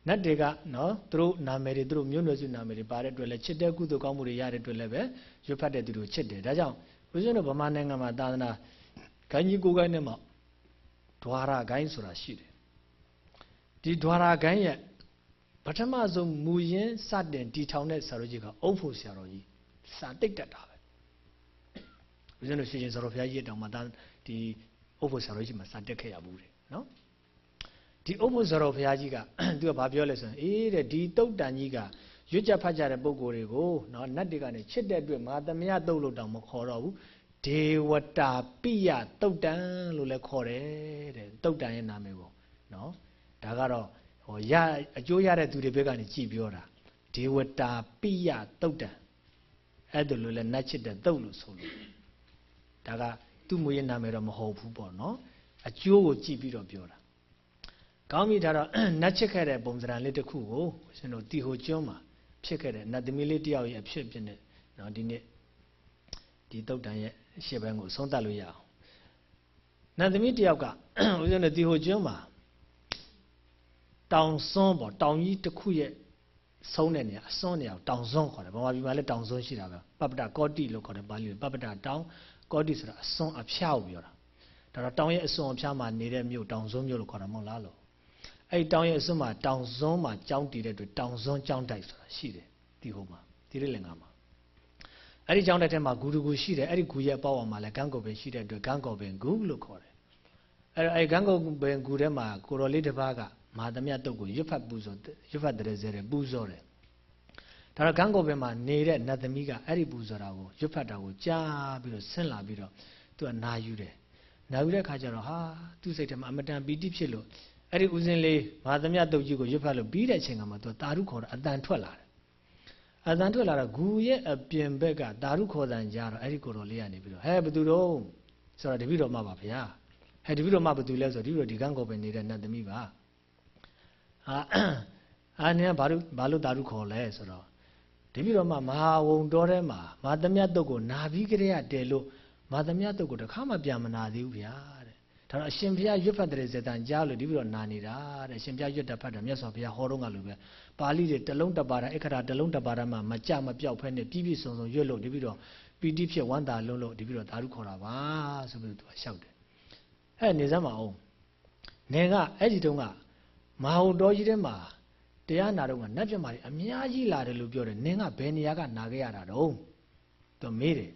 နတ်တွေကနော်သူတို့နာမည်တွေသူတို့မျိုးနွယ်စုနာမည်တွေပါတဲ့အတွက်လည်းချစ်တဲ့ကုသိုလ်ကောင်းမှုတွေရတဲ့အတွက်လည်းပဲရွတ်ဖတ်တဲ့သူတို့ချစ်တယ်ဒါကြောင့်ဦးဇင်းတို့ဗမာနိုင်ငံမှာသာသနာဂိုင်းကြီးကိုယ်ကိုင်းနဲ့မှာဒွါရဂိုင်းဆိုတာရှိတယ်ဒီဒွါရဂိုင်းရဲ့ပထမဆုံးမူရင်းစတင်တီထောင်တဲ့ဆရာတော်ကြီးကအုပ်ဖို့ဆရာတော်ကြီးစာတိတ်တက်တာပဲဦးဇင်းတို့ရှင်ရှင်ဆရာတော်ဘုရားကြီးတောင်မှဒီအုပ်ဖို့ဆရာတော်ကြီးမှာစာတက်ခဲ့ရဘူးတဲ့နော် ဒီအုပ်ဖို့ဆရာတော်ဘုရားကြီးကသူကဘာပြောလဲဆိုရင်အေးတဲ့ဒီတုတ်တန်ကြီးကရွတ်ကြဖတ်ကြတဲ့ပုံကိုယ်တွေကိုနော်နတ်တွေကနေချစ်တဲ့အတွက်မာသမယတုတ်လို့တောင်မခေါ်တော့ဘူးဒေဝတာပိယတုတ်တန်လို့လည်းခေါ်တယ်တဲ့တုတ်တန်ရဲ့နာမည်ပေါ့နော်ဒါကတော့ဟောရအကျိုးရတဲ့သူတွေဘက်ကနေကြည်ပြောတာဒေဝတာပိယတုတ်တန်အဲ့ဒါလိုလဲနတ်ချစ်တဲ့တုတ်လို့ဆိုလို့ဒါကသူ့မွေးရဲ့နာမည်တော့မဟုတ်ဘူးပေါ့နော်အကျိုးကိုကြည်ပြီးတော့ပြောတာ ကောင်းပြီဒါတော့နတ်ချစ်ခဲ့တဲ့ပုံစံလေးတစ်ခုကိုရှင်တို့တီဟိုကျွန်းမှာဖြစ်ခဲ့တဲ့နတ်သမီးလေးတယောက်ရဲ့အဖြစ်ဖြစ်နေနော်ဒီနေ့ဒီတုတ်တန်ရဲ့ရှေ့ဘန်းကိုဆုံးသတ်လို့ရအောင်နတ်သမီးတယောက်ကဦးဇင်းတို့တီဟိုကျွန်းမှာတောင်စွန်းပေါ့တောင်ကြီးတစ်ခုရဲ့ဆုံးတဲ့နေရာအစွန်းနေရာကိုတောင်စွန်းခေါ်တယ်ဗမာပြည်မှာလည်းတောင်စွန်းရှိတာပဲပပ္ပတကောတိလို့ခေါ်တယ်ပါဠိလိုပပ္ပတတောင်ကောတိဆိုတာအစွန်းအဖျားကိုပြောတာဒါတော့တောင်ရဲ့အစွန်းအဖျားမှာနေတဲ့မြို့တောင်စွန်းမြို့လို့ခေါ်တာမဟုတ်လားလို့ အဲ့တောင်ရဲ့အစွန်းမှာတောင်စွန်းမှာကြောင်းတည်တဲ့အတွက်တောင်စွန်းကြောင်းတိုက်ဆိုတာရှိတယ်ဒီဟိုမှာဒီရလင်္ကာမှာအဲ့ဒီကြောင်းတဲ့ထဲမှာဂူတကူရှိတယ်အဲ့ဒီဂူရဲ့အပေါက်မှာလည်းဂန်းကော်ပင်ရှိတဲ့အတွက်ဂန်းကော်ပင်ဂူလို့ခေါ်တယ်အဲ့တော့အဲ့ဂန်းကော်ပင်ဂူထဲမှာကိုတော်လေးတစ်ပါးကမဟာသမယတုတ်ကိုရွတ်ဖတ်ပူဇော်ရွတ်ဖတ်တဲ့ဇဲတယ်ပူဇော်တယ်ဒါတော့ဂန်းကော်ပင်မှာနေတဲ့နတ်သမီးကအဲ့ဒီပူဇော်တာကိုရွတ်ဖတ်တာကိုကြားပြီးတော့ဆင်းလာပြီးတော့သူကနာယူတယ်နာယူတဲ့ခါကျတော့ဟာသူ့စိတ်ထဲမှာအမတန်ပီတိဖြစ်လို့ အဲ့ဒီဦးစင်းလေးမဟာသမယတုတ်ကြီးကိုရွတ်ဖတ်လို့ပြီးတဲ့အချိန်ကမှသူကတာရုခေါ်တာအတန်ထွက်လာတယ်အတန်ထွက်လာတော့ဂူရဲ့အပြင်ဘက်ကတာရုခေါ်တန်ကြတော့အဲ့ဒီကိုတော်လေးကနေပြီးတော့ဟဲဘသူတော့ဆိုတော့တပည့်တော်မှပါဗျာဟဲတပည့်တော်မှဘသူလဲဆိုတော့ဒီလိုဒီကန်းကော်ပင်နေတဲ့နတ်သမီးပါအာအာနင်ကဘာလို့ဘာလို့တာရုခေါ်လဲဆိုတော့တပည့်တော်မှမဟာဝုံတော်ထဲမှာမာသမယတုတ်ကိုနာပြီးကြရတဲလို့မာသမယတုတ်ကိုတခါမှပြန်မနာသေးဘူးဗျာတဲ့ ဒါတော့အရှင်ဘုရားရွတ်ဖတ်တဲ့ဇေတန်ကြားလို့ဒီပြီးတော့နာနေတာတဲ့အရှင်ဘုရားရွတ်တတ်ဖတ်တယ်မြတ်စွာဘုရားဟောတော့ကလို့ပဲပါဠိတွေတလုံးတပါးတာအခရာတလုံးတပါးတာမှမကြမပြောက်ဖဲနဲ့ပြည့်ပြည့်စုံစုံရွတ်လို့ဒီပြီးတော့ပီတိဖြစ်ဝမ်းသာလုံးလို့ဒီပြီးတော့ဓာတုခေါ်တာပါဆိုပြီးတော့သူကလျှောက်တယ်အဲ့နေစမ်းမအောင်နေကအဲ့ဒီတုန်းကမဟာတော်ကြီးထဲမှာတရားနာတော့ကနတ်ပြမာတွေအများကြီးလာတယ်လို့ပြောတယ်နင်းကဘယ်နေရာကနာခဲ့ရတာတော့သူမေးတယ်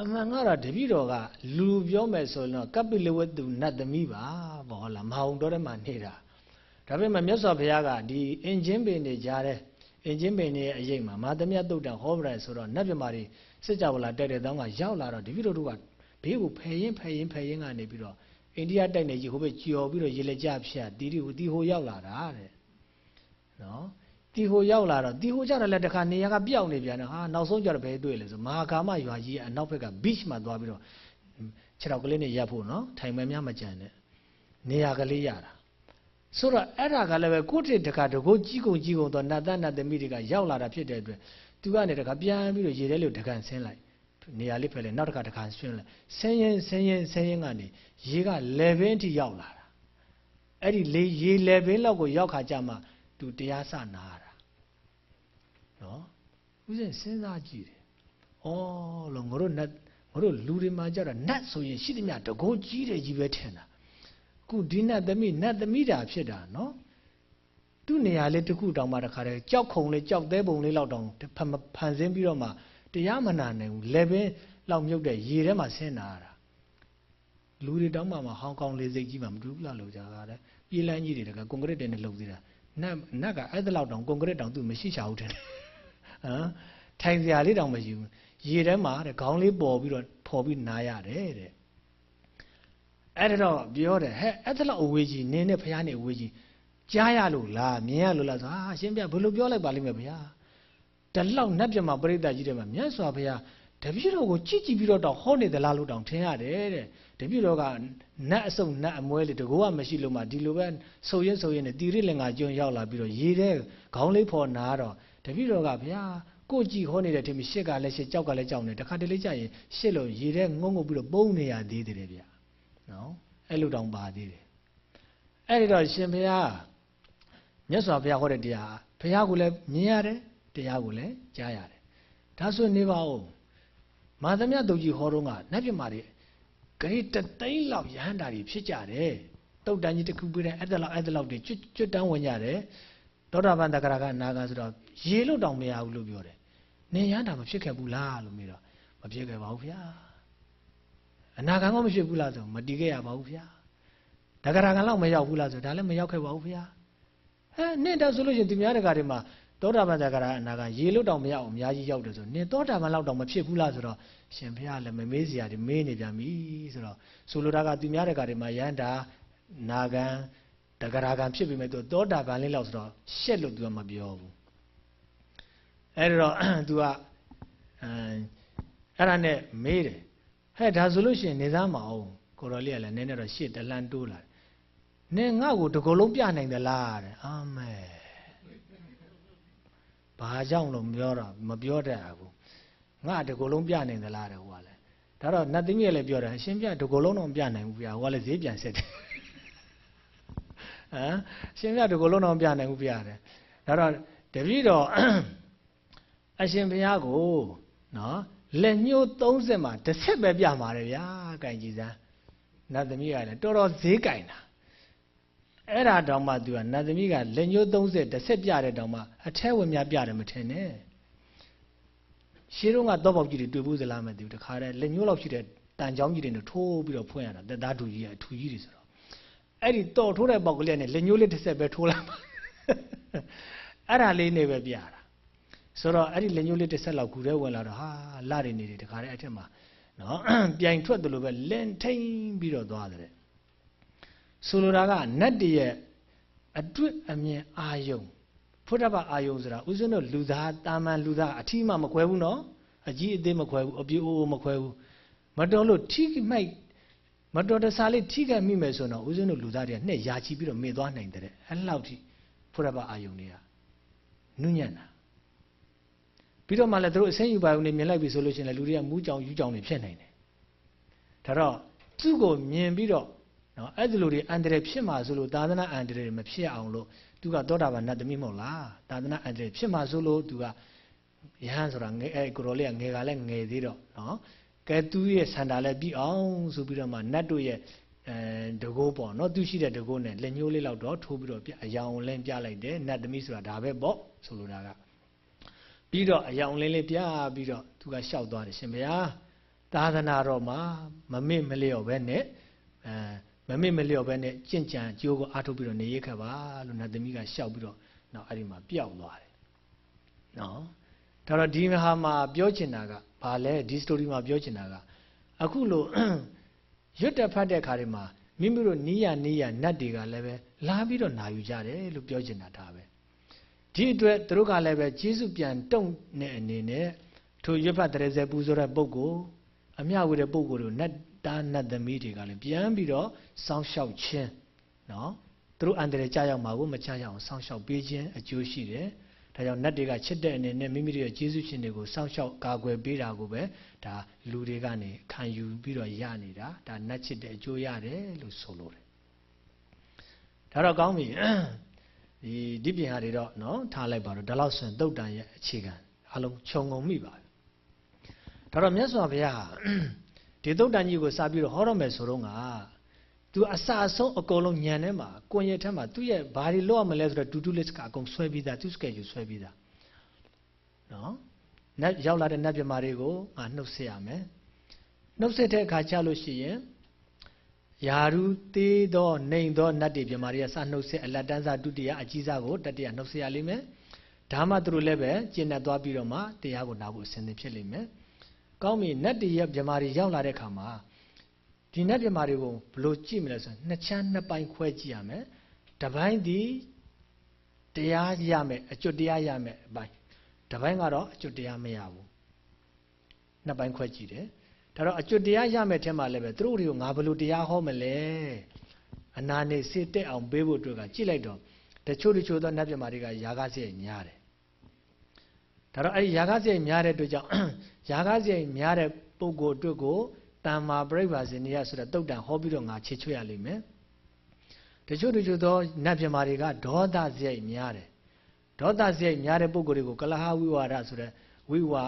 အမှန်ကတော့တပည့်တော်ကလူပြောမယ်ဆိုရင်တော့ကပိလဝတ္တုနတ်သမီးပါဘောလားမဟာတော်ထဲမှာနေတာဒါပေမဲ့မြတ်စွာဘုရားကဒီအင်ဂျင်ပင်တွေကြားတဲ့အင်ဂျင်ပင်တွေရဲ့အရေးမှာမာသမယတုတ်တန်ဟောပရိုင်ဆိုတော့နတ်ပြမာတွေစစ်ကြဝဠာတက်တဲ့တောင်းကရောက်လာတော့တပည့်တော်တို့ကဘေးကိုဖယ်ရင်ဖယ်ရင်ဖယ်ရင်ကနေပြီးတော့အိန္ဒိယတိုက်နေကြီးဟိုဘက်ကြော်ပြီးတော့ရေလက်ကြဖြတ်တီတီဟိုတီဟိုရောက်လာတာတဲ့နော် တီဟိုရောက်လာတော့တီဟိုကျတော့လည်းတခါနေရာကပြောက်နေပြန်တော့ဟာနောက်ဆုံးကျတော့ဘယ်တွေ့လဲဆိုမဟာကာမရွာကြီးရဲ့အနောက်ဘက်က beach မှာသွားပြီးတော့ခြေထောက်ကလေးနဲ့ရပ်ဖို့နော်ထိုင်မဲများမကြံနဲ့နေရာကလေးရတာဆိုတော့အဲ့ဒါကလည်းပဲကိုယ့်တတခါတကိုးကြီးကုန်ကြီးကုန်တော့နတ်သားနတ်သမီးတွေကရောက်လာတာဖြစ်တဲ့အတွက်သူကနေတခါပြန်ပြီးတော့ရေထဲလို့တကန်ဆင်းလိုက်နေရာလေးဖယ်လိုက်နောက်တခါတခါဆင်းလိုက်ဆင်းရင်ဆင်းရင်ဆင်းရင်ကနေရေကလေဘင်းအထိရောက်လာတာအဲ့ဒီလေရေလေဘင်းလောက်ကိုရောက်ခါကြမှာသူတရားစနာတာ နော်ဦးဇင်းစဉ်းစားကြည့်တယ်ဩလို့ငါတို့နတ်ငါတို့လူတွေမှာကြတော့နတ်ဆိုရင်ရှိသမျှတကိုးကြီးတယ်ကြီးပဲထင်တာခုဒီနတ်သမီးနတ်သမီးတာဖြစ်တာနော်သူ့နေရာလေးတစ်ခုတောင်မှတခါတည်းကြောက်ခုံလေးကြောက်သေးပုံလေးလောက်တောင်ဖန်ဆင်းပြီးတော့မှတရားမနာနိုင်ဘူးလေပင်လောက်မြုပ်တဲ့ရေထဲမှာဆင်းလာတာလူတွေတောင်မှမဟောင်းကောင်းလေးစိတ်ကြီးမှမတူဘူးလားလို့ကြာတာလေပြေးလန်းကြီးတွေတကကွန်ကရစ်တွေနဲ့လှုပ်သေးတာနတ်နတ်ကအဲ့ဒါလောက်တောင်ကွန်ကရစ်တောင်သူမရှိချဘူးတဲ့ ဟမ်ထိုင်စရာလေးတောင်မရှိဘူးရေထဲမှာတဲ့ခေါင်းလေးပေါ်ပြီးတော့ဖော်ပြီးနားရတယ်တဲ့အဲ့ဒါတော့ပြောတယ်ဟဲ့အဲ့ဒါလောက်အဝေးကြီးနင်းနဲ့ဖះနဲ့အဝေးကြီးကြားရလို့လားမြင်ရလို့လားဆိုဟာအရှင်ပြဘယ်လိုပြောလိုက်ပါလိမ့်မယ်ဗျာတလောက်နတ်ပြမပရိသတ်ကြီးတွေမှာမြတ်စွာဘုရားတပည့်တော်ကိုကြည့်ကြည့်ပြီးတော့တောင်ဟောနေသလားလို့တောင်ထင်ရတယ်တဲ့တပည့်တော်ကနတ်အစုံနတ်အမွဲလေးတကောကမရှိလို့မှဒီလိုပဲဆုပ်ရင်ဆုပ်ရင်နဲ့တီရိလင်္ကာကျွန်းရောက်လာပြီးတော့ရေတဲ့ခေါင်းလေးဖော်နာတော့ တပည့်တော်ကဗျာကိုကြည့်ဟောနေတဲ့ထင်ပြီးရှစ်ကလည်းရှစ်ကြောက်ကလည်းကြောက်နေတခါတလေကြာရင်ရှစ်လို့ရေတဲ့ငုံငုံပြီးတော့ပုံနေရသေးတယ်ဗျာနော်အဲ့လိုတောင်ပါသေးတယ်အဲ့ဒီတော့ရှင်ဘုရားမြတ်စွာဘုရားဟောတဲ့တရားဘုရားကလည်းမြင်ရတယ်တရားကိုလည်းကြားရတယ်ဒါဆိုနေပါဦးမာသမယတုတ်ကြီးဟောတော့ကနတ်ပြမာတွေဂရိတသိန်းလောက်ရဟန္တာတွေဖြစ်ကြတယ်တုတ်တန်ကြီးတစ်ခုပြတဲ့အဲ့ဒါလောက်အဲ့ဒါလောက်တွေကျွတ်ကျွတ်တန်းဝင်ကြတယ် သောတာပန်တဂရကအနာဂါဆိုတော့ရေလို့တောင်မရဘူးလို့ပြောတယ်နေရဟန္တာမဖြစ်ခဲ့ဘူးလားလို့မေးတော့မဖြစ်ခဲ့ပါဘူးဗျာအနာဂံကမဖြစ်ဘူးလားဆိုမတည်ခဲ့ရပါဘူးဗျာတဂရကလောက်မရောက်ဘူးလားဆိုဒါလည်းမရောက်ခဲ့ပါဘူးဗျာဟဲ့နဲ့တော့ဆိုလို့ရှိရင်သူများတကာတွေမှာသောတာပန်တဂရအနာကရေလို့တောင်မရအောင်အများကြီးရောက်တယ်ဆိုနင်သောတာပန်လောက်တောင်မဖြစ်ဘူးလားဆိုတော့ရှင်ဘုရားလည်းမမေးစရာတွေမေးနေပြန်ပြီဆိုတော့ဆိုလိုတာကသူများတကာတွေမှာယန္တာနာဂံ တဂရကံဖြစ်ပြီမဲ့သူသောတာပန်လေးလောက်ဆိုတော့ရှက်လို့သူကမပြောဘူးအဲ့တော့ तू ကအဲအဲ့ဒါနဲ့မေးတယ်ဟဲ့ဒါဆိုလို့ရှိရင်နေသားမအောင်ကိုတော်လေးကလည်းနည်းနည်းတော့ရှေ့တလန်တိုးလာတယ်နင်ငါ့ကိုတကောလုံးပြနိုင်သလားတဲ့အာမဲဘာကြောင့်လို့ပြောတော့မပြောတတ်ဘူးငါတကောလုံးပြနိုင်သလားတဲ့ဟိုကလည်းဒါတော့နတ်သမီးလည်းပြောတယ်အရှင်ပြတကောလုံးတော့ပြနိုင်ဘူးဗျာဟိုကလည်းဈေးပြန်ဆက်တယ် ဟမ်ရှင်ပြတကောလုံးတော့ပြနိုင်ဘူးဗျာတဲ့ဒါတော့တပည့်တော်အရှင်ဘုရားကိုနော်လက်ညှိုး30မှာတစ်ဆက်ပဲပြမှာတယ်ဗျာကင်ကြည်စမ်းနတ်သမီးကလည်းတော်တော်ဈေးကင်တာအဲ့ဒါတောင်မှ तू ကနတ်သမီးကလက်ညှိုး30တစ်ဆက်ပြတဲ့တောင်မှအထဲဝင်များပြတယ်မထင်နဲ့ရှင်းတော့ကတော့ပေါက်ကြီးတွေတွေ့ဘူးသလားမသိဘူးတခါတည်းလက်ညှိုးလောက်ရှိတဲ့တန်ချောင်းကြီးတွေနဲ့ထိုးပြီးတော့ဖွင့်ရတာတက်သားတူကြီးကအထူကြီးတွေဆိုတော့ အဲ့ဒီတော်ထိုးတဲ့ပေါက်ကလေးနဲ့လက်ညှိုးလေးတစ်ဆက်ပဲထိုးလိုက်ပါအဲ့ဒါလေးနဲ့ပဲပြတာဆိုတော့အဲ့ဒီလက်ညှိုးလေးတစ်ဆက်လောက်ကူတဲ့ဝင်လာတော့ဟာလာတွေနေတယ်တခါတည်းအထက်မှာနော်ပြိုင်ထွက်တယ်လို့ပဲလင်ထိန်ပြီးတော့သွားတယ်ဆိုလိုတာကနတ်တရဲ့အတွေ့အမြင်အာယုံဖုဒ္ဓဘာအာယုံဆိုတာဥစဉ်တို့လူသားတာမန်လူသားအထီးမှမခွဲဘူးနော်အကြီးအသေးမခွဲဘူးအပြိုးအိုးမခွဲဘူးမတော်လို့ထိမိုက် မတော်တဆာလေးထိခိုက်မိမယ်ဆိုတော့ဥစဉ်တို့လူသားတွေကနှက်ရာချီပြီးတော့မေ့သွားနိုင်တဲ့အဲ့လောက်ထိဖုဒ္ဓဘာအာယုံတွေကနုညံ့တာပြီးတော့မှလည်းတို့အစင်းယူပါုံနေမြင်လိုက်ပြီဆိုလို့ရှိရင်လည်းလူတွေကမူးကြောင်ယူကြောင်တွေဖြစ်နိုင်တယ်ဒါတော့သူ့ကိုမြင်ပြီးတော့နော်အဲ့ဒီလိုတွေအန္တရာယ်ဖြစ်မှာဆိုလို့သာသနာအန္တရာယ်မဖြစ်အောင်လို့သူကသောတာပန်နတ်သမီးမဟုတ်လားသာသနာအန္တရာယ်ဖြစ်မှာဆိုလို့သူကယဟန်ဆိုတာငယ်အဲ့ကိုရောလေးကငယ်ကလည်းငယ်သေးတော့နော် ကဲသူရဲ့ဆန္ဒလည်းပြီးအောင်ဆိုပြီးတော့မှနတ်တို့ရဲ့အဲတကိုးပေါ့နော်သူရှိတဲ့တကိုးနဲ့လက်ညှိုးလေးလောက်တော့ထိုးပြီးတော့အယောင်လင်းပြလိုက်တယ်နတ်သမီးဆိုတာဒါပဲပေါ့ဆိုလိုတာကပြီးတော့အယောင်လင်းလေးပြပြီးတော့သူကလျှောက်သွားတယ်ရှင်ဘုရားသာသနာတော်မှာမမေ့မလျော့ပဲနဲ့အဲမမေ့မလျော့ပဲနဲ့ကြင့်ကြံကြိုးကိုအားထုတ်ပြီးတော့နေရခဲ့ပါလို့နတ်သမီးကလျှောက်ပြီးတော့နောက်အဲ့ဒီမှာပျောက်သွားတယ်နော်ဒါတော့ဒီဟာမှာပြောချင်တာက ဘာလဲဒီစတိုရီမှာပြောချင်တာကအခုလို့ရွတ်တက်ဖတ်တဲ့ခါတွေမှာမိမိတို့နီးရနီးရနတ်တွေကလည်းပဲလာပြီးတော့နာယူကြတယ်လို့ပြောချင်တာဒါပဲဒီအတွက်သူတို့ကလည်းပဲဂျေစုပြန်တုံတဲ့အနေနဲ့ထိုရွတ်ဖတ်တရေစဲပူဇော်တဲ့ပုဂ္ဂိုလ်အမြဝေတဲ့ပုဂ္ဂိုလ်တို့နတ်တာနတ်သမီးတွေကလည်းပြန်ပြီးတော့စောင့်ရှောက်ခြင်းနော်သူတို့အန္တရာယ်ကြောက်ရောက်မှာကိုမချရအောင်စောင့်ရှောက်ပေးခြင်းအကျိုးရှိတယ် ဒါကြောင့်နတ်တွေကချစ်တဲ့အနေနဲ့မိမိတို့ရဲ့ကျေးဇူးရှင်တွေကိုစောင့်ရှောက်ကာကွယ်ပေးတာကိုပဲဒါလူတွေကနေခံယူပြီးတော့ရနေတာဒါနတ်ချစ်တဲ့အကျိုးရတယ်လို့ဆိုလို့တယ်ဒါတော့ကောင်းပြီဒီဒီပြင်ဟာတွေတော့နော်ထားလိုက်ပါတော့ဒါလောက်ဆိုရင်တုတ်တန်ရဲ့အခြေခံအလုံးခြုံငုံမိပါဒါတော့မြတ်စွာဘုရားဒီတုတ်တန်ကြီးကိုစပြီးတော့ဟောရမယ်ဆိုတော့က သူအစအဆုံးအကုန်လုံးညံထဲမှာကိုယ်ရဲ့ထဲမှာသူ့ရဲ့ဘာတွေလုပ်ရမလဲဆိုတော့ to do list ကအကုန်ဆွဲပြီးသားသူ schedule ဆွဲပြီးသားနော်နတ်ရောက်လာတဲ့နတ်ပြမာတွေကိုငါနှုတ်ဆက်ရမယ်နှုတ်ဆက်တဲ့အခါကျလို့ရှိရင်ယာရုသေးသောနှိမ်သောနတ်တွေပြမာတွေကစနှုတ်ဆက်အလတ်တန်းစားဒုတိယအကြီးစားကိုတတိယနှုတ်ဆက်ရလိမ့်မယ်ဒါမှသူတို့လည်းပဲကျင့်တတ်သွားပြီးတော့မှတရားကိုနာဖို့အစဉ်သင်ဖြစ်လိမ့်မယ်ကောင်းပြီနတ်တွေရဲ့ပြမာတွေရောက်လာတဲ့အခါမှာ ဒီနတ်ပြမာတွေကိုဘလို့ကြည့်မလဲဆိုရင်နှစ်ချမ်းနှစ်ပိုင်းခွဲကြည့်ရမယ်တပိုင်းဒီတရားရမယ်အကျွတ်တရားရမယ်အပိုင်းတပိုင်းကတော့အကျွတ်တရားမရဘူးနှစ်ပိုင်းခွဲကြည့်တယ်ဒါတော့အကျွတ်တရားရမယ်ထဲမှာလည်းပဲသူတို့တွေကိုငါဘလို့တရားဟောမလဲအနာနေစေတက်အောင်ပေးဖို့အတွက်ကကြည့်လိုက်တော့တချို့တချို့သောနတ်ပြမာတွေကယာကစရိတ်များတယ်ဒါတော့အဲ့ဒီယာကစရိတ်များတဲ့အတွက်ကြောင့်ယာကစရိတ်များတဲ့ပုဂ္ဂိုလ်အတွက်ကို တမ္မာပြိဗာဇိနိယဆိုတဲ့တုတ်တန်ဟောပြီးတော့ငါခြေချွတ်ရလိမ့်မယ်တချို့တချို့သောနတ်ပြမာတွေကဒေါသစရိုက်များတယ်ဒေါသစရိုက်များတဲ့ပုဂ္ဂိုလ်တွေကိုကလဟဝိဝါဒဆိုတဲ့ဝိဝါ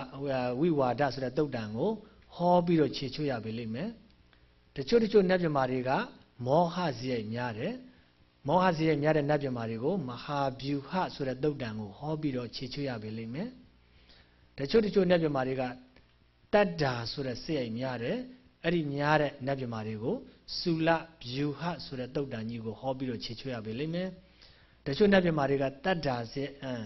ဝိဝါဒဆိုတဲ့တုတ်တန်ကိုဟောပြီးတော့ခြေချွတ်ရပြီလိမ့်မယ်တချို့တချို့နတ်ပြမာတွေကမောဟစရိုက်များတယ်မောဟစရိုက်များတဲ့နတ်ပြမာတွေကိုမဟာဗျူဟဆိုတဲ့တုတ်တန်ကိုဟောပြီးတော့ခြေချွတ်ရပြီလိမ့်မယ်တချို့တချို့နတ်ပြမာတွေကတတ္တာဆိုတဲ့စရိုက်များတယ် အဲ့ဒီများတဲ့နတ်ပြမာတွေကိုစူလဗျူဟဆိုတဲ့တုတ်တန်ကြီးကိုဟောပြီးတော့ခြေချွတ်ရပြီလိမ့်မယ်တချို့နတ်ပြမာတွေကတတ္တာစေအမ်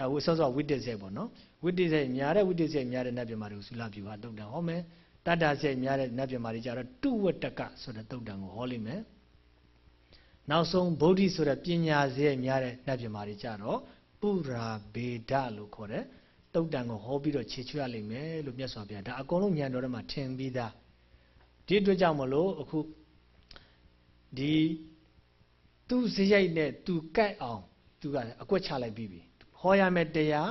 အဝိစောစောဝိတ္တစေပေါ့နော်ဝိတ္တစေများတဲ့ဝိတ္တစေများတဲ့နတ်ပြမာတွေကိုစူလဗျူဟတုတ်တန်ဟောမယ်တတ္တာစေများတဲ့နတ်ပြမာတွေကြတော့တုဝတ္တကဆိုတဲ့တုတ်တန်ကိုဟောလိမ့်မယ်နောက်ဆုံးဗုဒ္ဓဆိုတဲ့ပညာစေများတဲ့နတ်ပြမာတွေကြတော့ပုရာဘေဒလို့ခေါ်တဲ့တုတ်တန်ကိုဟောပြီးတော့ခြေချွတ်ရလိမ့်မယ်လို့မြတ်စွာဘုရားဒါအကုန်လုံးဉာဏ်တော်ထဲမှာထင်ပြီးသား ဒီအတွက်ကြောင့်မလို့အခုဒီသူ့ဇရိုက်နဲ့သူကြိုက်အောင်သူကအကွက်ချလိုက်ပြီးပြီဟောရမယ်တရား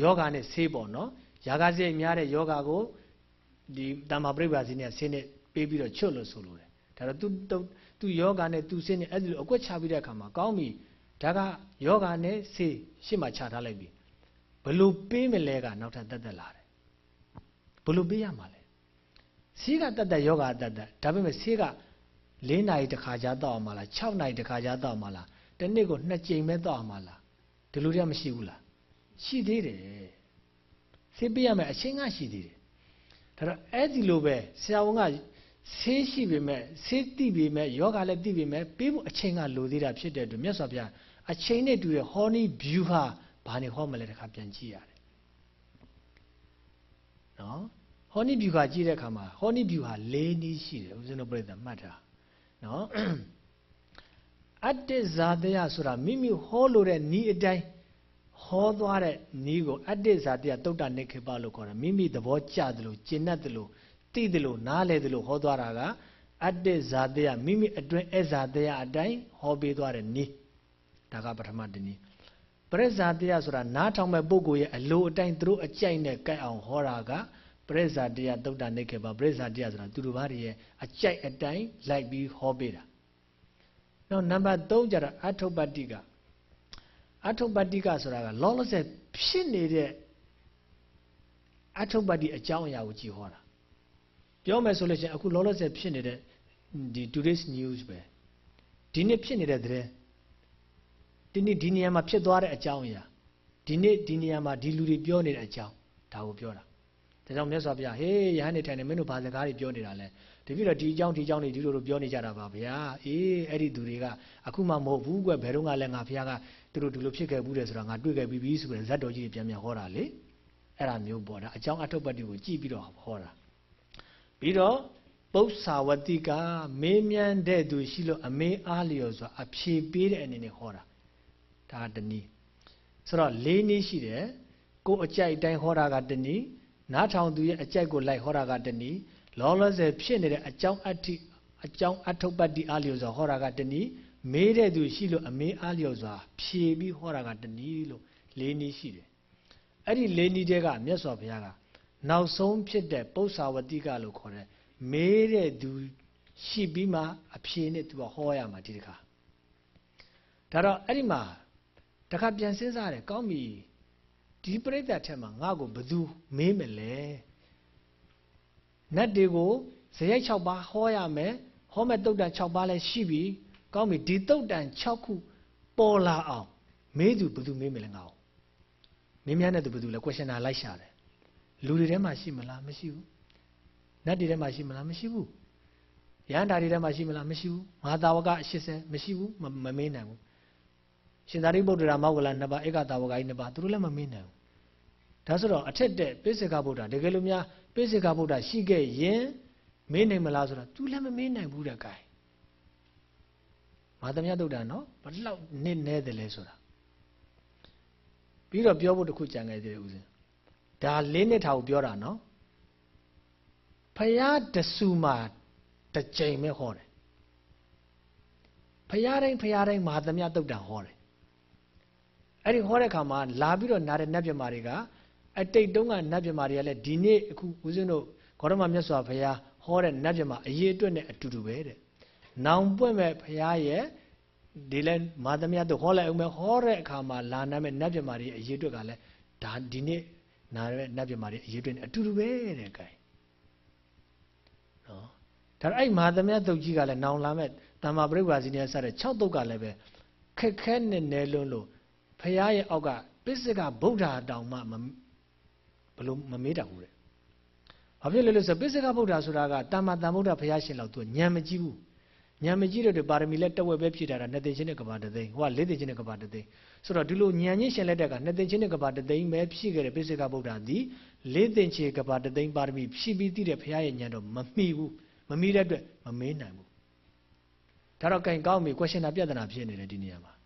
ယောဂာနဲ့ဆေးပေါ့နော်ယာဂဇရိုက်များတဲ့ယောဂါကိုဒီတမ္မာပြိပ္ပါစီနဲ့ဆေးနဲ့ပေးပြီးတော့ချွတ်လို့ဆိုလိုတယ်ဒါတော့သူသူယောဂာနဲ့သူဆေးနဲ့အဲ့ဒီလိုအကွက်ချပြီးတဲ့အခါမှာကောင်းပြီဒါကယောဂာနဲ့ဆေးရှေ့မှာခြာထားလိုက်ပြီဘလို့ပေးမလဲကနောက်ထပ်တက်တက်လာတယ်ဘလို့ပေးရမှာလဲ ဆေးကတက်တက်ယောဂတက်တက်ဒါပေမဲ့ဆေးက၄နာရီတစ်ခါကြာတော့အောင်မလား6နာရီတစ်ခါကြာတော့အောင်မလားတနေ့ကို2ကြိမ်ပဲတော့အောင်မလားဒီလိုတည်းမရှိဘူးလားရှိသေးတယ်ဆေးပေးရမယ်အချိန်ကရှိသေးတယ်ဒါတော့အဲ့ဒီလိုပဲဆရာဝန်ကဆေးရှိပေမဲ့ဆေးတိပေမဲ့ယောဂလည်းတိပေမဲ့ပေးဖို့အချိန်ကလိုသေးတာဖြစ်တဲ့အတွက်မြတ်စွာဘုရားအချိန်နဲ့တူတဲ့ honey view ဟာဘာနေဟောမလဲတခါပြန်ကြည့်ရတယ်နော် ဟောနိဗျူဟာကြည့်တဲ့အခါမှာဟောနိဗျူဟာ၄နည်းရှိတယ်ဦးဇင်းတို့ပြိဿမှတ်တာနော်အတ္တဇာတယဆိုတာမိမိဟောလို့တဲ့နီးအတိုင်းဟောသွားတဲ့နီးကိုအတ္တဇာတယတုတ်တနိခေပလို့ခေါ်တယ်မိမိသဘောကျတယ်လို့ကျင့်တတ်တယ်လို့သိတယ်လို့နားလဲတယ်လို့ဟောသွားတာကအတ္တဇာတယမိမိအတွင်းအဇာတယအတိုင်းဟောပေးသွားတဲ့နီးဒါကပထမတနည်းပရိဇာတယဆိုတာနားထောင်မဲ့ပုဂ္ဂိုလ်ရဲ့အလိုအတိုင်းသူတို့အကြိုက်နဲ့ကြိုက်အောင်ဟောတာက ပရိဇာတရားသုတ်တာနေခဲ့ပါပရိဇာတရားဆိုတာသူတို့ဘာတွေရဲ့အကြိုက်အတိုင်းလိုက်ပြီးဟောပေးတာနောက်နံပါတ်3ကျတော့အထုပ္ပတ္တိကအထုပ္ပတ္တိကဆိုတာကလောလောဆယ်ဖြစ်နေတဲ့အထုပ္ပတ္တိအကြောင်းအရာကိုကြည့်ဟောတာပြောမယ်ဆိုလို့ရှိရင်အခုလောလောဆယ်ဖြစ်နေတဲ့ဒီ today's news ပဲဒီနေ့ဖြစ်နေတဲ့တဲ့ဒီနေ့ဒီနေရာမှာဖြစ်သွားတဲ့အကြောင်းအရာဒီနေ့ဒီနေရာမှာဒီလူတွေပြောနေတဲ့အကြောင်းဒါကိုပြောတာ ဒါကြောင့်မြတ်စွာဘုရားဟေးယဟန်နေထိုင်နေမင်းတို့ဘာစကားတွေပြောနေတာလဲတပြည့်တော့ဒီအကြောင်းဒီအကြောင်းတွေဒီလိုလိုပြောနေကြတာပါဗျာအေးအဲ့ဒီသူတွေကအခုမှမဟုတ်ဘူးကွဘယ်တော့မှလည်းငါဘုရားကသူတို့ဒီလိုဖြစ်ခဲ့ဘူးတယ်ဆိုတာငါတွေ့ခဲ့ပြီးပြီဆိုပြီးဇတ်တော်ကြီးပြန်ပြန်ဟောတာလေအဲ့ဒါမျိုးပေါ့ဒါအကြောင်းအထုပ်ပတ်တွေကိုကြည့်ပြီးတော့ဟောတာပြီးတော့ပု္ပ္ပာဝတိကမေးမြန်းတဲ့သူရှိလို့အမေးအားလျော်စွာအဖြေပေးတဲ့အနေနဲ့ဟောတာဒါတနည်းဆိုတော့၄နည်းရှိတယ်ကိုအကြိုက်တိုင်းဟောတာကတနည်း နားထောင်သူရဲ့အကြိုက်ကိုလိုက်ဟောတာကတနည်းလောလောဆယ်ဖြစ်နေတဲ့အကြောင်းအဋ္ဌိအကြောင်းအထုပ္ပတ္တိအားလျော်စွာဟောတာကတနည်းမေးတဲ့သူရှိလို့အမေးအားလျော်စွာဖြေပြီးဟောတာကတနည်းလို့၄နည်းရှိတယ်အဲ့ဒီ၄နည်းတည်းကမြတ်စွာဘုရားကနောက်ဆုံးဖြစ်တဲ့ပု္ပ္ပာဝတိကလို့ခေါ်တဲ့မေးတဲ့သူရှိပြီးမှအဖြေနဲ့သူကဟောရမှာဒီတခါဒါတော့အဲ့ဒီမှာတခါပြန်စဉ်းစားတယ်ကောင်းပြီ ဒီပြိဿတ်ထက်မှာငါ့ကိုဘယ်သူမေးမလဲနတ်တွေကိုဇယိုက်6ပါးဟောရမယ်ဟောမဲ့တုတ်တန်6ပါးလည်းရှိပြီကောင်းပြီဒီတုတ်တန်6ခုပေါ်လာအောင်မေးသူဘယ်သူမေးမလဲငါ့ကိုမင်းများနဲ့သူဘယ်သူလဲ questioner လိုက်ရှာတယ်လူတွေထဲမှာရှိမလားမရှိဘူးနတ်တွေထဲမှာရှိမလားမရှိဘူးရဟန္တာတွေထဲမှာရှိမလားမရှိဘူးမဟာတာဝက80မရှိဘူးမမေးနိုင်ဘူး ရှင်သာရိပုတ္တရာမောက္ကလနှစ်ပါးဧကတာဝကကြီးနှစ်ပါးသူတို့လည်းမမေးနိုင်ဘူးဒါဆိုတော့အထက်တဲ့ပိစိကဗုဒ္ဓတကယ်လို့များပိစိကဗုဒ္ဓရှိခဲ့ရင်မေးနိုင်မလားဆိုတော့ तू လည်းမမေးနိုင်ဘူးတဲ့ gain မာသမယတုတ်တာနော်ဘလောက်နစ်နဲတယ်လဲဆိုတာပြီးတော့ပြောဖို့တခုကြံခဲ့သေးတယ်ဦးဇင်းဒါလေးနှစ်ထာကိုပြောတာနော်ဖယားတဆူမှာတစ်ကြိမ်ပဲဟောတယ်ဖယားတိုင်းဖယားတိုင်းမာသမယတုတ်တာဟောတယ် အဲ့ဒီဟောတဲ့ခါမှာလာပြီးတော့နားတဲ့နတ်ပြမာတွေကအတိတ်တုန်းကနတ်ပြမာတွေကလည်းဒီနေ့အခုဦးဇင်းတို့ဂေါရမမြတ်စွာဘုရားဟောတဲ့နတ်ပြမာအရေးအတွက်နဲ့အတူတူပဲတဲ့။နောင်ပွင့်မဲ့ဘုရားရဲ့ဒီလဲမာသမယတို့ဟောလိုက်အောင်ပဲဟောတဲ့အခါမှာလာနာမဲ့နတ်ပြမာတွေအရေးအတွက်ကလည်းဒါဒီနေ့နာတဲ့နတ်ပြမာတွေအရေးအတွက်နဲ့အတူတူပဲတဲ့ကဲ။နော်။ဒါအဲ့မာသမယတုတ်ကြီးကလည်းနောင်လာမဲ့တမ္မာပရိဝါစီနဲ့စတဲ့6တုတ်ကလည်းပဲခက်ခဲနဲ့နဲလွန်းလို့ ဖះရဲ့အောက်ကပိစိကဗုဒ္ဓတောင်မှဘလို့မမေးတတ်ဘူးတဲ့။ဘာဖြစ်လဲလို့ဆိုပိစိကဗုဒ္ဓဆိုတာကတမ္မာတန်ဗုဒ္ဓဖះရှင်လောက်သူညံမကြည့်ဘူး။ညံမကြည့်တဲ့ပါရမီလက်တဝက်ပဲဖြည့်ထားတာနှစ်သိန်းချင်းနဲ့ကဘာတသိန်းဟိုကလေးသိန်းချင်းနဲ့ကဘာတသိန်းဆိုတော့ဒီလိုညံချင်းရှင်လက်တက်ကနှစ်သိန်းချင်းနဲ့ကဘာတသိန်းပဲဖြည့်ခဲ့တဲ့ပိစိကဗုဒ္ဓသည်လေးသိန်းချေကဘာတသိန်းပါရမီဖြည့်ပြီးသိတဲ့ဖះရဲ့ညံတော့မမိဘူးမမိတဲ့အတွက်မမေးနိုင်ဘူး။ဒါတော့ကင်ကောင်းပြီ question ပြဿနာဖြစ်နေတယ်ဒီနေရာမှာ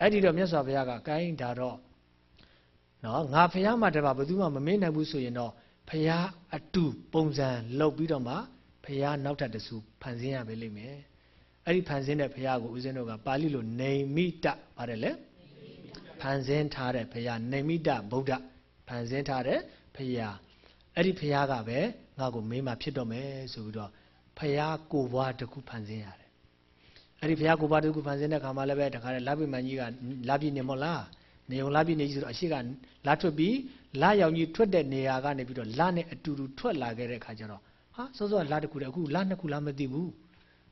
အဲ့ဒီတော့မြတ်စွာဘုရားကကိုင်းဒါတော့နော်ငါဘုရားမှတပါဘယ်သူမှမမေ့နိုင်ဘူးဆိုရင်တော့ဘုရားအတူပုံစံလုပ်ပြီးတော့မှဘုရားနောက်ထပ်တဆူဖန်ဆင်းရပဲလိမ့်မယ်အဲ့ဒီဖန်ဆင်းတဲ့ဘုရားကိုဦးဇင်းတို့ကပါဠိလိုနေမိတပါတယ်လေဖန်ဆင်းထားတဲ့ဘုရားနေမိတဗုဒ္ဓဖန်ဆင်းထားတဲ့ဘုရားအဲ့ဒီဘုရားကပဲငါ့ကိုမေးမှဖြစ်တော့မယ်ဆိုပြီးတော့ဘုရားကိုဘွားတခုဖန်ဆင်းရတယ် အဲ့ဒီဘုရားကိုပါတုကုဖန်ဆင်းတဲ့ခါမှလည်းပဲတခါတည်းလာပိမန်ကြီးကလာပြည့်နေမို့လားနေုံလာပြည့်နေကြီးဆိုတော့အရှိကလာထွက်ပြီးလာရောင်ကြီးထွက်တဲ့နေရာကနေပြီးတော့လာနဲ့အတူတူထွက်လာခဲ့တဲ့ခါကျတော့ဟာစောစောလာတစ်ခုတည်းအခုလာနှစ်ခုလားမသိဘူး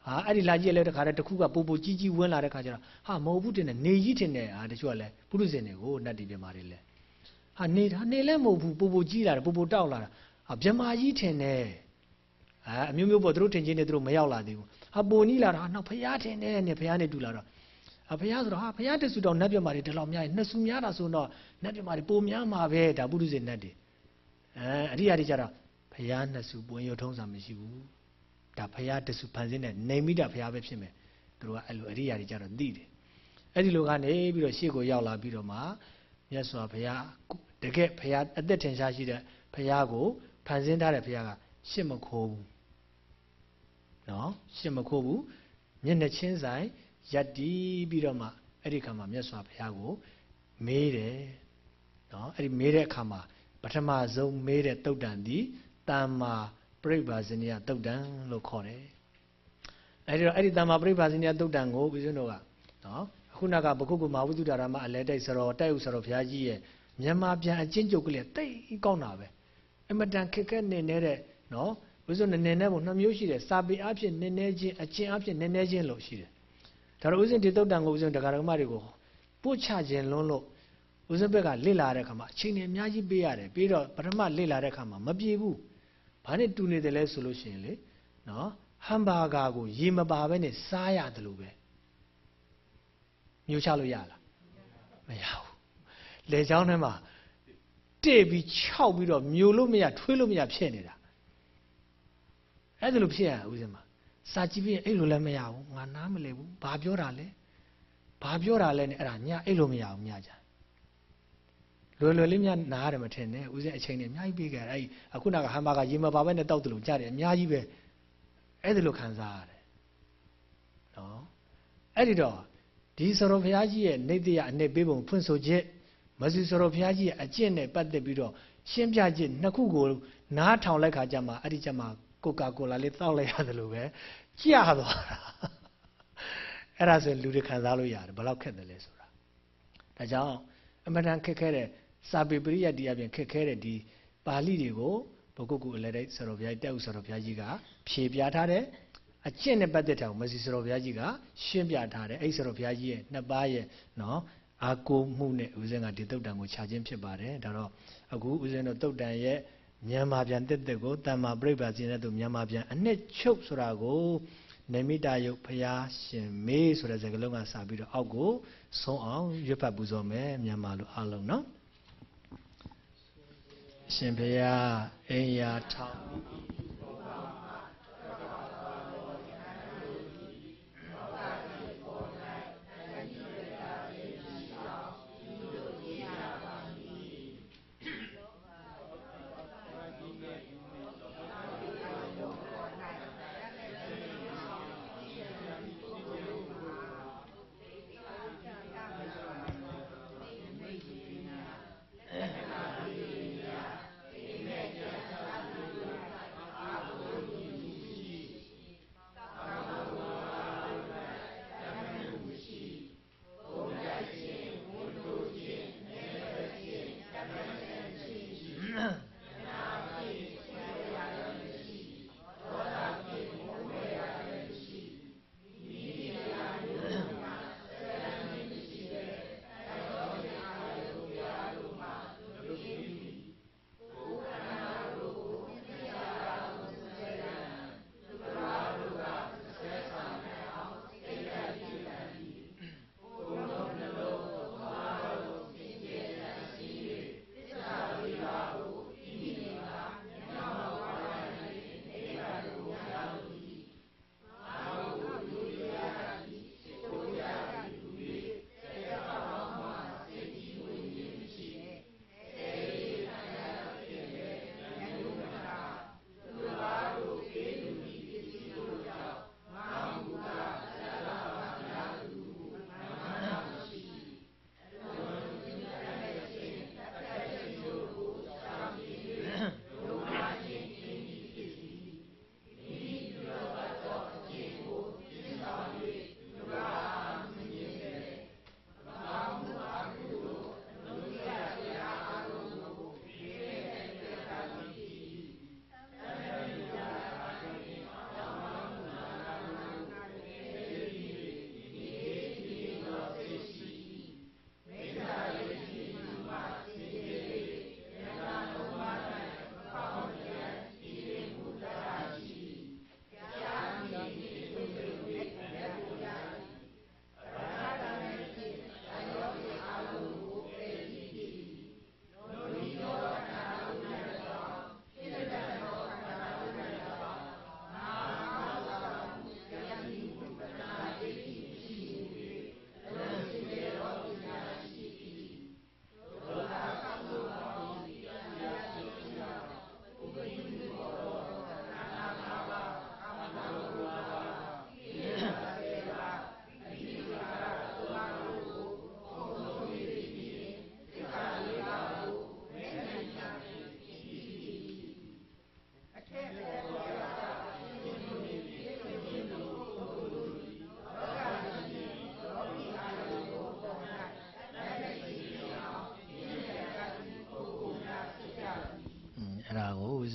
ဟာအဲ့ဒီလာကြီးလည်းတခါတည်းတစ်ခုကပိုပိုကြီးကြီးဝင်းလာတဲ့ခါကျတော့ဟာမဟုတ်ဘူးတင်တယ်နေကြီးတင်တယ်ဟာတချို့ကလည်းပုရုဇဉ်တွေကိုနတ်တီပြမာတွေလည်းဟာနေတာနေလည်းမဟုတ်ဘူးပိုပိုကြီးလာတယ်ပိုပိုတောက်လာတာဟာပြမာကြီးတင်တယ်အာအမျိုးမျိုးပေါ့သူတို့ထင်ချင်းနေသူတို့မရောက်လာသေးဘူး ဟာပုံနီးလာတာနောက်ဖရားထင်တယ်နဲ့ဖရားနဲ့တူလာတော့အဖရားဆိုတော့ဟာဖရားတဆူတောင်နတ်ပြမာတွေဒီလောက်များရင်နှစ်ဆူများတာဆိုတော့နတ်ပြမာတွေပုံများမှာပဲဒါပုရုဇဉ်နတ်တွေအဲအရိယာတွေကြတော့ဖရားနှစ်ဆူပွင့်ရုံထုံးစာမရှိဘူးဒါဖရားတဆူဖန်ဆင်းတဲ့နေမိတာဖရားပဲဖြစ်မယ်သူတို့ကအဲ့လိုအရိယာတွေကြတော့သိတယ်အဲ့ဒီလိုကနေပြီးတော့ရှေ့ကိုရောက်လာပြီးတော့မှမြတ်စွာဘုရားတကယ်ဘုရားအသက်ထင်ရှားရှိတဲ့ဘုရားကိုဖန်ဆင်းထားတဲ့ဘုရားကရှစ်မခိုးဘူး နော်ရှစ်မခိုးဘူးမျက်နှာချင်းဆိုင်ရက်တီးပြီးတော့မှအဲ့ဒီခါမှာမြတ်စွာဘုရားကို မေးတယ်နော်အဲ့ဒီမေးတဲ့အခါမှာပထမဆုံးမေးတဲ့တုတ်တန်ဒီတမ္မာပြိဗ္ဗာဇနိယတုတ်တန်လို့ခေါ်တယ်အဲ့ဒီတော့အဲ့ဒီတမ္မာပြိဗ္ဗာဇနိယတုတ်တန်ကိုဦးဇင်းတို့ကနော်ခုနကဘခုကမဝိတုဒ္ဓရာမအလဲတိုက်စရောတိုက်ဥစရောဘုရားကြီးရဲ့မြန်မာပြန်အချင်းကျုပ်ကလေးတိတ်ကောင်းတာပဲအမတန်ခက်ခဲနေနေတဲ့နော် ဘုရားနည်းနည်းပုံနှစ်မျိုးရှိတယ်စာပေအဖြစ်နည်းနည်းချင်းအကျင့်အဖြစ်နည်းနည်းချင်းလို့ရှိတယ်ဒါတော့ဦးဇင်းဒီတုတ်တန်ကိုဦးဇင်းတရားဓမ္မတွေကိုပို့ချခြင်းလွန်းလို့ဦးဇင်းဘက်ကလေ့လာတဲ့အခါမှာအချိန်တွေအများကြီးပေးရတယ်ပြီးတော့ပထမလေ့လာတဲ့အခါမှာမပြေဘူးဘာနဲ့တူနေတယ်လဲဆိုလို့ရှိရင်လေနော်ဟမ်ဘာဂါကိုရေမပါဘဲနဲ့စားရတယ်လို့ပဲမျိုးချလို့ရလားမရဘူးလေချောင်းထဲမှာတဲ့ပြီးခြောက်ပြီးတော့မျိုးလို့မရထွေးလို့မရဖြစ်နေတာ အဲ့ဒါလိုဖြစ်ရဦးဇင်းမှာစာကြည့်ပြီးအဲ့လိုလည်းမရဘူးငါနားမလဲဘူးဘာပြောတာလဲဘာပြောတာလဲနဲ့အဲ့ဒါညအဲ့လိုမရအောင်ညကြလွယ်လွယ်လေးများနားရတယ်မထင်နဲ့ဦးဇင်းအချိန်နဲ့အများကြီးပေးခဲ့အဲ့အခုနကဟမ်ဘာကရေမပါဘဲနဲ့တောက်တယ်လို့ကြားတယ်အများကြီးပဲအဲ့ဒါလိုခံစားရတယ်နော်အဲ့ဒီတော့ဒီစရောဘုရားကြီးရဲ့နေတရအနှစ်ပေးပုံဖွင့်ဆိုချက်မဆီစရောဘုရားကြီးရဲ့အကျင့်နဲ့ပတ်သက်ပြီးတော့ရှင်းပြချက်နှစ်ခုကိုနားထောင်လိုက်ခါကျမှအဲ့ဒီကျမှ ကိုကာကိုလာလေးတောက်လိုက်ရတယ်လို့ပဲကြာသွားတာအဲ့ဒါဆိုလူတွေခံစားလို့ရတယ်ဘယ်လောက်ခက်တယ်လဲဆိုတာဒါကြောင့်အမှန်တန်ခက်ခဲတဲ့စာပေပရိယတ်တရားပြင်ခက်ခဲတဲ့ဒီပါဠိတွေကိုဘုကုတ်ကူအလဲတဲ့ဆရာတော်ဘုရားတက်ဥဆရာတော်ဘုရားကြီးကဖြေပြထားတယ်အကျင့်နဲ့ပတ်သက်တာကိုမစီဆရာတော်ဘုရားကြီးကရှင်းပြထားတယ်အဲ့ဆရာတော်ဘုရားကြီးရဲ့နှစ်ပါးရဲ့နော်အာကိုမှုနဲ့ဦးဇင်းကဒီတုတ်တံကိုခြာခြင်းဖြစ်ပါတယ်ဒါတော့အခုဦးဇင်းတို့တုတ်တံရဲ့ မြန်မာပြန်တက်တက်ကိုတမ္မာပြိပ္ပါခြင်းနဲ့သူမြန်မာပြန်အနှစ်ချုပ်ဆိုတာကိုနေမိတာယုတ်ဖျားရှင်မေးဆိုတဲ့စကားလုံးကစပြီးတော့အောက်ကိုဆုံးအောင်ရွတ်ဖတ်ပူဇော်မယ်မြန်မာလိုအားလုံးနော်ရှင်ဖျားအိယာထောင်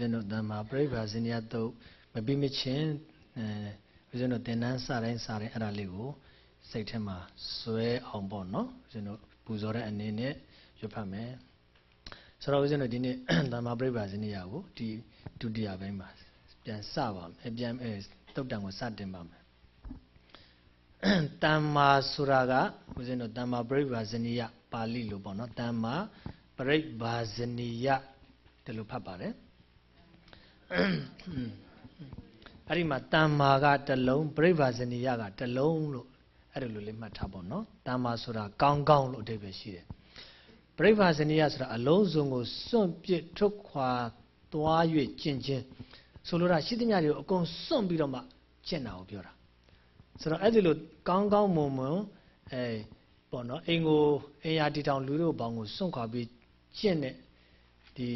ဇင်းတို့တမ္မာပြိဗာဇနိယတုတ်မပြီးမချင်းအဲဦးဇင်းတို့သင်တန်းစတိုင်းစတိုင်းအဲ့ဒါလေးကိုစိတ်ထဲမှာစွဲအောင်ပေါ့နော်ဦးဇင်းတို့ပူဇော်တဲ့အနေနဲ့ရွတ်ဖတ်မယ်ဆိုတော့ဦးဇင်းတို့ဒီနေ့တမ္မာပြိဗာဇနိယကိုဒီဒုတိယပိုင်းမှာပြန်စပါမယ်ပြန်အဲတုတ်တံကိုစတင်ပါမယ်တမ္မာဆိုတာကဦးဇင်းတို့တမ္မာပြိဗာဇနိယပါဠိလိုပေါ့နော်တမ္မာပြိဗာဇနိယဒီလိုဖတ်ပါတယ် အဲ့ဒီမှာတမ္မာကတလုံးပြိဗာဇနိယကတလုံးလို့အဲ့ဒါလိုလေးမှတ်ထားပေါ့နော်တမ္မာဆိုတာကောင်းကောင်းလို့အဓိပ္ပာယ်ရှိတယ်ပရိဘာဇနိယဆိုတာအလုံးစုံကိုစွန့်ပစ်ထုတ်ခွာသွား၍ကျင့်ခြင်းဆိုလိုတာရှိသမျှတွေကိုအကုန်စွန့်ပြီးတော့မှကျင့်တာကိုပြောတာဆိုတော့အဲ့ဒီလိုကောင်းကောင်းမွန်မွန်အဲပေါ့နော်အိမ်ကိုအိမ်ယာတီတောင်လူတို့ဘောင်ကိုစွန့်ခွာပြီးကျင့်တဲ့ဒီ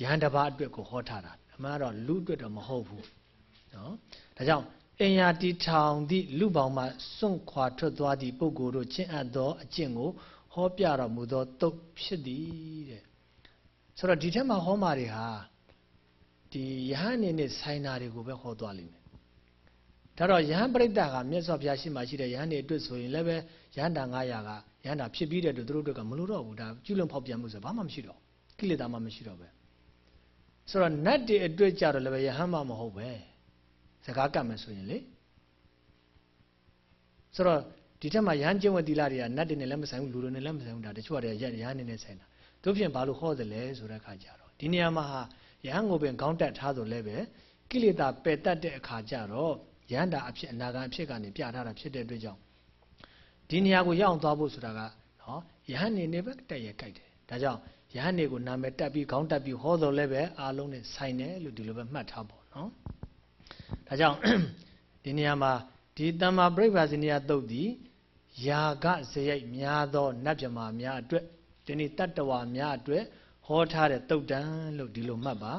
ယဟန်တပါအတွက်ကိုဟောထားတာ အမှန်တော့လူအတွက်တော့မဟုတ်ဘူးနော်ဒါကြောင့်အင်ယာတီထောင်သည့်လူပေါင်းမှစွန့်ခွာထွက်သွားသည့်ပုဂ္ဂိုလ်တို့ကျင့်အပ်သောအကျင့်ကိုဟောပြတော်မူသောတုတ်ဖြစ်သည်တဲ့ဆိုတော့ဒီထက်မှာဟောမှာတွေဟာဒီယဟန်အနေနဲ့ဆိုင်နာတွေကိုပဲဟောသွားလိမ့်မယ်ဒါတော့ယဟန်ပရိသတ်ကမြတ်စွာဘုရားရှိမှရှိတဲ့ယဟန်တွေအတွက်ဆိုရင်လည်းပဲယဟန်တာ900ကယဟန်တာဖြစ်ပြီးတဲ့အတွက်သူတို့တို့ကမလို့တော့ဘူးဒါကျွလွန်ဖောက်ပြန်မှုဆိုဘာမှမရှိတော့ကိလေသာမှမရှိတော့ပဲ ဆိုတော့နတ်တွေအတွက်ကြတော့လည်းပဲယဟန်မှမဟုတ်ပဲစကားကပ်မယ်ဆိုရင်လေဆိုတော့ဒီထက်မှာယဟန်ကျင့်ဝတ်သီလတွေကနတ်တွေနဲ့လည်းမဆိုင်ဘူးလူတွေနဲ့လည်းမဆိုင်ဘူးဒါတချို့ကရယဟန်နေနဲ့ဆိုင်တာတို့ဖြင့်ဘာလို့ဟောတယ်လဲဆိုတဲ့အခါကြတော့ဒီနေရာမှာဟာယဟန်ကိုပင်ခေါင်းတက်ထားဆိုလည်းပဲကိလေသာပယ်တတ်တဲ့အခါကြတော့ယဟန်တာအဖြစ်အနာဂတ်အဖြစ်ကနေပြထားတာဖြစ်တဲ့အတွက်ကြောင့်ဒီနေရာကိုရောက်သွားဖို့ဆိုတာကနော်ယဟန်နေနေပဲတက်ရကြိုက်တယ်ဒါကြောင့် ယဟန်နေကိုနာမည်တက်ပြီးခေါင်းတက်ပြီးဟောတော်လည်းပဲအားလုံးနဲ့ဆိုင်တယ်လို့ဒီလိုပဲမှတ်ထားပေါ့နော်ဒါကြောင့်ဒီနေရာမှာဒီတမ္မာပရိပါဇိနိယသုတ်သည်ယာကဇယိတ်များသောနတ်မြမာများအတွက်ဒီနေ့တတ္တဝါများအတွက်ဟောထားတဲ့တုတ်တန်လို့ဒီလိုမှတ်ပါ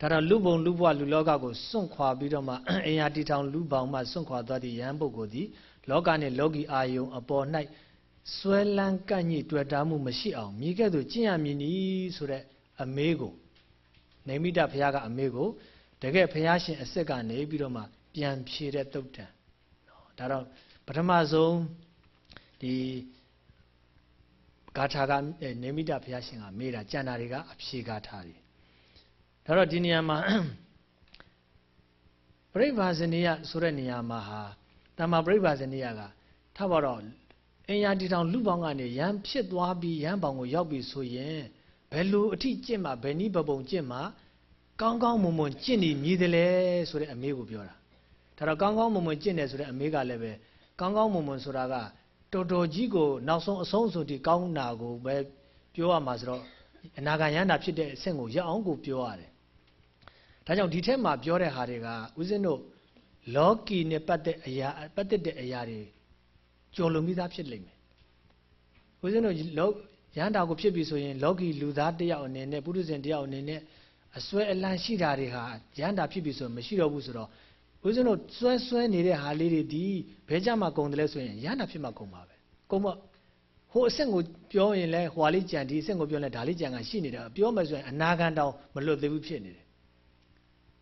ဒါတော့လူပုံလူဘဝလူလောကကိုစွန့်ခွာပြီးတော့မှအင်ယာတီထောင်လူပေါင်းမှစွန့်ခွာသွားသည့်ယဟန်ပုဂ္ဂိုလ်သည်လောကနှင့်လောကီအာယုံအပေါ်၌ ဆွဲလန်းကန့်ညိတွေ့တာမှုမရှိအောင်မိကဲ့သို့ကျင့်ရမည်နီဆိုတဲ့အမေးကိုနေမိတဘုရားကအမေးကိုတကယ်ဘုရားရှင်အစ်စ်ကနေပြီးတော့မှပြန်ဖြေတဲ့တုတ်တန်ဒါတော့ပထမဆုံးဒီဂါထာကနေမိတဘုရားရှင်ကမေးတာကျန်တာတွေကအဖြေဂါထာတွေဒါတော့ဒီနေရာမှာပြိဗာဇနိယဆိုတဲ့နေရာမှာဟာတမ္မာပြိဗာဇနိယကထားပါတော့ အင်ယာတီတောင်လူပေါင်းကနေရန်ဖြစ်သွားပြီးရန်ပေါင်ကိုရောက်ပြီဆိုရင်ဘယ်လိုအထိကျင့်မှဘယ်နည်းပပုံကျင့်မှကောင်းကောင်းမွန်မွန်ကျင့်နေမြည်တယ်လေဆိုတဲ့အမေးကိုပြောတာဒါတော့ကောင်းကောင်းမွန်မွန်ကျင့်တယ်ဆိုတဲ့အမေးကလည်းပဲကောင်းကောင်းမွန်မွန်ဆိုတာကတော်တော်ကြီးကိုနောက်ဆုံးအဆုံးအစုံထိကောင်းတာကိုပဲပြောရမှာဆိုတော့အနာဂတ်ရဟန္တာဖြစ်တဲ့အဆင့်ကိုရအောင်ကိုပြောရတယ်ဒါကြောင့်ဒီထက်မှာပြောတဲ့ဟာတွေကဦးဇင်းတို့လောကီနဲ့ပတ်သက်အရာပတ်သက်တဲ့အရာတွေ ကျော်လွန်ပြီးသားဖြစ်လိမ့်မယ်ဦးဇင်းတို့လောရဟန္တာကိုဖြစ်ပြီဆိုရင် လောကီလူသားတယောက်အနေနဲ့ပုရုဇဉ်တယောက်အနေနဲ့အစွဲအလန့်ရှိတာတွေဟာရဟန္တာဖြစ်ပြီဆိုရင်မရှိတော့ဘူးဆိုတော့ဦးဇင်းတို့စွဲစွဲနေတဲ့ဟာလေးတွေဒီဘဲကြမှာကုန်တယ်လဲဆိုရင်ရဟန္တာဖြစ်မှာကုန်ပါပဲကုန်မဟိုအဆင့်ကိုပြောရင်လဲဟွာလေးကြံဒီအဆင့်ကိုပြောရင်ဒါလေးကြံကရှိနေတာပြောမှဆိုရင်အနာဂံတောင်မလွတ်သေးဘူးဖြစ်နေတယ်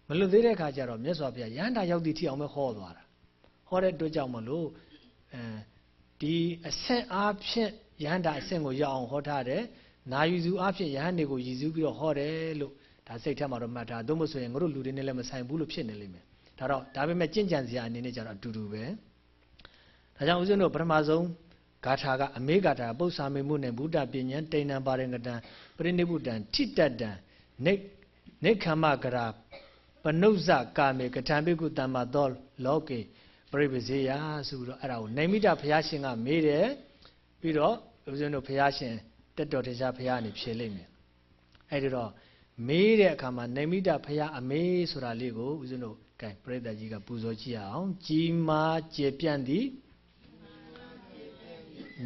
မလွတ်သေးတဲ့အခါကျတော့မြတ်စွာဘုရားရဟန္တာရောက်သည့်ထိအောင်ပဲဟောသွားတာဟောတဲ့အတွက်ကြောင့်မလို့အဲ ဒီအဆင့်အားဖြင့်ယဟန္တာအဆင့်ကိုရောက်အောင်ဟောထားတယ်နာယူစုအားဖြင့်ယဟန်တွေကိုရည်စူးပြီးတော့ဟောတယ်လို့ဒါစိတ်ထဲမှာတော့မှတ်ထားသို့မဟုတ်ဆိုရင်ငါတို့လူတွေနဲ့လည်းမဆိုင်ဘူးလို့ဖြစ်နေလိမ့်မယ်ဒါတော့ဒါပေမဲ့ကြင်ကြံစရာအနေနဲ့ကျတော့အတူတူပဲဒါကြောင့်ဦးဇင်းတို့ပထမဆုံးဂါထာကအမေဂါထာပု္ပ္ပာမေမှုနဲ့ဘုဒ္ဓပညာတိဏ္ဏပါရင်ကတံပရိနိဗ္ဗုတံထိတတံနေနေခမကရာပနုဇကာမေကထံပိကုတမ္မာသောလောကေ ပရိပဇေယဆိုပြီးတော့အဲ့ဒါကိုနေမိတဘုရားရှင်ကမေးတယ်ပြီးတော့ဦးဇင်းတို့ဘုရားရှင်တက်တော်တရားဘုရားအနေဖြေလိမ့်မယ်အဲ့ဒီတော့မေးတဲ့အခါမှာနေမိတဘုရားအမေးဆိုတာလေးကိုဦးဇင်းတို့ကဲပြိဿကြီးကပူဇော်ကြည့်အောင်ကြီးမားကျေပြန့်သည်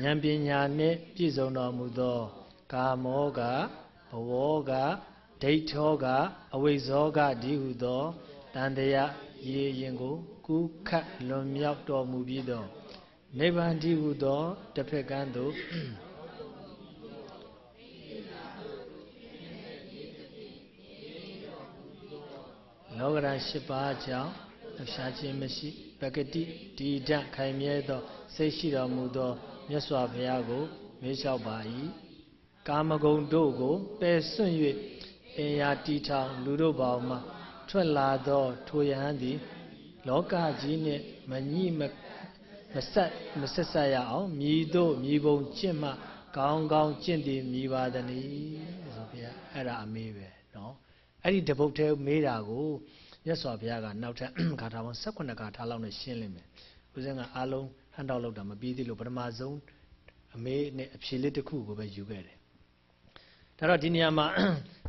ဉာဏ်ပညာနှင့်ပြည့်စုံတော်မူသော ကာမောကဘဝောကဒိဋ္ဌောကအဝိဇ္ဇောကဒီဟုသောတန်တရာရေရင်ကို ကူးခတ်လွန်မြောက်တော်မူပြီးသောနိဗ္ဗာန်ဒီဟုသောတစ်ဖက်ကန်းသို့လောကရန်၈ပါးကြောင့်လှရှားခြင်းမရှိပကတိဒီဒတ်ခိုင်မြဲသောစိတ်ရှိတော်မူသောမြတ်စွာဘုရားကိုမေးလျှောက်ပါ၏ကာမဂုဏ်တို့ကိုပယ်စွန့်၍အင်ယာတီထောင်လူတို့ပေါင်းမှထွက်လာသောထိုယဟန်သည် လောကကြီးနှင့်မညိမမဆက်မဆက်ဆက်ရအောင်မြည်တို့မြည်ပုံကျင့်မှကောင်းကောင်းကျင့်တည်မြည်ပါသည်နီဆိုဘုရားအဲ့ဒါအမေးပဲเนาะအဲ့ဒီတပုတ်သေးမေးတာကိုမြတ်စွာဘုရားကနောက်ထပ်ဂါထာပေါင်း18ဂါထာလောက်နဲ့ရှင်းလိမ့်မယ် ဦးဇင်းကအားလုံးဟန်တောက်လောက်တာမပြီးသေးလို့ပထမဆုံးအမေနဲ့အဖြေလေးတစ်ခုကိုပဲယူခဲ့တယ်ဒါတော့ဒီနေရာမှာ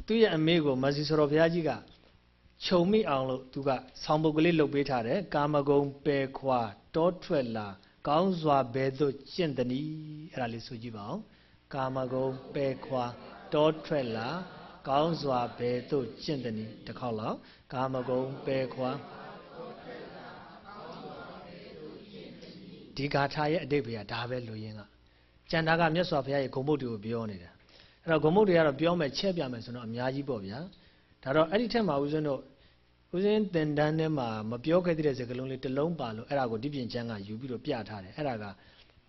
သူ့ရဲ့အမေကိုမဆီဆိုတော်ဘုရားကြီးက ခြုံမိအောင်လို့သူကဆောင်းပုတ်ကလေးလုပ်ပေးထားတယ်ကာမဂုံပယ်ခွာတောထွက်လာကောင်းစွာဘဲသို့ကျင့်သည်အဲ့ဒါလေးဆိုကြည့်ပါဦးကာမဂုံပယ်ခွာတောထွက်လာကောင်းစွာဘဲသို့ကျင့်သည်တစ်ခေါက်လောက်ကာမဂုံပယ်ခွာဒီဂါထာရဲ့အတိတ်ပဲဒါပဲလူရင်းကကျန်တာကမြတ်စွာဘုရားရဲ့ဂုံဘုတ်တွေကိုပြောနေတာအဲ့တော့ဂုံဘုတ်တွေကတော့ပြောမယ်ချက်ပြမယ်ဆိုတော့အများကြီးပေါ့ဗျာဒါတော့အဲ့ဒီထက်မှာဦးဇင်းတို့ ဦးဇင်းတင်တန်းထဲမှာမပြောခဲ့တဲ့စကားလုံးလေးတစ်လုံးပါလို့အဲ့ဒါကိုဒီပြင်ချမ်းကယူပြီးတော့ပြထားတယ်အဲ့ဒါက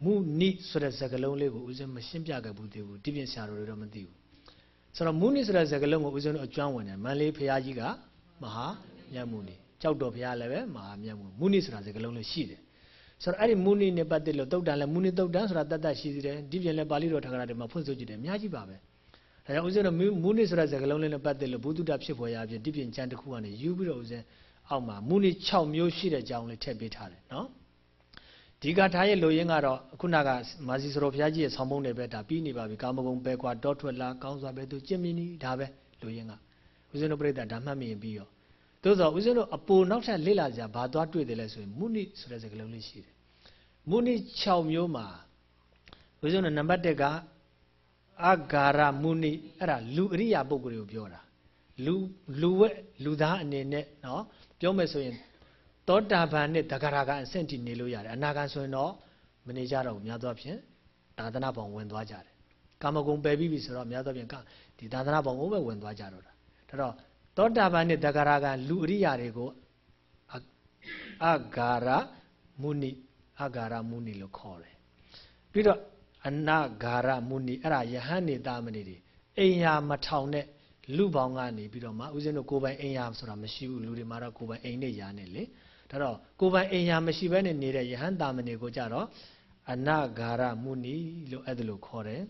မုနိဆိုတဲ့စကားလုံးလေးကိုဦးဇင်းမရှင်းပြခဲ့ဘူးသေးဘူးဒီပြင်ဆရာတော်တွေတော့မသိဘူးဆိုတော့မုနိဆိုတဲ့စကားလုံးကိုဦးဇင်းတို့အကျွမ်းဝင်တယ်မန္လေးဘုရားကြီးကမဟာမြတ်မုနိကြောက်တော်ဘုရားလည်းပဲမဟာမြတ်မုနိမုနိဆိုတာစကားလုံးလေးရှိတယ်ဆိုတော့အဲ့ဒီမုနိနဲ့ပတ်သက်လို့တုတ်တန်လည်းမုနိတုတ်တန်ဆိုတာတတ်တတ်ရှိသေးတယ်ဒီပြင်လည်းပါဠိတော်ထာဂရတွေမှာဖွင့်ဆိုကြည့်တယ်အများကြီးပါပဲ ဒါကြောင့်ဦးဇင်းတို့မုနိဆိုတဲ့စကားလုံးလေးနဲ့ပတ်သက်လို့ဘုဒ္ဓဖြစ်ပေါ်ရာအဖြစ်ဒီပြင်ကျမ်းတစ်ခုကနေယူပြီးတော့ဦးဇင်းအောက်မှာမုနိ6မျိုးရှိတဲ့အကြောင်းလေးထည့်ပေးထားတယ်နော်ဒီကထားရဲ့လိုရင်းကတော့ခုနကမာစီစရောဘုရားကြီးရဲ့ဆောင်းပုံးတွေပဲဒါပြီးနေပါပြီကာမဂုံပဲကွာတောထွက်လာကောင်းစွာပဲသူကျင့်မိနီဒါပဲလိုရင်းကဦးဇင်းတို့ပြိဿဒါမှတ်မိရင်ပြီးရောသို့သောဦးဇင်းတို့အပူနောက်ထပ်လေ့လာကြဘာသွားတွေ့တယ်လဲဆိုရင်မုနိဆိုတဲ့စကားလုံးလေးရှိတယ်မုနိ6မျိုးမှာဦးဇင်းတို့နံပါတ်1က အဂါရမုနိအဲ့ဒါလူအရိယာပုဂ္ဂိုလ်တွေကိုပြောတာလူလူဝက်လူသားအနေနဲ့နော်ပြောမယ်ဆိုရင်သောတာပန်နဲ့တဂရကအဆင့်ထိနေလို့ရတယ်အနာဂတ်ဆိုရင်တော့မနေကြတော့ဘူးများသောဖြင့်သာသနာပေါင်းဝင်သွားကြတယ်ကာမဂုဏ်ပယ်ပြီးပြီဆိုတော့များသောဖြင့်ဒီသာသနာပေါင်းကိုပဲဝင်သွားကြတော့တာဒါတော့သောတာပန်နဲ့တဂရကလူအရိယာတွေကိုအဂါရမုနိအဂါရမုနိလို့ခေါ်တယ်ပြီးတော့ အနာဂါရမုနိအဲ့ဒါယဟန်နေတာမဏိတွေအိမ်ယာမထောင်တဲ့လူပေါင်းကနေပြီးတော့မှဦးဇင်းတို့ကိုယ်ပိုင်အိမ်ယာဆိုတာမရှိဘူးလူတွေမှာတော့ကိုယ်ပိုင်အိမ်နဲ့ယာနဲ့လေဒါတော့ကိုယ်ပိုင်အိမ်ယာမရှိဘဲနဲ့နေတဲ့ယဟန်တာမဏိကိုကြတော့အနာဂါရမုနိလို့အဲ့ဒါလို့ခေါ်တယ်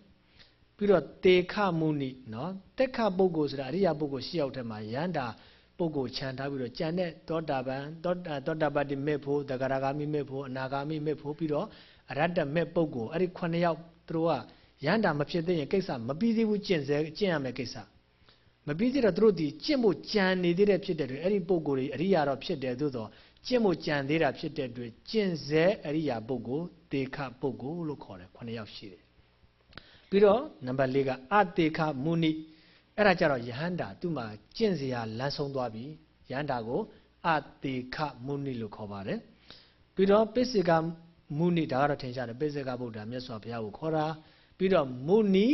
ပြီးတော့တေခမုနိနော်တက်ခပုဂ္ဂိုလ်ဆိုတာအရိယာပုဂ္ဂိုလ်ရှေ့ရောက်တဲ့မှာယန္တာပုဂ္ဂိုလ်ခြံထားပြီးတော့ကြံတဲ့သောတာပန်သောသောတာပတ္တိမေဖို့တဂရဂာမိမေဖို့အနာဂါမိမေဖို့ပြီးတော့ အရတ္တမေပုဂ္ဂိုလ်အဲ့ဒီ9ယောက်သူတို့ကယန္တာမဖြစ်သေးရင်ကိစ္စမပြီးသေးဘူးကျင့်စေကျင့်ရမယ်ကိစ္စမပြီးသေးတော့သူတို့ဒီကျင့်ဖို့ကြံနေသေးတဲ့ဖြစ်တဲ့တွေအဲ့ဒီပုဂ္ဂိုလ်တွေအရိယာတော့ဖြစ်တယ်သို့တော့ကျင့်ဖို့ကြံသေးတာဖြစ်တဲ့အတွက်ကျင့်စေအရိယာပုဂ္ဂိုလ်တေခပုဂ္ဂိုလ်လို့ခေါ်တယ်9ယောက်ရှိတယ်ပြီးတော့နံပါတ်၄ကအတေခမုနိအဲ့ဒါကြတော့ယဟန္တာသူ့မှာကျင့်စရာလမ်းဆုံးသွားပြီယဟန္တာကိုအတေခမုနိလို့ခေါ်ပါတယ်ပြီးတော့ပိစိက မုနိဒါကတော့ထင်ရှားတယ်ပိစိကဗုဒ္ဓမြတ်စွာဘုရားကိုခေါ်တာပြီးတော့မုနိ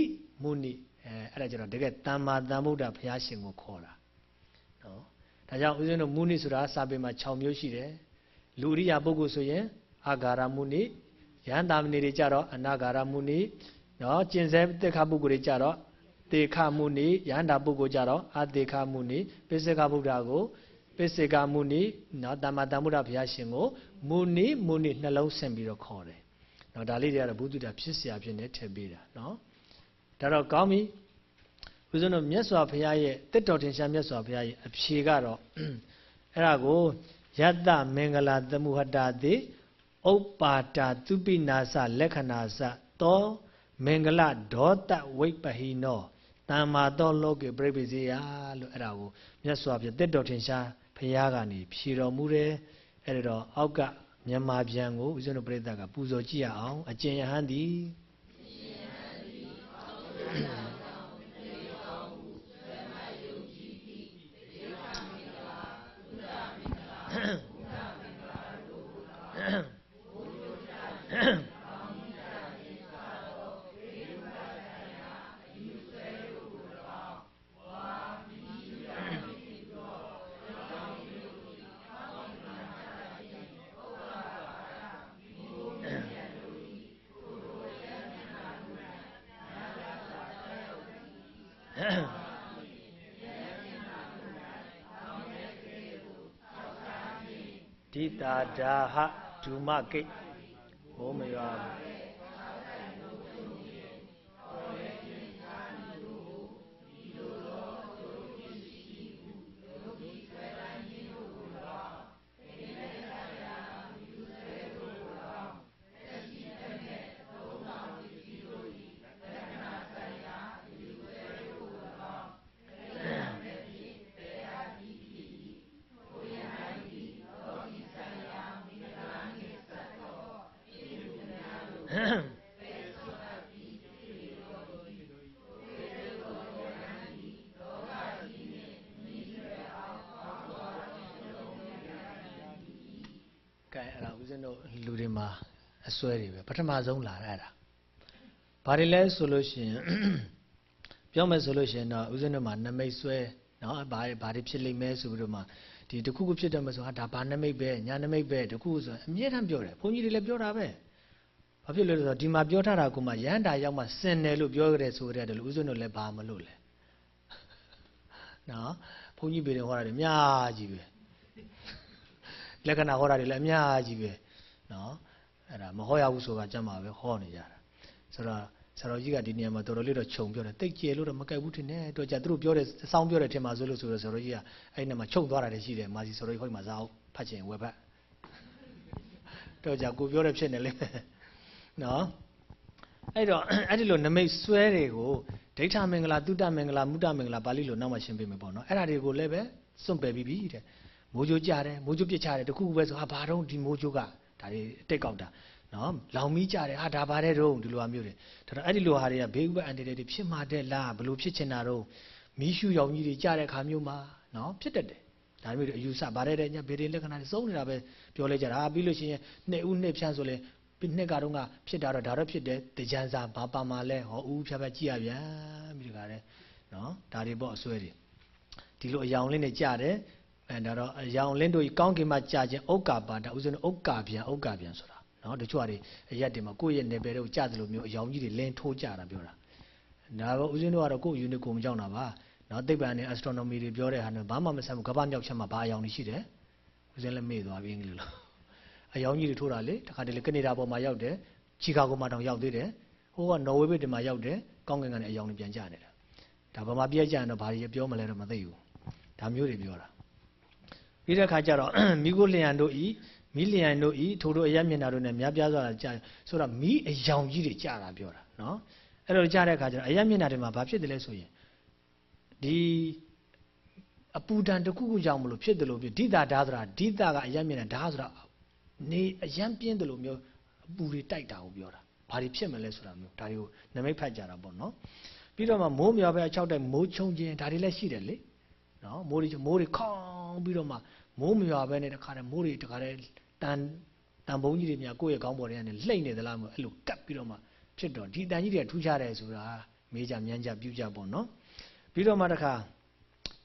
မုနိအဲအဲ့ဒါကြတော့တကယ်တမ္မာတန်ဗုဒ္ဓဘုရားရှင်ကိုခေါ်တာနော်ဒါကြောင့်ဦးဇင်းတို့မုနိဆိုတာစာပေမှာ6မျိုးရှိတယ်လူရိယာပုဂ္ဂိုလ်ဆိုရင်အာဂါရမုနိယဟန္တာမဏိတွေကြတော့အနာဂါရမုနိနော်ကျင်စေတက်ခပုဂ္ဂိုလ်တွေကြတော့တေခမုနိယန္တာပုဂ္ဂိုလ်ကြတော့အတေခမုနိပိစိကဗုဒ္ဓကို ပိစိကမုနိနော်တမ္မာတမ္ဗုဒ္ဓဘုရားရှင်ကိုမုနိမုနိနှလုံးဆင်ပြီးတော့ခေါ်တယ်နော်ဒါလေးတွေကတော့ဘုဒ္ဓတာဖြစ်เสียဖြစ်နေထည့်ပေးတာနော်ဒါတော့ကောင်းပြီဦးဇင်းတို့မြတ်စွာဘုရားရဲ့တက်တော်ထင်ရှားမြတ်စွာဘုရားရဲ့အဖြေကတော့အဲ့ဒါကိုယတ္တမင်္ဂလာသမုဟတာတိဥပ္ပါတာသူပိနာစလက္ခဏာစသောမင်္ဂလဒေါတဝိပဟိနောတမ္မာသောလောကေပြိပိစေယလို့အဲ့ဒါကိုမြတ်စွာဘုရားတက်တော်ထင်ရှား ဘုရားကနေဖြေတော်မူတယ်အဲ့ဒါတော့အောက်ကမြန်မာပြန်ကိုဦးဇင်းတို့ပြိဿကပူဇော်ကြည့်ရအောင်အကျဉ်ယဟန်သည်ဒိတာဒါဟဒုမ ကိဘိုး ဆွဲတွေပဲပထမဆုံးလာတာအဲ့ဒါဘာတွေလဲဆိုလို့ရှိရင်ပြောမယ်ဆိုလို့ရှိရင်တော့ဥစဉ်တို့မှာနမိတ်ဆွဲနော်ဘာဘာတွေဖြစ်လိမ့်မယ်ဆိုပြီးတော့မှဒီတခုခုဖြစ်တယ်မဆိုတာဒါဘာနမိတ်ပဲညာနမိတ်ပဲတခုဆိုအမြဲတမ်းပြောတယ်ဘုန်းကြီးတွေလည်းပြောတာပဲဘာဖြစ်လဲဆိုတော့ဒီမှာပြောထားတာကမှရဟန္တာရောက်မှစင်တယ်လို့ပြောကြတယ်ဆိုကြတယ်လို့ဥစဉ်တို့လည်းဘာမလို့လဲနော်ဘုန်းကြီးပေတယ်ဟောတာတွေအများကြီးပဲလက္ခဏာဟောတာတွေလည်းအများကြီးပဲနော် အဲ့ဒါမဟောရဘူးဆိုတာကြမ်းပါပဲဟောနေကြတာဆိုတော့ဆရာတော်ကြီးကဒီနေရာမှာတော်တော်လေးတော့ခြုံပြောတယ်တိတ်ကျဲလို့တော့မကြိုက်ဘူးထင်တယ်တော့ကြာသူတို့ပြောတယ်စောင်းပြောတယ်ထင်ပါဆိုလို့ဆိုတော့ဆရာတော်ကြီးကအဲ့ဒီမှာခြုံသွားတာတွေရှိတယ်မာစီဆရာတော်ကြီးဟောဒီမှာဇာအောင်ဖတ်ချင်ဝယ်ဖတ်တော့ကြာကိုပြောတယ်ဖြစ်နေလိမ့်မယ်နော်အဲ့တော့အဲ့ဒီလိုနမိတ်ဆွဲတွေကိုဒိဋ္ဌမင်္ဂလာတုတ္တမင်္ဂလာမုဒ္ဒမင်္ဂလာပါဠိလိုနောက်မှရှင်းပေးမယ်ပေါ့နော်အဲ့ဒါတွေကိုလည်းပဲစွန့်ပယ်ပြီးပြီတဲ့မိုးကြိုးကြတယ်မိုးကြိုးပြစ်ချတယ်တခုခုပဲဆိုဟာဘာတော့ဒီမိုးကြိုးက ဒါတွေအတိတ်ကောက်တာနော်လောင်မီးကြတယ်ဟာဒါပါတဲ့တော့ဒီလိုဟာမျိုးတွေဒါတော့အဲ့ဒီလိုဟာတွေကဘေးဥပအန်တရတွေဖြစ်မှာတဲ့လားဘလို့ဖြစ်ချင်တာတော့မီးရှူရောင်ကြီးတွေကြတဲ့ခါမျိုးမှာနော်ဖြစ်တတ်တယ်ဒါမျိုးတွေအယူဆဗါတဲ့တဲ့ညဘေးတွေလက္ခဏာတွေစုံနေတာပဲပြောလိုက်ကြတာပြီးလို့ရှိရင်နှစ်ဦးနှစ်ဖြန်းဆိုလဲနှစ်ကတော့ကဖြစ်တာတော့ဒါတော့ဖြစ်တယ်တကြံစာဘာပါမှာလဲဟောဦးဖြားဖြားကြည့်ရပြန်ပြီးတခါတဲ့နော်ဒါတွေပေါ့အစွဲတွေဒီလိုအယောင်လေးနဲ့ကြတယ် အဲဒါတော့အယောင်လင်းတို့ကောင်းကင်မှာကြာခြင်းဥက္ကာပါဒဥစဉ်ဥက္ကာပြန်ဥက္ကာပြန်ဆိုတာနော်တချို့ဟာတွေအရက်တွေမှာကိုယ့်ရဲ့နယ်ပယ်တွေကိုကြာသလိုမျိုးအယောင်ကြီးတွေလင်းထိုးကြတာပြောတာဒါတော့ဥစဉ်တို့ကတော့ကိုယ့် unit ကိုမကြောက်တာပါနော်သိပ္ပံနဲ့ astronomy တွေပြောတဲ့ဟာနဲ့ဘာမှမဆက်ဘူးကမ္ဘာမြောက်ချက်မှာဘာအယောင်တွေရှိတယ်ဥစဉ်လည်းမေ့သွားပြီအင်္ဂလိပ်လိုအယောင်ကြီးတွေထိုးတာလေတခါတလေကနေဒါပေါ်မှာရောက်တယ်ချီကာဂိုမှာတောင်ရောက်သေးတယ်ဟိုကနော်ဝေဘစ်တွေမှာရောက်တယ်ကောင်းကင်ကနေအယောင်တွေပြန်ကြနေတာဒါဘာမှပြည့်ကြရင်တော့ဘာတွေပြောမလဲတော့မသိဘူးဒါမျိုးတွေပြောတာ ပြီးတဲ့အခါကျတော့မိကိုလျံတို့ဤမိလျံတို့ဤထိုတို့အယက်မျက်နာတို့နဲ့များပြားစွာကြာဆိုတော့မိအယောင်ကြီးတွေကြာတာပြောတာနော်အဲ့လိုကြာတဲ့အခါကျတော့အယက်မျက်နာတွေမှာဘာဖြစ်တယ်လဲဆိုရင်ဒီအပူဒဏ်တစ်ခုခုကြောင့်မလို့ဖြစ်တယ်လို့ပြဒိတာဓာဆိုတာဒိတာကအယက်မျက်နာဓာဆိုတာနေအယံပြင်းတယ်လို့မျိုးအပူတွေတိုက်တာကိုပြောတာဘာတွေဖြစ်မလဲဆိုတာမျိုးဒါတွေကိုနမိတ်ဖတ်ကြတာပေါ့နော်ပြီးတော့မှမိုးမြော်ပဲအချောက်တဲ့မိုးချုံခြင်းဒါတွေလည်းရှိတယ်လေ နော်မိုးတွေမိုးတွေခေါင်းပြီးတော့မှမိုးမရွာပဲနဲ့တခါတည်းမိုးတွေတခါတည်းတန်တန်ဘုံကြီးတွေများကိုယ့်ရဲ့ကောင်းပေါ်တွေကနေလှိမ့်နေသလားမအဲ့လိုကပ်ပြီးတော့မှဖြစ်တော့ဒီတန်ကြီးတွေထူးခြားတယ်ဆိုတာမေးကြမြန်းကြပြူကြပေါ့နော်ပြီးတော့မှတခါ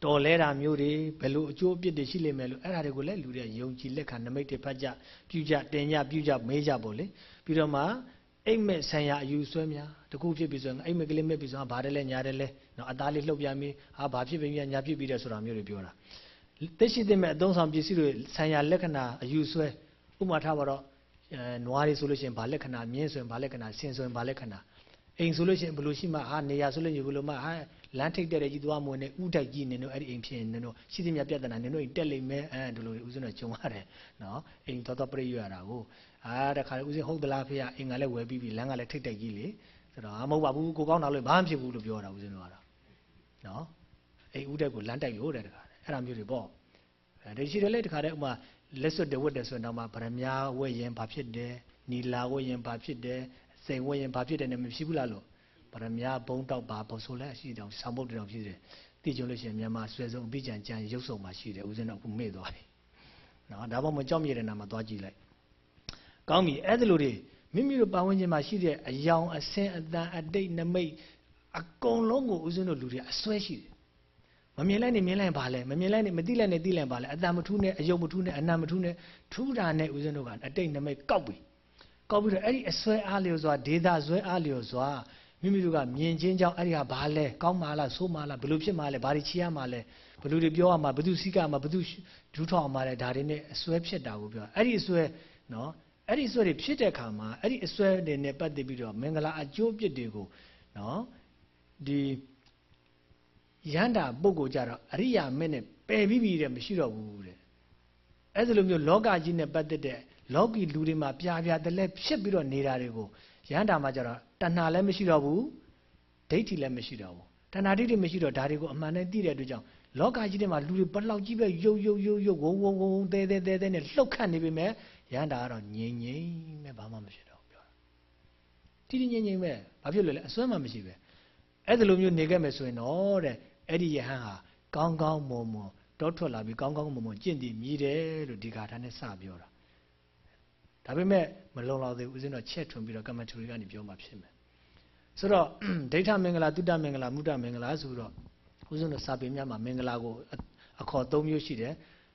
တော်လဲတာမျိုးတွေဘယ်လိုအကျိုးအပြစ်တွေရှိလိမ့်မယ်လို့အဲ့ဒါတွေကိုလည်းလူတွေယုံကြည်လက်ခံနမိတ်တွေဖတ်ကြပြူကြတင်ကြပြူကြမေးကြပေါ့လေပြီးတော့မှအိမ်မက်ဆံရအယူဆွဲများတခုဖြစ်ပြီဆိုရင်အိမ်မက်ကလေးမဲ့ပြီဆိုတော့ဘာတယ်လဲညာတယ်လဲ နော်အသားလေးလှုပ်ပြမီဟာဘာဖြစ်ပြီညာဖြစ်ပြီတဲ့ဆိုတာမျိုးတွေပြောတာသိရှိသိမဲ့အသုံးဆောင်ပစ္စည်းတွေဆံရလက္ခဏာအယူဆွဲဥပမာထားပါတော့အဲနွားတွေဆိုလို့ရှိရင်ဘာလက္ခဏာမြင်းဆိုရင်ဘာလက္ခဏာဆင်ဆိုရင်ဘာလက္ခဏာအိမ်ဆိုလို့ရှိရင်ဘယ်လိုရှိမှဟာနေရာဆိုလို့ရှိရင်ဘယ်လိုမှဟာလမ်းထိပ်တဲ့ကြီးသွားမဝင်နဲ့ဥတိုက်ကြီးနေတော့အဲ့ဒီအိမ်ဖြစ်ရင်နင်တို့ရှိသမျှပြဿနာနင်တို့အိမ်တက်လိမ့်မယ်အဲဒီလိုဦးဇင်းတို့ဂျုံရတယ်နော်အိမ်တော်တော်ပြည့်ရတာကိုအာတခါဦးဇင်းဟုတ်သလားဖေအိမ်ကလည်းဝယ်ပြီးပြီလမ်းကလည်းထိပ်တိုက်ကြီးလေဆိုတော့မဟုတ်ပါဘူးကိုကောင်းတာလို့ဘာမှဖြစ်ဘူးလို့ပြောတာဦးဇင်းတို့ကတော့ နော်အိမ်ဥတိုက်ကိုလမ်းတိုက်လို့တဲ့တခါအဲ့ဒါမျိုးတွေပေါ့အဲဒီရှိတယ်လေတခါတည်းဥမာလက်စွပ်တဝတ်တယ်ဆိုရင်တော့မှဗရမ ्या ဝက်ရင်ဘာဖြစ်တယ်နီလာဝက်ရင်ဘာဖြစ်တယ်စိန်ဝက်ရင်ဘာဖြစ်တယ်နဲ့မဖြစ်ဘူးလားလို့ဗရမ ्या ဘုံတောက်ပါဘုံဆိုလဲရှိတယ်ဆောင်းပုတ်တောင်ဖြစ်တယ်သိကြလို့ရှိရင်မြန်မာဆွဲဆုံးအပိကြံကြံရုပ်စုံမှာရှိတယ်ဦးဇင်းတော့အခုမေ့သွားပြီနော်ဒါပေါ့မကြောက်မြေတဲ့နာမှာသွားကြည့်လိုက်ကောင်းပြီအဲ့ဒါလိုတွေမိမိတို့ပတ်ဝန်းကျင်မှာရှိတဲ့အယောင်အဆင်းအတန်အတိတ်နမိတ် အကုန်လုံးကိုဦးဇင်းတို့လူတွေအစွဲရှိတယ်မမြင်လိုက်နေမြင်လိုက်ပါလဲမမြင်လိုက်နေမသိလိုက်နေသိလိုက်ပါလဲအတန်မထူးနဲ့အယုံမထူးနဲ့အနံမထူးနဲ့ထူးတာနဲ့ဦးဇင်းတို့ကအတိတ်နမိတ်ကောက်ပြီကောက်ပြီးတော့အဲ့ဒီအစွဲအားလျော်စွာဒေတာစွဲအားလျော်စွာမိမိတို့ကမြင်ချင်းကြောင့်အဲ့ဒီဟာဘာလဲကောင်းမှလားဆိုးမှလားဘယ်လိုဖြစ်မှလဲဘာတွေချီရမှလဲဘယ်လိုတွေပြောရမှာဘယ်သူစီးကမှာဘယ်သူဒူးထောက်မှာလဲဒါတွေနဲ့အစွဲဖြစ်တာကိုပြောအဲ့ဒီအစွဲနော်အဲ့ဒီအစွဲတွေဖြစ်တဲ့အခါမှာအဲ့ဒီအစွဲတွေနဲ့ပတ်သက်ပြီးတော့မင်္ဂလာအကျိုးအပြစ်တွေကိုနော် ဒီရန္တာပုဂ္ဂိုလ်ကြတော့အရိယာမင်းနဲ့ပယ်ပြီးပြီတဲ့မရှိတော့ဘူးတဲ့အဲ့ဒီလိုမျိုးလောကကြီးနဲ့ပတ်သက်တဲ့လောကီလူတွေမှာပြာပြာတလဲဖြစ်ပြီးတော့နေတာတွေကိုရဟန္တာမှာကျတော့တဏှာလည်းမရှိတော့ဘူးဒိဋ္ဌိလည်းမရှိတော့ဘူးတဏှာဒိဋ္ဌိမရှိတော့ဒါတွေကိုအမှန်နဲ့သိတဲ့အတွက်ကြောင့်လောကကြီးထဲမှာလူတွေဘလောက်ကြီးပဲယုတ်ယုတ်ယုတ်ယုတ်ဝုံဝုံဝုံတဲတဲတဲတဲနဲ့လှုပ်ခတ်နေပြီမဲ့ရဟန္တာကတော့ငြိမ်ငြိမ်ပဲဘာမှမဖြစ်တော့ဘူးပြောတာတီတီငြိမ်ငြိမ်ပဲဘာဖြစ်လို့လဲအစွမ်းမှမရှိပဲ အဲ့ဒီလိုမျိုးနေခဲ့မယ်ဆိုရင်တော့တဲ့အဲ့ဒီယဟန်ဟာကောင်းကောင်းမွန်မွန်တောထွက်လာပြီးကောင်းကောင်းမွန်မွန်ကျင့်တည်မြည်တယ်လို့ဒီဂါထာနဲ့စပြောတာဒါပေမဲ့မလုံလောက်သေးဘူးဦးဇင်းတော့ချက်ထွန်ပြီးတော့ကမ္မထူရီကနေပြောမှဖြစ်မယ်ဆိုတော့ဒိဋ္ဌမင်္ဂလာတုတ္တမင်္ဂလာမုဒ္ဒမင်္ဂလာဆိုတော့ဦးဇင်းတို့စာပေများမှာမင်္ဂလာကိုအခေါ်၃မျိုးရှိတယ်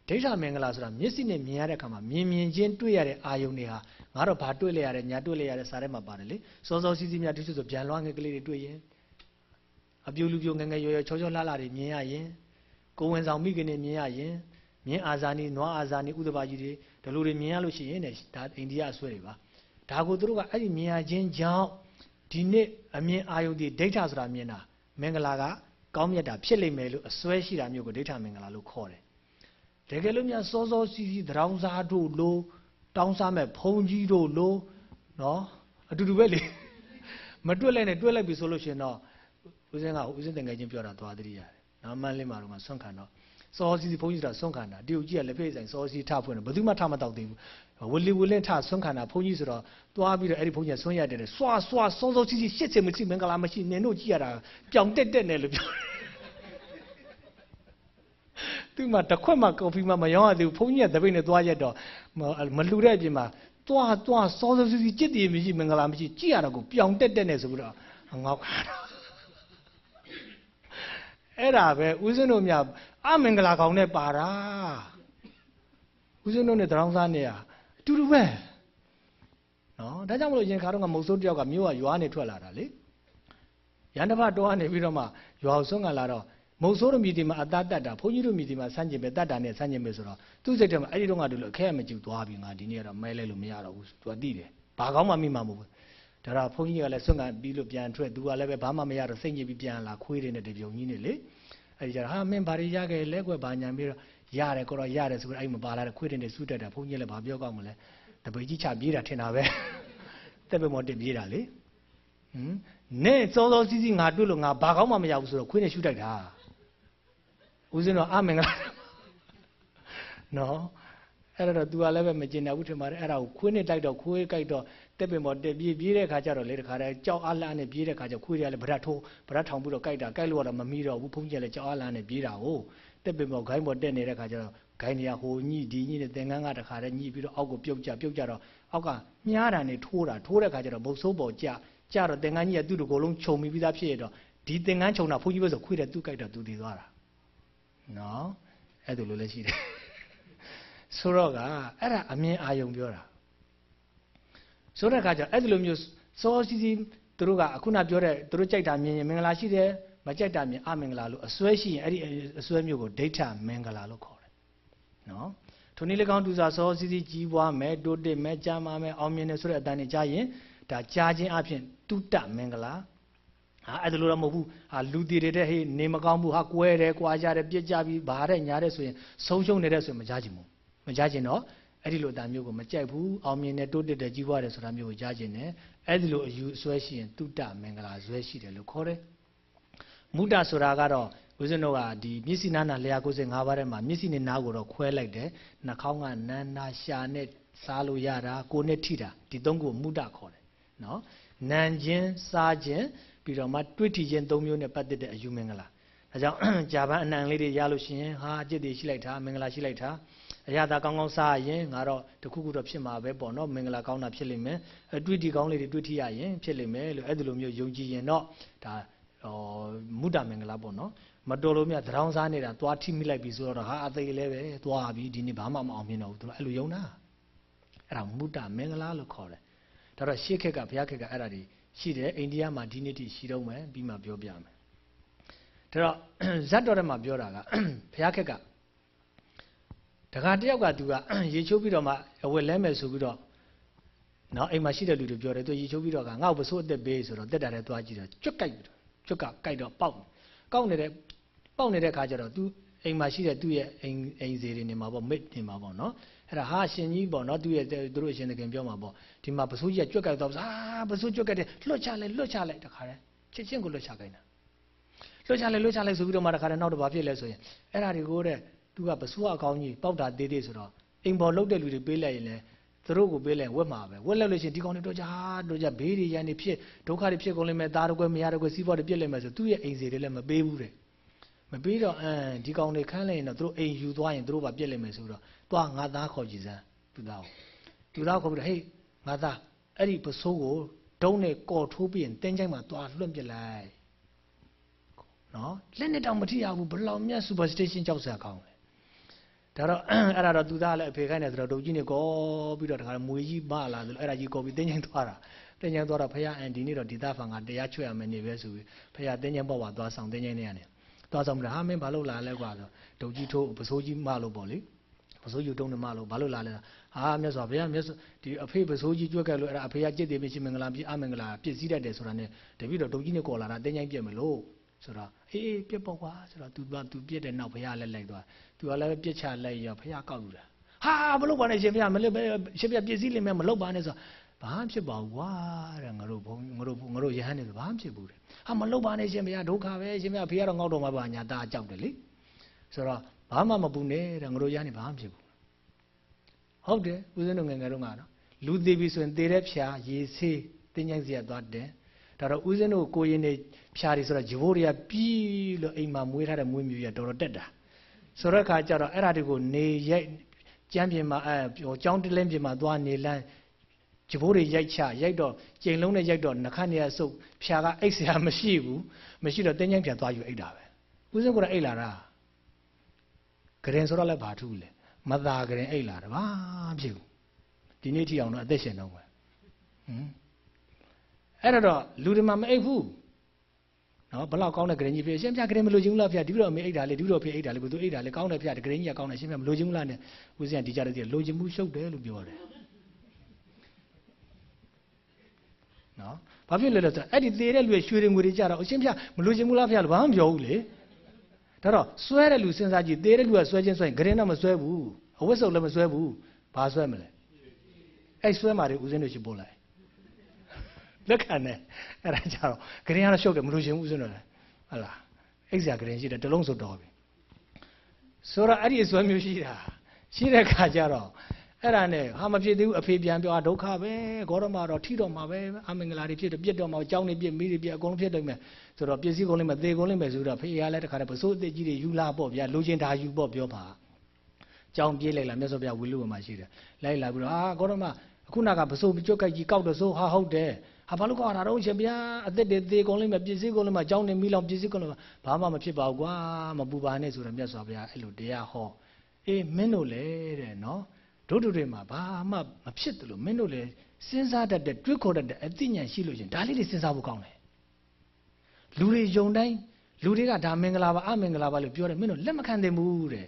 ဒိဋ္ဌမင်္ဂလာဆိုတာမျက်စိနဲ့မြင်ရတဲ့အခါမှာမြင်မြင်ချင်းတွေ့ရတဲ့အာယုန်တွေဟာငါတော့ဘာတွေ့လဲရတယ်ညာတွေ့လဲရတဲ့စာထဲမှာပါတယ်လေစောစောစီးစီးများတိကျဆိုပြန်လွှမ်းငယ်ကလေးတွေတွေ့ရင် အပြူလူပြူငငယ်ရွယ်ရွယ်ချောချောလှလှတွေမြင်ရရင်ကိုဝင်ဆောင်မိခင်တွေမြင်ရရင်မြင်းအာဇာနီနွားအာဇာနီဥဒဘာကြီးတွေဒီလိုတွေမြင်ရလို့ရှိရင်ねဒါအိန္ဒိယအဆွဲတွေပါဒါကိုသူတို့ကအဲ့ဒီမြင်ရခြင်းကြောင့်ဒီနေ့အမြင်အာယုန်ဒီဒိဋ္ဌဆိုတာမြင်တာမင်္ဂလာကကောင်းမြတ်တာဖြစ်လိမ့်မယ်လို့အစွဲရှိတာမျိုးကိုဒိဋ္ဌမင်္ဂလာလို့ခေါ်တယ်တကယ်လို့များစောစောစီးစီးတရောင်းစားတို့လို့တောင်းစားမဲ့ဘုံကြီးတို့လို့နော်အတူတူပဲလေမတွက်လိုက်နဲ့တွက်လိုက်ပြီဆိုလို့ရှင်တော့ ဦးစင်းကဦးစင်းတန်ငယ်ချင်းပြောတာသွားတည်းရတယ်နော်မန်းလေးမှာတော့ဆွန့်ခံတော့စောစီးစီးဘုန်းကြီးဆိုတာဆွန့်ခံတာဒီကိုကြီးကလက်ဖေးဆိုင်စောစီးထဖွင့်တယ်ဘယ်သူမှထမတော့သေးဘူးဝလီဝလင်းထဆွန့်ခံတာဘုန်းကြီးဆိုတော့သွားပြီးတော့အဲ့ဒီဘုန်းကြီးကဆွန့်ရတယ်ဆွာဆွာစောစောစီးစီးရှစ်စင်မရှိမင်္ဂလာမရှိနင်တို့ကြည့်ရတာပြောင်တက်တက်နဲ့လို့ပြောသူမှတစ်ခွက်မှကော်ဖီမှမရောရသေးဘူးဘုန်းကြီးကတပိတ်နဲ့သွားရက်တော့မလှူတဲ့အပြင်မှာသွားသွားစောစောစီးစီးကြစ်တည်မရှိမင်္ဂလာမရှိကြည့်ရတာကိုပြောင်တက်တက်နဲ့ဆိုပြီးတော့ငေါက်ခါတော့ အဲ့ဒါပဲဦးဇင်းတို့မြအမင်္ဂလာကောင်နဲ့ပါတာဦးဇင်းတို့နဲ့တရောင်းစားနေရအတူတူပဲနော်ဒါကြောင့်မလို့ရင်ခါတော့ကမုတ်ဆိုးတယောက်ကမြို့ကရွာနေထွက်လာတာလေရန်တပတ်တော့ကနေပြီးတော့မှရွာကိုဆွမ်းကလာတော့မုတ်ဆိုးတို့မြည်ဒီမှာအသားတတ်တာဘုန်းကြီးတို့မြည်ဒီမှာစမ်းကျင်ပဲတတ်တာနဲ့စမ်းကျင်ပဲဆိုတော့သူ့စိတ်ထဲမှာအဲ့ဒီတော့ကတူလို့အခဲမကြည့်သွားပြီငါဒီနေ့ကတော့မဲလဲလို့မရတော့ဘူးသူကသိတယ်ဘာကောင်းမှမိမှာမဟုတ်ဘူးဒါတော့ဘုန်းကြီးကလည်းဆွမ်းကပြီးလို့ပြန်ထွက်သူကလည်းပဲဘာမှမရတော့စိတ်ညစ်ပြီးပြန်လာခွေးတွေနဲ့တပြုံကြီးနေလေ အဲဒီကြတော့ဟာမင်းဘာတွေရခဲ့လဲကွယ်ဘာညာပြီးတော့ရတယ်ကိုတော့ရတယ်ဆိုပြီးအဲ့မပါလာတဲ့ခွေးတင်နေစူးတက်တာဘုန်းကြီးလည်းဘာပြောကောင်းမလဲတပိတ်ကြီးချပြေးတာထင်တာပဲတက်ပဲမော်တင်ပြေးတာလေဟမ်နဲ့စောစောစီးစီးငါတွေ့လို့ငါဘာကောင်းမှမရဘူးဆိုတော့ခွေးနဲ့ရှူတိုက်တာဦးဇင်းတော့အမင်္ဂလာနော်အဲ့တော့ तू ကလည်းပဲမကျင်တယ်ဘူးထင်ပါတယ်အဲ့ဒါကိုခွေးနဲ့တိုက်တော့ခွေးကြိုက်တော့ တက်ပင်ပေါ်တက်ပြေးပြေးတဲ့ခါကျတော့လေတခါတည်းကြောက်အားလန့်နဲ့ပြေးတဲ့ခါကျခွေးတွေကလည်းဗရတ်ထိုးဗရတ်ထောင်ပြီးတော့ကြိုက်တာကြိုက်လို့တော့မမီတော့ဘူးဘုန်းကြီးကလည်းကြောက်အားလန့်နဲ့ပြေးတာဟုတ်တက်ပင်ပေါ်ဂိုင်းပေါ်တက်နေတဲ့ခါကျတော့ဂိုင်းတွေကဟိုညှိဒီညှိနဲ့သင်္ကန်းကတခါတည်းညှိပြီးတော့အောက်ကိုပြုတ်ကြပြုတ်ကြတော့အောက်ကမြားတာနဲ့ထိုးတာထိုးတဲ့ခါကျတော့ဘုတ်ဆိုးပေါ်ကြကြတော့သင်္ကန်းကြီးကသူ့တကိုယ်လုံးခြုံပြီးပြီးသားဖြစ်ရတော့ဒီသင်္ကန်းခြုံတာဘုန်းကြီးပဲဆိုခွေးတဲ့သူ့ကြိုက်တာသူတည်သွားတာနော်အဲ့ဒါလိုလည်းရှိတယ်ဆိုတော့ကအဲ့ဒါအမြင်အာယုံပြောတာ ဆိုတဲ့အခါကျအဲ့ဒီလိုမျိုးစောစီစီသူတို့ကအခုနပြောတဲ့သူတို့ကြိုက်တာမြင်ရင်မင်္ဂလာရှိတယ်မကြိုက်တာမြင်အမင်္ဂလာလို့အစွဲရှိရင်အဲ့ဒီအစွဲမျိုးကိုဒိဋ္ဌမင်္ဂလာလို့ခေါ်တယ်နော်ထိုနည်း၎င်းသူစားစောစီစီကြီးပွားမယ်တိုးတက်မယ်ကြာမာမယ်အောင်မြင်တယ်ဆိုတဲ့အတန်နဲ့ကြားရင်ဒါကြားခြင်းအပြင်တုတ္တမင်္ဂလာဟာအဲ့ဒါလိုတော့မဟုတ်ဘူးဟာလူတည်တဲ့ဟေးနေမကောင်းဘူးဟာကွဲတယ်ကွာကြတယ်ပြစ်ကြပြီးဘာတဲ့ညာတဲ့ဆိုရင်ဆုံးရှုံးနေတဲ့ဆိုရင်မကြားချင်ဘူးမကြားချင်တော့ အဲ့ဒီလိုအတန်မျိုးကိုမကြိုက်ဘူးအောင်မြင်တဲ့တိုးတက်တဲ့ကြီးပွားတယ်ဆိုတာမျိုးကိုကြားချင်တယ်အဲ့ဒီလိုအယူအဆွဲရှိရင်တုတ္တမင်္ဂလာဇွဲရှိတယ်လို့ခေါ်တယ်မုဒ္ဒဆိုတာကတော့ဦးဇင်းတို့ကဒီမျက်စိနာနာလျာ95ပါးထဲမှာမျက်စိနဲ့နားကိုတော့ခွဲလိုက်တယ်နှာခေါင်းကနန်းနာရှာနဲ့စားလို့ရတာကိုယ်နဲ့ထိတာဒီသုံးခုကိုမုဒ္ဒခေါ်တယ်နော်နံချင်းစားချင်းပြီးတော့မှတွေ့ထိချင်းသုံးမျိုးနဲ့ပတ်သက်တဲ့အယူမင်္ဂလာဒါကြောင့်ဂျာပန်အနံလေးတွေရလို့ရှိရင်ဟာအကျစ်တွေရှိလိုက်တာမင်္ဂလာရှိလိုက်တာ အရာသာကောင်းကောင်းစားရင်ငါတော့တခုခုတော့ဖြစ်မှာပဲပေါ့နော်မင်္ဂလာကောင်းတာဖြစ်လိမ့်မယ်အတွေ့အထိကောင်းလေးတွေတွေ့ထိရရင်ဖြစ်လိမ့်မယ်လို့အဲ့ဒီလိုမျိုးယုံကြည်ရင်တော့ဒါဟောမုဒ္ဒမင်္ဂလာပေါ့နော်မတော်လို့မြတ်သရောင်းစားနေတာသွားထိမိလိုက်ပြီဆိုတော့ဟာအသေးလေးပဲသွားပြီဒီနေ့ဘာမှမအောင်မြင်တော့ဘူးသူအဲ့လိုယုံတာအဲ့ဒါမုဒ္ဒမင်္ဂလာလို့ခေါ်တယ်ဒါတော့ရှေးခက်ကဘုရားခက်ကအဲ့ဒါဒီရှိတယ်အိန္ဒိယမှာဒီနေ့ထိရှိတော့မယ်ပြီးမှပြောပြမယ်ဒါတော့ဇတ်တော်ထဲမှာပြောတာကဘုရားခက်က တခါတယောက်ကသူကရေချိုးပြီးတော့မှအဝက်လဲမယ်ဆိုပြီးတော့နော်အိမ်မှာရှိတဲ့လူတွေပြောတယ်သူရေချိုးပြီးတော့ကငါ့ကိုပစိုးအသက်ပေးဆိုတော့တက်တာလည်းသွားကြည့်တော့ကျွတ်ကြိုက်ပြီးတော့ကျွတ်ကကြိုက်တော့ပေါက်ကောက်နေတဲ့ပေါက်နေတဲ့ခါကျတော့သူအိမ်မှာရှိတဲ့သူ့ရဲ့အိမ်အိမ်စီတွေနေမှာပေါ့မိတ်နေမှာပေါ့နော်အဲ့ဒါဟာရှင်ကြီးပေါ့နော်သူ့ရဲ့သူတို့အရှင်သခင်ပြောမှာပေါ့ဒီမှာပစိုးကြီးကကြွက်ကတော့အာပစိုးကြွက်ကတဲ့လွတ်ချလိုက်လွတ်ချလိုက်တခါတည်းချစ်ချင်းကိုလွတ်ချခိုင်းတာလွတ်ချလိုက်လွတ်ချလိုက်ဆိုပြီးတော့မှတခါတည်းနောက်တော့ဘာဖြစ်လဲဆိုရင်အဲ့ဒါတွေကိုတဲ့ သူကပစိုးအကောင်းကြီးပေါက်တာသေးသေးဆိုတော့အိမ်ပေါ်လုတ်တဲ့လူတွေပေးလိုက်ရင်လည်းသူတို့ကိုပေးလိုက်ဝက်မှာပဲဝက်လိုက်လို့ရှိရင်ဒီကောင်တွေတော့ကြာတော့ကြာဘေးတွေရန်တွေဖြစ်ဒုက္ခတွေဖြစ်ကုန်လိမ့်မယ်သားတကွဲမရတကွဲစီးပွားတွေပြစ်လိမ့်မယ်ဆိုသူ့ရဲ့အိမ်စီတွေလည်းမပေးဘူးတဲ့မပေးတော့အမ်ဒီကောင်တွေခန်းလိုက်ရင်တော့သူတို့အိမ်ယူသွားရင်သူတို့ပါပြစ်လိမ့်မယ်ဆိုတော့သွားငါသားခေါ်ကြည့်စမ်းသူသားကိုသူသားခေါ်ပြီးတော့ဟေးငါသားအဲ့ဒီပစိုးကိုဒုံးနဲ့ကော်ထိုးပြီးရင်တင်းချိုင်းမှာသွားလွှင့်ပစ်လိုက်နော်လက်နဲ့တောင်မထိရဘူးဘလောက်မြတ် superstation ကြောက်စရာကောင်းလဲ ဒါတော့အဲ့ဒါတော့သူသားလည်းအဖေခိုင်းတယ်ဆိုတော့ဒုတ်ကြီးနဲ့ကောပြီးတော့တခါမွေကြီးမလာဆိုလို့အဲ့ဒါကြီးကောပြီးတင်းချိုင်းသွားတာတင်းချိုင်းသွားတော့ဖခင်အန်ဒီနေ့တော့ဒီသားဖန်ကတရားချွတ်ရမယ်နေပဲဆိုပြီးဖခင်တင်းချိုင်းပေါ့ပါသွားဆောင်တင်းချိုင်းနေရတယ်သွားဆောင်ပြီးတော့ဟာမင်းဘာလို့လာလဲကွာဆိုဒုတ်ကြီးထိုးပစိုးကြီးမလို့ပေါ့လေပစိုးယူတုံးနေမလို့ဘာလို့လာလဲဟာမြတ်စွာဘုရားမြတ်စွာဒီအဖေပစိုးကြီးကြွက်ခဲ့လို့အဲ့ဒါအဖေကจิตသေးမရှိမင်္ဂလာပြအမင်္ဂလာပြည့်စည်တတ်တယ်ဆိုတာ ਨੇ တပည့်တော်ဒုတ်ကြီးနဲ့ကော်လာတာတင်းချိုင်းပြက်မလို့ ဆိုတော့အေးအေးပြက်ပေါ့ကွာဆိုတော့ तू က तू ပြက်တဲ့နောက်ဘုရားလည်းလိုက်သွား तू ကလည်းပြက်ချလိုက်ရောဘုရားကောက်ယူတာဟာမလုပ်ပါနဲ့ရှင်ဘုရားမလုပ်ရှင်ဘုရားပြည့်စည်လိမ့်မယ်မလုပ်ပါနဲ့ဆိုဘာမှဖြစ်ပါဘူးကွာတဲ့ငါတို့ဘုံငါတို့ငါတို့ယဟန်နေဆိုဘာမှဖြစ်ဘူးတဲ့ဟာမလုပ်ပါနဲ့ရှင်ဘုရားဒုက္ခပဲရှင်ဘုရားဘုရားတော့ငေါ့တော်မှာပါညာတာကြောက်တယ်လေဆိုတော့ဘာမှမပူနဲ့တဲ့ငါတို့ယဟန်နေဘာမှဖြစ်ဘူးဟုတ်တယ်ဦးဇင်းတို့ငယ်ငယ်တော့ငါနော်လူသေးပြီဆိုရင်သေတဲ့ဖြာရေဆေးတင်းကျိုင်းစီရသွားတယ် ဒါတော့ဦးဇင်းတို့ကိုရင်နေဖြာတွေဆိုတော့ဂျဘိုးတွေကပြီးလို့အိမ်မှာမွေးထားတဲ့မွေးမြူရတော်တော်တက်တာဆိုတော့ခါကျတော့အဲ့ဓာတွေကိုနေရိုက်ကျမ်းပြင်မှာအဲကျောင်းတလင်းပြင်မှာသွားနေလန်းဂျဘိုးတွေရိုက်ချရိုက်တော့ကျိန်လုံးနဲ့ရိုက်တော့နှခမ်းနေရဆုပ်ဖြာကအိတ်ဆရာမရှိဘူးမရှိတော့တင်းကျိုင်းဖြာသွားယူအိတ်တာပဲဦးဇင်းကလည်းအိတ်လာတာဂရင်ဆိုတော့လည်းဘာထူးလဲမသာကြရင်အိတ်လာတယ်ဘာဖြစ်ဘူးဒီနေ့ထိအောင်တော့အသက်ရှင်တော့ပဲဟမ် အဲ့တော့လူတွေမှမအိတ်ဘူးနော်ဘလောက်ကောင်းတဲ့ဂရင်ကြီးဖြစ်ရှင်ပြဂရင်မလို့ချင်းလားဖျာဒီလိုအမေအိတ်တာလေဒီလိုဖြစ်အိတ်တာလေဘယ်သူအိတ်တာလေကောင်းတယ်ဖျာဂရင်ကြီးကကောင်းတယ်ရှင်ပြမလို့ချင်းလားနဲ့ဦးဇင်းကဒီကြတဲ့လိုချင်မှုရှုပ်တယ်လို့ပြောတယ်နော်ဘာဖြစ်လဲလဲဆိုတော့အဲ့ဒီသေးတဲ့လူရဲ့ရွှေတွေငွေတွေကြတော့အရှင်ပြမလို့ချင်းဘူးလားဖျာလို့ဘာမှမပြောဘူးလေဒါတော့စွဲတဲ့လူစဉ်းစားကြည့်သေးတဲ့လူကစွဲချင်းစွဲရင်ဂရင်တော့မစွဲဘူးအဝတ်စုပ်လည်းမစွဲဘူးဘာစွဲမလဲအဲ့စွဲမာတွေဦးဇင်းတို့ရှိပို့လိုက် လက်ခံတယ်အဲ့ဒါကြတော့ဂရင်ကတော့ရှုပ်တယ်မလို့ရှင်ဦးဇင်းတို့လည်းဟုတ်လားအိတ်စရာဂရင်ရှိတယ်တလုံးဆိုတော့ပြီဆိုတော့အဲ့ဒီအစွဲမျိုးရှိတာရှိတဲ့ခါကျတော့အဲ့ဒါနဲ့ဟာမဖြစ်သေးဘူးအဖေပြန်ပြောဒုက္ခပဲဂေါရမတော့ထိတော့မှာပဲအမင်္ဂလာတွေဖြစ်တယ်ပြစ်တော့မှာကြောင်းနေပြစ်မိတွေပြစ်အကုန်လုံးဖြစ်တော့မယ်ဆိုတော့ပစ္စည်းကုန်လိမ့်မယ်သေကုန်လိမ့်မယ်ဆိုတော့ဖေးရလဲတခါတည်းပစိုးအစ်ကြီးတွေယူလာပေါ့ဗျာလိုချင်တာယူပေါ့ပြောပါကြောင်းပြေးလိုက်လာမြတ်စွာဘုရားဝီလူဝမှာရှိတယ်လိုက်လာပြီးတော့အာဂေါရမအခုနကပစိုးကြွက်ကြိုက်ကြီးကောက်တော့ဆိုဟာဟုတ်တယ် ဟာဘာလို့ကောက်တာတော့ရှင်ဗျာအသက်တွေသေကုန်လိမ့်မယ်ပစ္စည်းကုန်လိမ့်မယ်ကြောင်းနေမိလောင်ပစ္စည်းကုန်လိမ့်မယ်ဘာမှမဖြစ်ပါဘူးကွာမပူပါနဲ့ဆိုတော့မြတ်စွာဘုရားအဲ့လိုတရားဟောအေးမင်းတို့လေတဲ့နော်တို့တို့တွေမှာဘာမှမဖြစ်တယ်လို့မင်းတို့လည်းစဉ်းစားတတ်တဲ့တွေးခေါ်တတ်တဲ့အသိဉာဏ်ရှိလို့ရှင်ဒါလေးတွေစဉ်းစားဖို့ကောင်းတယ်လူတွေယုံတိုင်းလူတွေကဒါမင်္ဂလာပါအမင်္ဂလာပါလို့ပြောတယ်မင်းတို့လက်မခံသင့်ဘူးတဲ့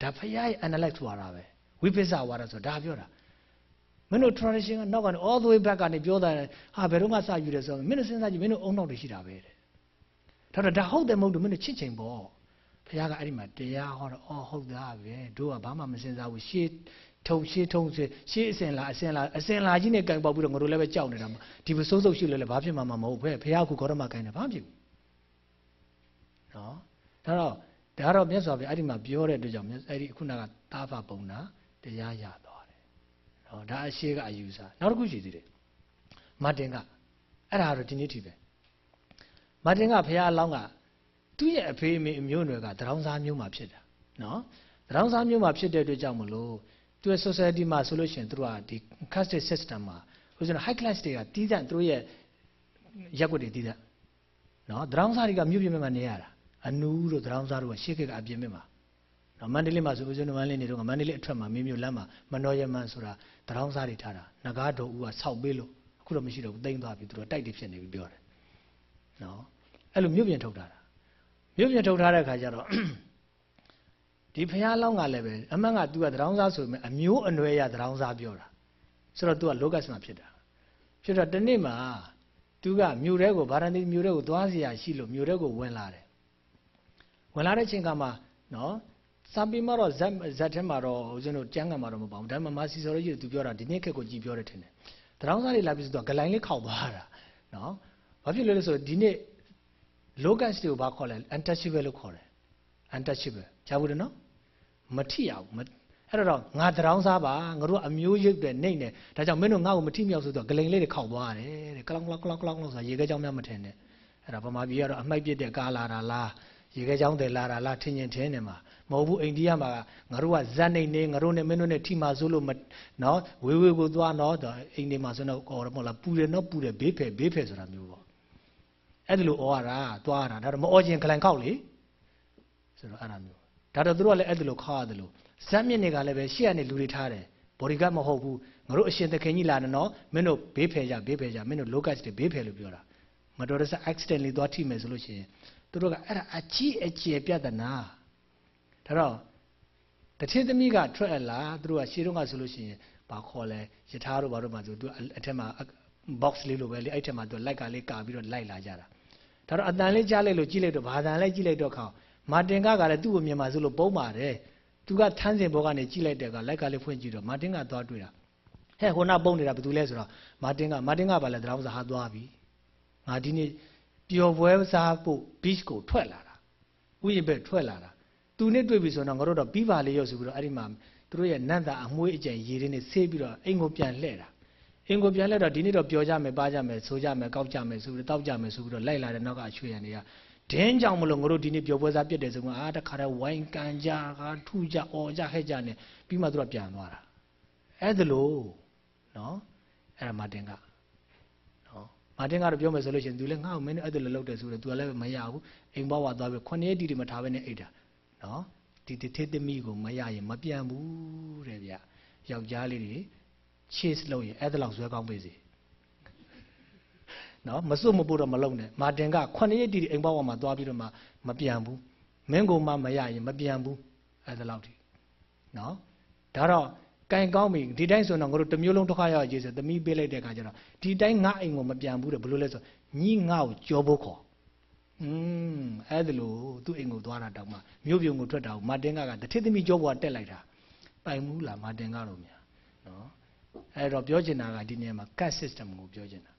ဒါဖရားရဲ့ analyze ထွာတာပဲဝိပဿနာဝါဒဆိုဒါပြောတာ မင်းတို့ tradition ကနောက်ကနေ all the way back ကနေပြောတာဟာဘယ်တော့မှစယူတယ်ဆိုတော့မင်းတို့စဉ်းစားကြည့်မင်းတို့အုံနောက်တွေရှိတာပဲတဲ့ဒါတော့ဒါဟုတ်တယ်မဟုတ်ဘူးမင်းတို့ချစ်ချိန်ပေါ့ဖခင်ကအဲ့ဒီမှာတရားဟောတော့အော်ဟုတ်သားပဲတို့ကဘာမှမစဉ်းစားဘူးရှေးထုံရှေးထုံရှေးရှေးအစင်လာအစင်လာအစင်လာကြီးနဲ့ကင်ပေါက်ပြီးတော့ငါတို့လည်းပဲကြောက်နေတာဒီပစိုးစုပ်ရှိလို့လည်းဘာဖြစ်မှာမဟုတ်ဘဲဖခင်ကခေါရမကင်တယ်ဘာဖြစ်ဘူးနော်ဒါတော့ဒါတော့မြတ်စွာဘုရားအဲ့ဒီမှာပြောတဲ့အတွက်ကြောင့်အဲ့ဒီခုနကတာဖပုံနာတရားရသွားတယ် နော်ဒါအရှိကအယူဆနောက်တစ်ခုရှိသေးတယ်မတင်ကအဲ့ဒါတော့ဒီနေ့ထိပဲမတင်ကဘုရားအလောင်းကသူ့ရဲ့အဖေအမေအမျိုးအနွယ်ကတရောင်းစားမျိုးမှာဖြစ်တာနော်တရောင်းစားမျိုးမှာဖြစ်တဲ့အတွက်ကြောင့်မလို့သူရဲ့ society မှာဆိုလို့ရှိရင်သူတို့ကဒီ caste system မှာဥစဉ် high class တွေကတီးတဲ့သူတို့ရဲ့ရက်ွက်တွေတီးတဲ့နော်တရောင်းစားတွေကမြို့ပြင်မှာနေရတာအနူးတို့သရောင်းစားတို့ကရှေ့ခေတ်ကအပြင်မြင့် မှာနော်မန္တလေးမှာဆိုဦးဇင်းတို့မန္တလေးနေတော့မန္တလေးအထွက်မှာမင်းမျိုးလမ်းမှာမနောရမန်ဆိုတာသရောင်းစားတွေထားတာငကားတော်ဦးကဆောက်ပေးလို့အခုတော့မရှိတော့ဘူးတိမ့်သွားပြီသူတို့တိုက်တွေဖြစ်နေပြီပြောတယ်နော်အဲ့လိုမြို့ပြင်ထုတ်ထားတာမြို့ပြင်ထုတ်ထားတဲ့ခါကျတော့ဒီဖះလောင်းကလည်းပဲအမှန်က तू ကသရောင်းစားဆိုပေမဲ့အမျိုးအနွယ်ရသရောင်းစားပြောတာဆိုတော့ तू ကလောကတ်မှာဖြစ်တာဖြစ်တော့တနေ့မှာ तू ကမြို့ထဲကိုဗာရဏသီမြို့ထဲကိုသွားစီရရှိလို့မြို့ထဲကိုဝင်လာတယ်ဝင်လာတဲ့ချိန်ကမှနော် စာပေမှာတော့ဇက်ဇက်ထဲမှာတော့ဦးဇင်းတို့ကျမ်းဂန်မှာတော့မပါဘူးဒါပေမဲ့မာစီဆိုရကြီးသူပြောတာဒီနေ့ခက်ကိုကြည်ပြောတယ်ထင်တယ်တရောင်းစားတွေလာပြီးဆိုတော့ဂလိုင်းလေးခောက်သွားတာနော်ဘာဖြစ်လဲလဲဆိုတော့ဒီနေ့ locus တွေကိုဘာခေါ်လဲ untouchable လို့ခေါ်တယ် untouchable ကြားဘူးတယ်နော်မထိရဘူးအဲ့တော့ငါတရောင်းစားပါငါတို့အမျိုးရုပ်တဲ့နေနဲ့ဒါကြောင့်မင်းတို့ငါ့ကိုမထိမြောက်ဆိုတော့ဂလိန်လေးတွေခောက်သွားတယ်တဲ့ကလောင်ကလောင်ကလောင်ကလောင်ဆိုရေခဲကြောင်များမထင်နဲ့အဲ့ဒါဗမာပြည်ကတော့အမိုက်ပြစ်တဲ့ကားလာတာလားရေခဲကြောင်တယ်လာတာလားထင်ရင်ထင်နေမှာ မဟုတ်ဘူးအိန္ဒိယမှာငါတို့ကဇက်နေနေငါတို့နဲ့မင်းတို့နဲ့ထိမှာဆိုလို့နော်ဝေးဝေးကိုသွားနော်အိန္ဒိယမှာဆိုတော့အော်တော့မဟုတ်လားပူတယ်နော်ပူတယ်ဘေးဖယ်ဘေးဖယ်ဆိုတာမျိုးပေါ့အဲ့ဒါလိုဩရတာသွားတာဒါတော့မဩခြင်းဂလန်ခောက်လေဆိုတော့အဲ့ဒါမျိုးဒါတော့သူတို့ကလည်းအဲ့ဒါလိုခောက်ရတယ်လို့ဇက်မြင့်တွေကလည်းပဲရှေ့ကနေလူတွေထားတယ်ဘော်ဒီကတ်မဟုတ်ဘူးငါတို့အရှင်သခင်ကြီးလာတယ်နော်မင်းတို့ဘေးဖယ်ကြဘေးဖယ်ကြမင်းတို့ locus တွေဘေးဖယ်လို့ပြောတာမတော်တဆ accidentally သွားထိမယ်ဆိုလို့ရှိရင်သူတို့ကအဲ့ဒါအကြီးအကျယ်ပြဿနာ ဒါတော့တထင်းသမီးကထွက်လာသူတို့ကရှေးတုန်းကဆိုလို့ရှိရင်ဘာခေါ်လဲယထာတို့ဘာတို့မှဆိုသူအထက်မှာ box လေးလိုပဲလေအဲ့ထက်မှာသူလိုက်ကလေးကာပြီးတော့လိုက်လာကြတာဒါတော့အတန်လေးကြားလိုက်လို့ကြည့်လိုက်တော့ဘာတန်လဲကြည့်လိုက်တော့ခေါမာတင်ကကလည်းသူ့ကိုမြင်ပါဆိုလို့ပုံပါတယ်သူကထန်းစင်ဘောကနေကြည့်လိုက်တဲ့ကလိုက်ကလေးဖွင့်ကြည့်တော့မာတင်ကသွားတွေ့တာဟဲ့ဟိုနာပုံနေတာဘယ်သူလဲဆိုတော့မာတင်ကမာတင်ကဘာလဲတရားဥစားဟာသွားပြီငါဒီနေ့ပျော်ပွဲစားဖို့ beach ကိုထွက်လာတာဥယျာဉ်ဘက်ထွက်လာတာ သူနဲ့တွေ့ပြီဆိုတော့ငါတို့တော့ပြီးပါလေရောဆိုပြီးတော့အဲ့ဒီမှာသူတို့ရဲ့နတ်သားအမွှေးအကျန်ရေတွေနဲ့ဆေးပြီးတော့အိမ်ကိုပြန်လှည့်တာအိမ်ကိုပြန်လှည့်တော့ဒီနေ့တော့ပျော်ကြမယ်ပါကြမယ်ဆိုကြမယ်ကောက်ကြမယ်ဆိုပြီးတော့တောက်ကြမယ်ဆိုပြီးတော့လိုက်လာတဲ့နောက်ကအချွေရံတွေကဒင်းကြောင့်မလို့ငါတို့ဒီနေ့ပျော်ပွဲစားပြစ်တယ်ဆိုမှအာတခါတည်းဝိုင်းကန်ကြကထူကြအော်ကြဟဲ့ကြနဲ့ပြီးမှသူတို့ပြန်သွားတာအဲ့ဒါလို့နော်အဲ့ဒါမာတင်ကနော်မာတင်ကတော့ပြောမယ်ဆိုလို့ရှိရင် तू လည်းငါ့ကိုမင်းအဲ့ဒါလည်းလုပ်တယ်ဆိုတော့ तू လည်းမရဘူးအိမ်ဘဝသွားပြီး9ရက်တီတီမထားဘဲနဲ့အိတ်တာ နော်ဒီတထေသမီးကိုမရရင်မပြန်ဘူးတဲ့ဗျယောက်ျားလေးတွေ chase လုပ်ရင်အဲ့ဒါလောက်ဇွဲကောင်းပေးစေနော်မစွတ်မပို့တော့မလုံနဲ့မာတင်က9ရက်တီတီအိမ်ဘဝမှာသွားပြီးတော့မှမပြန်ဘူးမင်းကိုမှမရရင်မပြန်ဘူးအဲ့ဒါလောက်ထိနော်ဒါတော့ကင်ကောင်းပြီဒီတိုင်းဆိုတော့ငါတို့တစ်မျိုးလုံးတစ်ခါရောက်ရေးဆိုသမီးပေးလိုက်တဲ့အခါကျတော့ဒီတိုင်းငါအိမ်ကိုမပြန်ဘူးတဲ့ဘယ်လိုလဲဆိုညီငါ့ကိုကြောဖို့ခေါ် อืมအဲ့ဒါလို့သူ့အိမ်ကိုသွားတာတောင်မှမြို့ပြုံကိုထွက်တာကိုမာတင်ကကတထစ်သမီးကြောဘွားတက်လိုက်တာပိုင်မှုလားမာတင်ကတော့များနော်အဲ့တော့ပြောချင်တာကဒီနေရာမှာ cut system ကိုပြောချင်တာ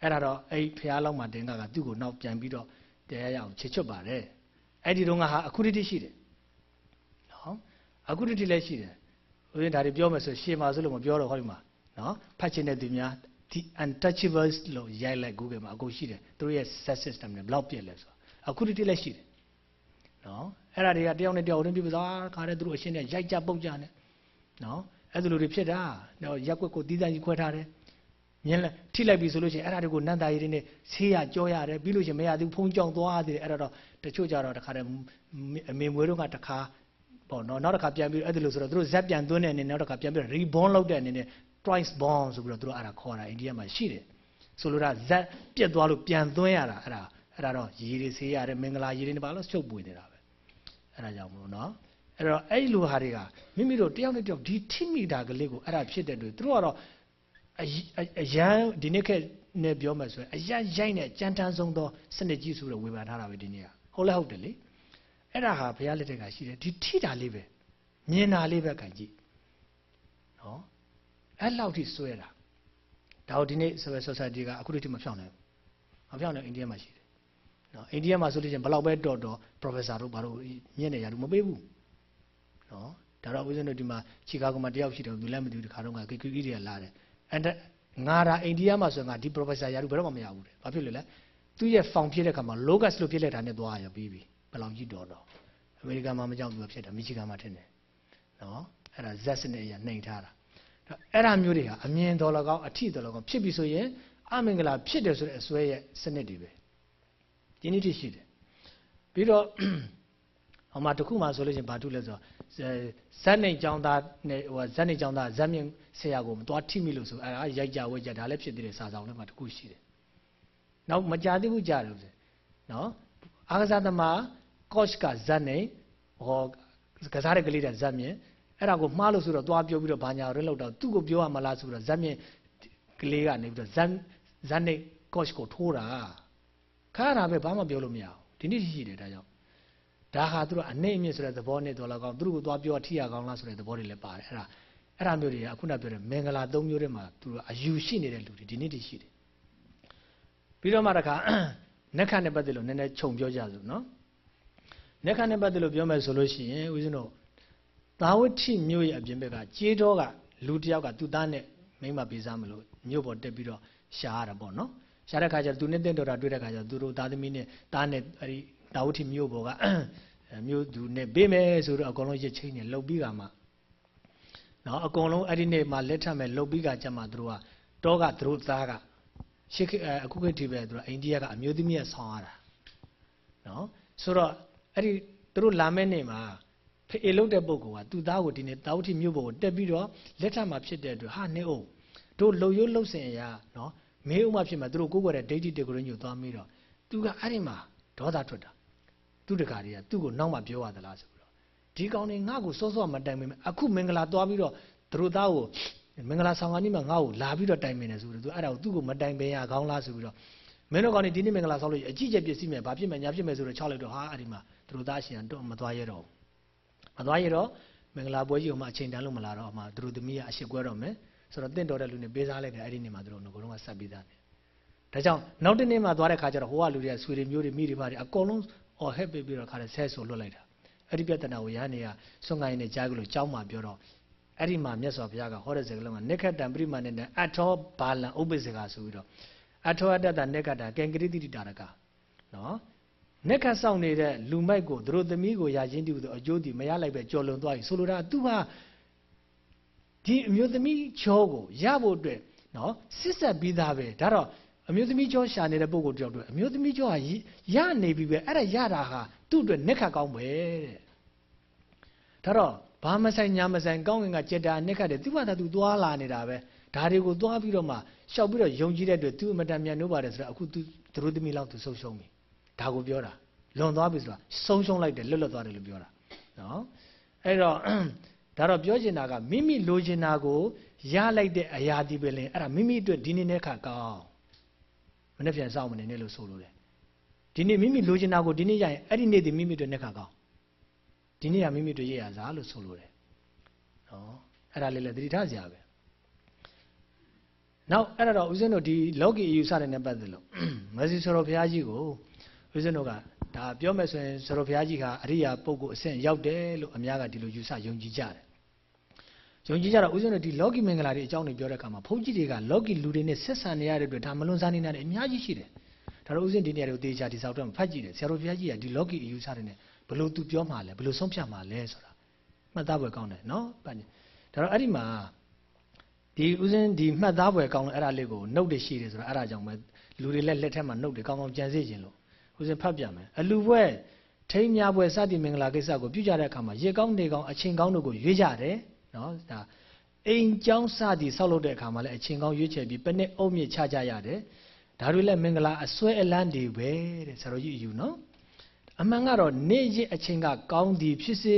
အဲ့ဒါတော့အဲ့ဖះလောက်မာတင်ကကသူ့ကိုနောက်ပြန်ပြီးတော့တရားရအောင်ချစ်ချွတ်ပါတယ်အဲ့ဒီတော့ကဟာအခုတည်းရှိတယ်နော်အခုတည်းလည်းရှိတယ်ဦးဇင်းဒါတွေပြောမယ်ဆိုရှေ့မှာဆိုလို့မပြောတော့ဟောဒီမှာနော်ဖတ်ချင်တဲ့သူများ the untouchables လို့ရိုက်လိုက် Google မှာအကုန်ရှိတယ်သူတို့ရဲ့ set system နဲ့ဘယ်လောက်ပြည့်လဲဆိုအခုတည်းလည်းရှိတယ်နော်အဲ့ဒါတွေကတယောက်နဲ့တယောက်ရင်းပြပစားခါတဲ့သူတို့အရှင်းနဲ့ရိုက်ကြပုတ်ကြနဲ့နော်အဲ့ဒါလိုတွေဖြစ်တာတော့ရက်ွက်ကိုတီးတန်းကြီးခွဲထားတယ်မြင်လဲထိလိုက်ပြီဆိုလို့ရှိရင်အဲ့ဒါတွေကိုနန္တာရည်တွေနဲ့ဆေးရကြောရတယ်ပြီးလို့ရှိရင်မရသေးဘူးဖုံးကြောင်သွားသေးတယ်အဲ့ဒါတော့တချို့ကြတော့တခါတည်းအမေမွေးတော့ကတခါပေါ့နော်နောက်တစ်ခါပြန်ပြီးအဲ့ဒါလို့ဆိုတော့သူတို့ဇက်ပြန်သွင်းတဲ့အနေနဲ့နောက်တစ်ခါပြန်ပြီး reborn လုပ်တဲ့အနေနဲ့ twice born ဆိုပြီးတော့သူတို့အဲ့ဒါခေါ်တာအိန္ဒိယမှာရှိတယ်ဆိုလိုတာဇက်ပြက်သွားလို့ပြန်သွင်းရတာအဲ့ဒါအဲ့ဒါတော့ရေတွေဆေးရတယ်မင်္ဂလာရေတွေနဲ့ပါလို့ချုပ်ပွေနေတာပဲအဲ့ဒါကြောင့်မလို့နော်အဲ့တော့အဲ့လိုဟာတွေကမိမိတို့တယောက်နဲ့တယောက်ဒီထိမိတာကလေးကိုအဲ့ဒါဖြစ်တဲ့တွေ့သူတို့ကတော့အရန်ဒီနေ့ခက်နဲ့ပြောမှဆိုရင်အရန်ရိုက်နဲ့ကြမ်းတမ်းဆုံးသောစနစ်ကြီးဆိုတော့ဝေဖန်ထားတာပဲဒီနေ့ကဟုတ်လဲဟုတ်တယ်လေအဲ့ဒါဟာဘုရားလက်ထက်ကရှိတယ်ဒီထိတာလေးပဲမြင်တာလေးပဲခံကြည့်နော် အဲ့လောက်ထိစွဲတာဒါဒီနေ့ civil society ကအခုတည်းကမဖြောင်းနိုင်ဘူးမဖြောင်းနိုင်အိန္ဒိယမှာရှိတယ်နော်အိန္ဒိယမှာဆိုလို့ချင်းဘလောက်ပဲတော်တော် professor တို့ဘာလို့ညက်နေရလို့မပေးဘူးနော်ဒါတော့ဦးဇင်းတို့ဒီမှာချီကာဂိုမှာတယောက်ရှိတယ်သူလည်းမသိဘူးဒီခါတော့က KQE တွေကလာတယ်အဲ့ဒါငါဒါအိန္ဒိယမှာဆိုရင်ငါဒီ professor ရာထူးဘယ်တော့မှမရဘူးတဲ့ဘာဖြစ်လို့လဲသူရဲ့ found ဖြစ်တဲ့ခါမှာ locus လို့ဖြစ်လက်တာနဲ့သွားရပြီးပြီဘယ်လောက်ကြီးတော်တော့အမေရိကန်မှာမကြောက်ဘူးဖြစ်တာမီချီဂန်မှာထင်တယ်နော်အဲ့ဒါ Z စနစ်အရနှိမ်ထားတာ အဲ့ဒါမျိုးတွေဟာအမြင်တော်လကောင်းအထိတော်လကောင်းဖြစ်ပြီဆိုရင်အမင်္ဂလာဖြစ်တယ်ဆိုတဲ့အစွဲရဲ့စနစ်တွေပဲဒီနေ့တည်းရှိတယ်ပြီးတော့ဟောမှာတခုမှဆိုလို့ချင်းဘာထုလဲဆိုတော့ဇက်နေចောင်းသားနဲ့ဟိုဇက်နေចောင်းသားဇက်မြင့်ဆရာကိုမသွားထိမိလို့ဆိုအဲရိုက်ကြဝဲကြဒါလည်းဖြစ်သေးတယ်စာဆောင်ထဲမှာတခုရှိတယ်နောက်မကြသေးဘူးကြားတယ်ဆိုနော်အာကစားသမားကော့ချ်ကဇက်နေဟောကစားတဲ့ကလေးတဲ့ဇက်မြင့် အဲ့ဒါကိုမှားလို့ဆိုတော့သွားပြောပြီးတော့ဘာညာရင်းလောက်တော့သူ့ကိုပြောရမလားဆိုတော့ဇက်မြင့်ကလေးကနေပြီးတော့ဇက်ဇက်နေကော့ချ်ကိုထိုးတာခါရတာပဲဘာမှပြောလို့မရဘူးဒီနေ့ရှိတယ်ဒါကြောင့်ဒါဟာသူတို့အနေအမြင့်ဆိုတဲ့သဘောနဲ့တော်လာကောင်းသူတို့ကိုသွားပြောထိရကောင်းလားဆိုတဲ့သဘောတွေလည်းပါတယ်အဲ့ဒါအဲ့ဒါမျိုးတွေကအခုနပြောတဲ့မင်္ဂလာ၃မျိုးထဲမှာသူတို့အယူရှိနေတဲ့လူတွေဒီနေ့တည်းရှိတယ်ပြီးတော့မှတခါနက်ခတ်နဲ့ပတ်သက်လို့နည်းနည်းခြုံပြောကြစို့နော်နက်ခတ်နဲ့ပတ်သက်လို့ပြောမယ်ဆိုလို့ရှိရင်ဦးဇင်းတို့ သာဝတိမြို့ရဲ့အပြင်ဘက်ကကြေးတော်ကလူတယောက်ကသူ့သားနဲ့မိမပေးစားမလို့မြို့ပေါ်တက်ပြီးတော့ရှာရတာပေါ့နော်ရှာတဲ့ခါကျသူနဲ့တင့်တော်တာတွေ့တဲ့ခါကျသူတို့သားသမီးနဲ့သားနဲ့အဲ့ဒီသာဝတိမြို့ပေါ်ကမြို့သူနဲ့ပေးမယ်ဆိုတော့အကုန်လုံးရစ်ချင်းနဲ့လှုပ်ပြီးကမှနော်အကုန်လုံးအဲ့ဒီနေ့မှလက်ထပ်မဲ့လှုပ်ပြီးကကြမှာသူတို့ကတောကသူတို့သားကရှစ်အခုခေတ်ဒီပဲသူတို့အိန္ဒိယကအမျိုးသမီးရဲ့ဆောင်းရတာနော်ဆိုတော့အဲ့ဒီသူတို့လာမဲ့နေ့မှာ ဖေလုတ်တဲ့ပုဂ္ဂိုလ်ကသူ့သားကိုဒီနေ့တာဝတိမြို့ပေါ်ကိုတက်ပြီးတော့လက်ထပ်မှာဖြစ်တဲ့အတွက်ဟာနေအောင်တို့လှုပ်ရိုးလှုပ်စင်ရနော်မေးဥမဖြစ်မှာသူတို့ကိုကိုယ်ကတဲ့ဒိဋ္ဌိတေကိုရညို့သွားပြီးတော့သူကအဲ့ဒီမှာဒေါသထွက်တာသူတကာတွေကသူ့ကိုနောက်မှပြောရသလားဆိုပြီးတော့ဒီကောင်တွေငါ့ကိုစောစောမတိုင်မင်းအခုမင်္ဂလာသွားပြီးတော့သူတို့သားကိုမင်္ဂလာဆောင်ကနေမှငါ့ကိုလာပြီးတော့တိုင်မင်းတယ်ဆိုတော့သူအဲ့ဒါကိုသူ့ကိုမတိုင်ပင်ရကောင်းလားဆိုပြီးတော့မင်းတို့ကောင်တွေဒီနေ့မင်္ဂလာဆောင်လို့အကြည့်ကျက်ပြည့်စည်မယ်ဘာဖြစ်မယ်ညာဖြစ်မယ်ဆိုတော့ချောက်လိုက်တော့ဟာအဲ့ဒီမှာသူတို့သားရှင်တော့မသွားရတော့ မသွားရတော့မင်္ဂလာပွဲကြီးကမှအချိန်တန်းလို့မလာတော့မှသူတို့သမီးကအရှိကွဲတော့မယ်ဆိုတော့တင့်တော်တဲ့လူတွေပေးစားလိုက်တယ်အဲ့ဒီနေ့မှာသူတို့ငကုံကဆက်ပြီးသားတယ်ဒါကြောင့်နောက်တနေ့မှသွားတဲ့ခါကျတော့ဟိုကလူတွေကဆွေတွေမျိုးတွေမိတွေပါတွေအကုန်လုံးအော်ဟက်ပေးပြီးတော့ခါတယ်ဆဲဆိုလွတ်လိုက်တာအဲ့ဒီပြဿနာကိုရဟန်းတွေကစွန့်ကိုင်းနဲ့ကြားကြလို့ကြောင်းမှပြောတော့အဲ့ဒီမှာမြတ်စွာဘုရားကဟောတဲ့စကားလုံးကနိခတံပရိမာဏနဲ့အထောဘာလံဥပ္ပစေကဆိုပြီးတော့အထောအတ္တနိခတကင်္ဂရိတိတာရကနော် နိခတ်ဆောင်နေတဲ့လူမိုက်ကိုသူတို့သမီးကိုရချင်းတူသူအကျိုးတီမရလိုက်ပဲကြော်လွန်သွားပြီဆိုလိုတာသူဟာဒီအမျိုးသမီးချောကိုရဖို့အတွက်နော်စစ်ဆက်ပြီးသားပဲဒါတော့အမျိုးသမီးကျောရှာနေတဲ့ပုံကိုတယောက်တို့အမျိုးသမီးကျောဟာရနေပြီပဲအဲ့ဒါရတာဟာသူ့အတွက်နက်ခတ်ကောင်းပဲတဲ့ဒါတော့ဘာမဆိုင်ညာမဆိုင်ကောင်းငင်ကကြက်တာနက်ခတ်တယ်သူ့ဘာသာသူသွားလာနေတာပဲဒါတွေကိုသွားပြီးတော့မှရှောက်ပြီးတော့ယုံကြည်တဲ့အတွက်သူအမတန်မြန်လို့ပါတယ်ဆိုတော့အခုသူတို့သမီးလောက်သူဆုံးရှုံးပြီ ဒါကိုပြောတာလွန်သွားပြီဆိုတာဆုံးရှုံးလိုက်တယ်လွတ်လွတ်သွားတယ်လို့ပြောတာနော်အဲ့တော့ဒါတော့ပြောချင်တာကမိမိလိုချင်တာကိုရလိုက်တဲ့အရာဒီပဲလင်အဲ့ဒါမိမိအတွက်ဒီနေ့နဲ့ခါကောင်းမနေ့ပြန်စောင့်မနေနဲ့လို့ဆိုလိုတယ်ဒီနေ့မိမိလိုချင်တာကိုဒီနေ့ရရင်အဲ့ဒီနေ့ဒီမိမိအတွက်နဲ့ခါကောင်းဒီနေ့ကမိမိတို့ရရစားလို့ဆိုလိုတယ်နော်အဲ့ဒါလေးလည်းသတိထားစရာပဲနောက်အဲ့ဒါတော့ဦးဇင်းတို့ဒီလောကီအယူဆတွေနဲ့ပတ်သက်လို့မဆီဆိုတော်ဘုရားကြီးကို ဦးဇင်းတို့ကဒါပြောမယ်ဆိုရင်ဆိုတော်ဘုရားကြီးကအရိယာပုဂ္ဂိုလ်အဆင့်ရောက်တယ်လို့အများကဒီလိုယူဆယုံကြည်ကြတယ်ယုံကြည်ကြတော့ဦးဇင်းတို့ဒီလောကီမင်္ဂလာတွေအကြောင်းတွေပြောတဲ့အခါမှာဘုန်းကြီးတွေကလောကီလူတွေနဲ့ဆက်ဆံနေရတဲ့အတွက်ဒါမလွန်စားနေတာတွေအများကြီးရှိတယ်ဒါတော့ဦးဇင်းဒီနေရာတွေကိုတေချာဒီဆောက်တော့ဖတ်ကြည့်တယ်ဆရာတော်ဘုရားကြီးကဒီလောကီအယူဆတွေနဲ့ဘလို့သူပြောမှလဲဘလို့ဆုံးဖြတ်မှလဲဆိုတာမှတ်သားပွဲကောင်းတယ်နော်ဒါတော့အဲ့ဒီမှာဒီဦးဇင်းဒီမှတ်သားပွဲကောင်းလို့အဲ့ဒါလေးကိုနှုတ်တွေရှိတယ်ဆိုတော့အဲ့ဒါကြောင့်ပဲလူတွေလက်လက်ထက်မှာနှုတ်တွေကောင်းကောင်းကြံစေခြင်းလို့ ဦးဇင်းဖတ်ပြမယ်အလူပွဲထိမ်းများပွဲစသည်မင်္ဂလာကိစ္စကိုပြုကြတဲ့အခါမှာရေကောင်းနေကောင်းအချိန်ကောင်းတို့ကိုရွေးကြတယ်နော်ဒါအိမ်ကျောင်းစသည်ဆောက်လုပ်တဲ့အခါမှာလည်းအချိန်ကောင်းရွေးချယ်ပြီးပနစ်အုပ်မြင့်ချကြရတယ်ဒါတွေလည်းမင်္ဂလာအစွဲအလန်းတွေပဲတဲ့ဆရာတော်ကြီးအယူနော်အမှန်ကတော့နေ့ရက်အချိန်ကကောင်းသည်ဖြစ်စေ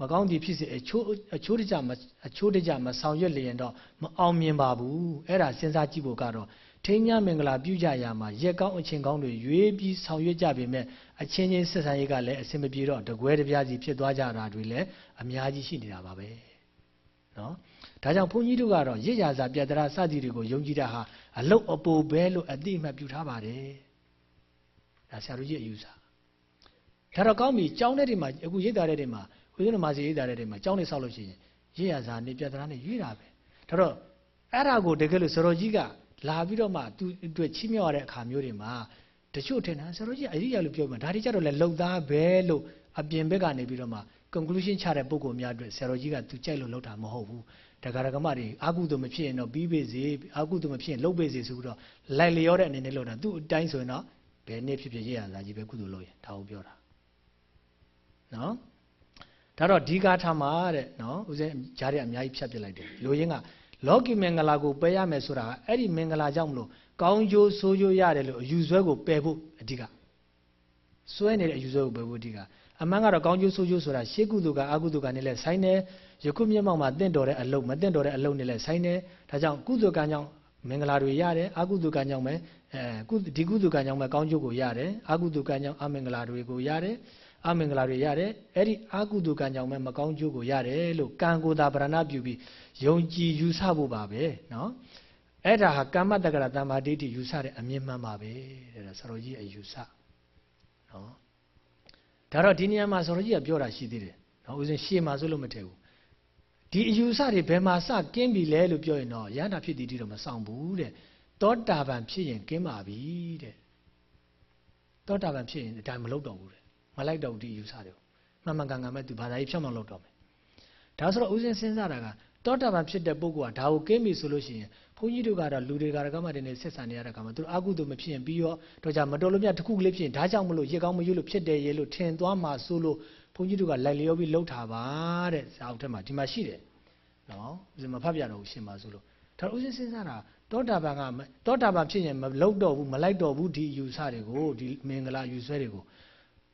မကောင်းသည်ဖြစ်စေအချိုးအချိုးတကြမအချိုးတကြမဆောင်ရွက်လျင်တော့မအောင်မြင်ပါဘူးအဲ့ဒါစဉ်းစားကြည့်ဖို့ကတော့ ထိမ်းမြမင်္ဂလာပြုကြရမှာရက်ကောင်းအချိန်ကောင်းတွေရွေးပြီးဆောင်ရွက်ကြပေမဲ့အချင်းချင်းဆက်ဆံရေးကလည်းအဆင်မပြေတော့တကွဲတပြားစီဖြစ်သွားကြတာတွေလည်းအများကြီးရှိနေတာပါပဲနော်ဒါကြောင့်ဘုန်းကြီးတို့ကတော့ရစ်ရာစာပြတ္တရာစသည်တွေကိုယုံကြည်တာဟာအလုတ်အပိုပဲလို့အတိအမှတ်ပြုထားပါတယ်ဒါဆရာတို့ကြီးအယူဆဒါတော့ကောင်းပြီကြောင်းတဲ့တွေမှာအခုရိတ်တာတဲ့တွေမှာဦးဇင်းတော်မာစီရိတ်တာတဲ့တွေမှာကြောင်းနေဆောက်လို့ရှိရင်ရစ်ရာစာနေပြတ္တရာနဲ့ရွေးတာပဲဒါတော့အဲ့ဒါကိုတကယ်လို့စရောကြီးက လာပြီးတော့မှသူအတွက်ချီးမြှောက်ရတဲ့အခါမျိုးတွေမှာတချို့ထင်တာဆရာတို့ကြီးအရိယာလို့ပြောမှဒါတွေကြတော့လေလုံသားပဲလို့အပြင်ဘက်ကနေပြီးတော့မှ conclusion ချတဲ့ပုံကိုများအတွက်ဆရာတော်ကြီးကသူကြိုက်လို့လောက်တာမဟုတ်ဘူးတရားရကမတွေအာကုသို့မဖြစ်ရင်တော့ပြီးပေစေအာကုသို့မဖြစ်ရင်လုပ်ပေစေဆိုပြီးတော့လိုက်လျောတဲ့အနေနဲ့လောက်တာသူ့အတိုင်းဆိုရင်တော့ဘယ်နေ့ဖြစ်ဖြစ်ရရလာကြီးပဲကုသိုလ်လုပ်ရင်ဒါကိုပြောတာနော်ဒါတော့ဒီကာထာမှာတဲ့နော်ဦးဇင်းဂျားရအများကြီးဖြတ်ပြလိုက်တယ်လူရင်းက လောကီမင်္ဂလာကိုပယ်ရမယ်ဆိုတာအဲ့ဒီမင်္ဂလာကြောင့်မလို့ကောင်းကျိုးဆိုးကျိုးရတယ်လို့အယူဆွဲကိုပယ်ဖို့အဓိကစွဲနေတဲ့အယူဆွဲကိုပယ်ဖို့အဓိကအမှန်ကတော့ကောင်းကျိုးဆိုးကျိုးဆိုတာရှေးကုသိုလ်ကအကုသိုလ်ကနဲ့လည်းဆိုင်တယ်ယခုမျက်မှောက်မှာတင့်တော်တဲ့အလုပ်မတင့်တော်တဲ့အလုပ်နဲ့လည်းဆိုင်တယ်ဒါကြောင့်ကုသိုလ်ကံကြောင့်မင်္ဂလာတွေရတယ်အကုသိုလ်ကံကြောင့်ပဲအဲဒီကုသိုလ်ကံကြောင့်ပဲကောင်းကျိုးကိုရတယ်အကုသိုလ်ကံကြောင့်အမင်္ဂလာတွေကိုရတယ် အမင်္ဂလာတွေရတယ်အဲ့ဒီအာကုတုကံကြောင့်ပဲမကောင်းကျိုးကိုရတယ်လို့ကံကိုသာဗရဏပြုပြီးယုံကြည်ယူဆဖို့ပါပဲနော်အဲ့ဒါဟာကမ္မတက္ကရာတမ္မာဒိဋ္ဌိယူဆတဲ့အမြင်မှန်ပါပဲတဲ့ဆရာကြီးအယူဆနော်ဒါတော့ဒီနေရာမှာဆရာကြီးကပြောတာရှိသေးတယ်နော်ဦးဇင်းရှေ့မှာဆိုလို့မထည့်ဘူးဒီအယူဆတွေဘယ်မှာစကင်းပြီလဲလို့ပြောရင်တော့ရဟန္တာဖြစ်သည်တိတော့မဆောင်ဘူးတဲ့သောတာပန်ဖြစ်ရင်ကင်းပါပြီတဲ့သောတာပန်ဖြစ်ရင်ဒါမလုပ်တော့ဘူးတဲ့ မလိုက်တော့ဒီအယူဆတွေကိုမှန်မှန်ကန်ကန်ပဲသူဘာသာရေးဖြောင်းမှောင်လုပ်တော့မယ်ဒါဆိုတော့ဦးဇင်းစဉ်းစားတာကသောတာပန်ဖြစ်တဲ့ပုဂ္ဂိုလ်ကဒါကိုကင်းပြီဆိုလို့ရှိရင်ဘုန်းကြီးတို့ကတော့လူတွေကရကမှတင်နေဆက်ဆံနေရတဲ့အခါမှာသူတို့အာကုသို့မဖြစ်ရင်ပြီးရောတော့ကြမတော်လို့မြတ်တစ်ခုကလေးဖြစ်ရင်ဒါကြောင့်မလို့ရေကောင်းမရွလို့ဖြစ်တယ်ရေလို့ထင်သွားမှာဆိုလို့ဘုန်းကြီးတို့ကလိုက်လျောပြီးလှုပ်ထားပါတဲ့ဇာအုပ်ထဲမှာဒီမှာရှိတယ်နော်ဦးဇင်းမဖတ်ပြတော့ဘူးရှင်းပါဆိုလို့ဒါဦးဇင်းစဉ်းစားတာတောတာပန်ကတောတာပန်ဖြစ်ရင်မလှုပ်တော့ဘူးမလိုက်တော့ဘူးဒီယူဆတွေကိုဒီမင်္ဂလာယူဆွဲတွေကို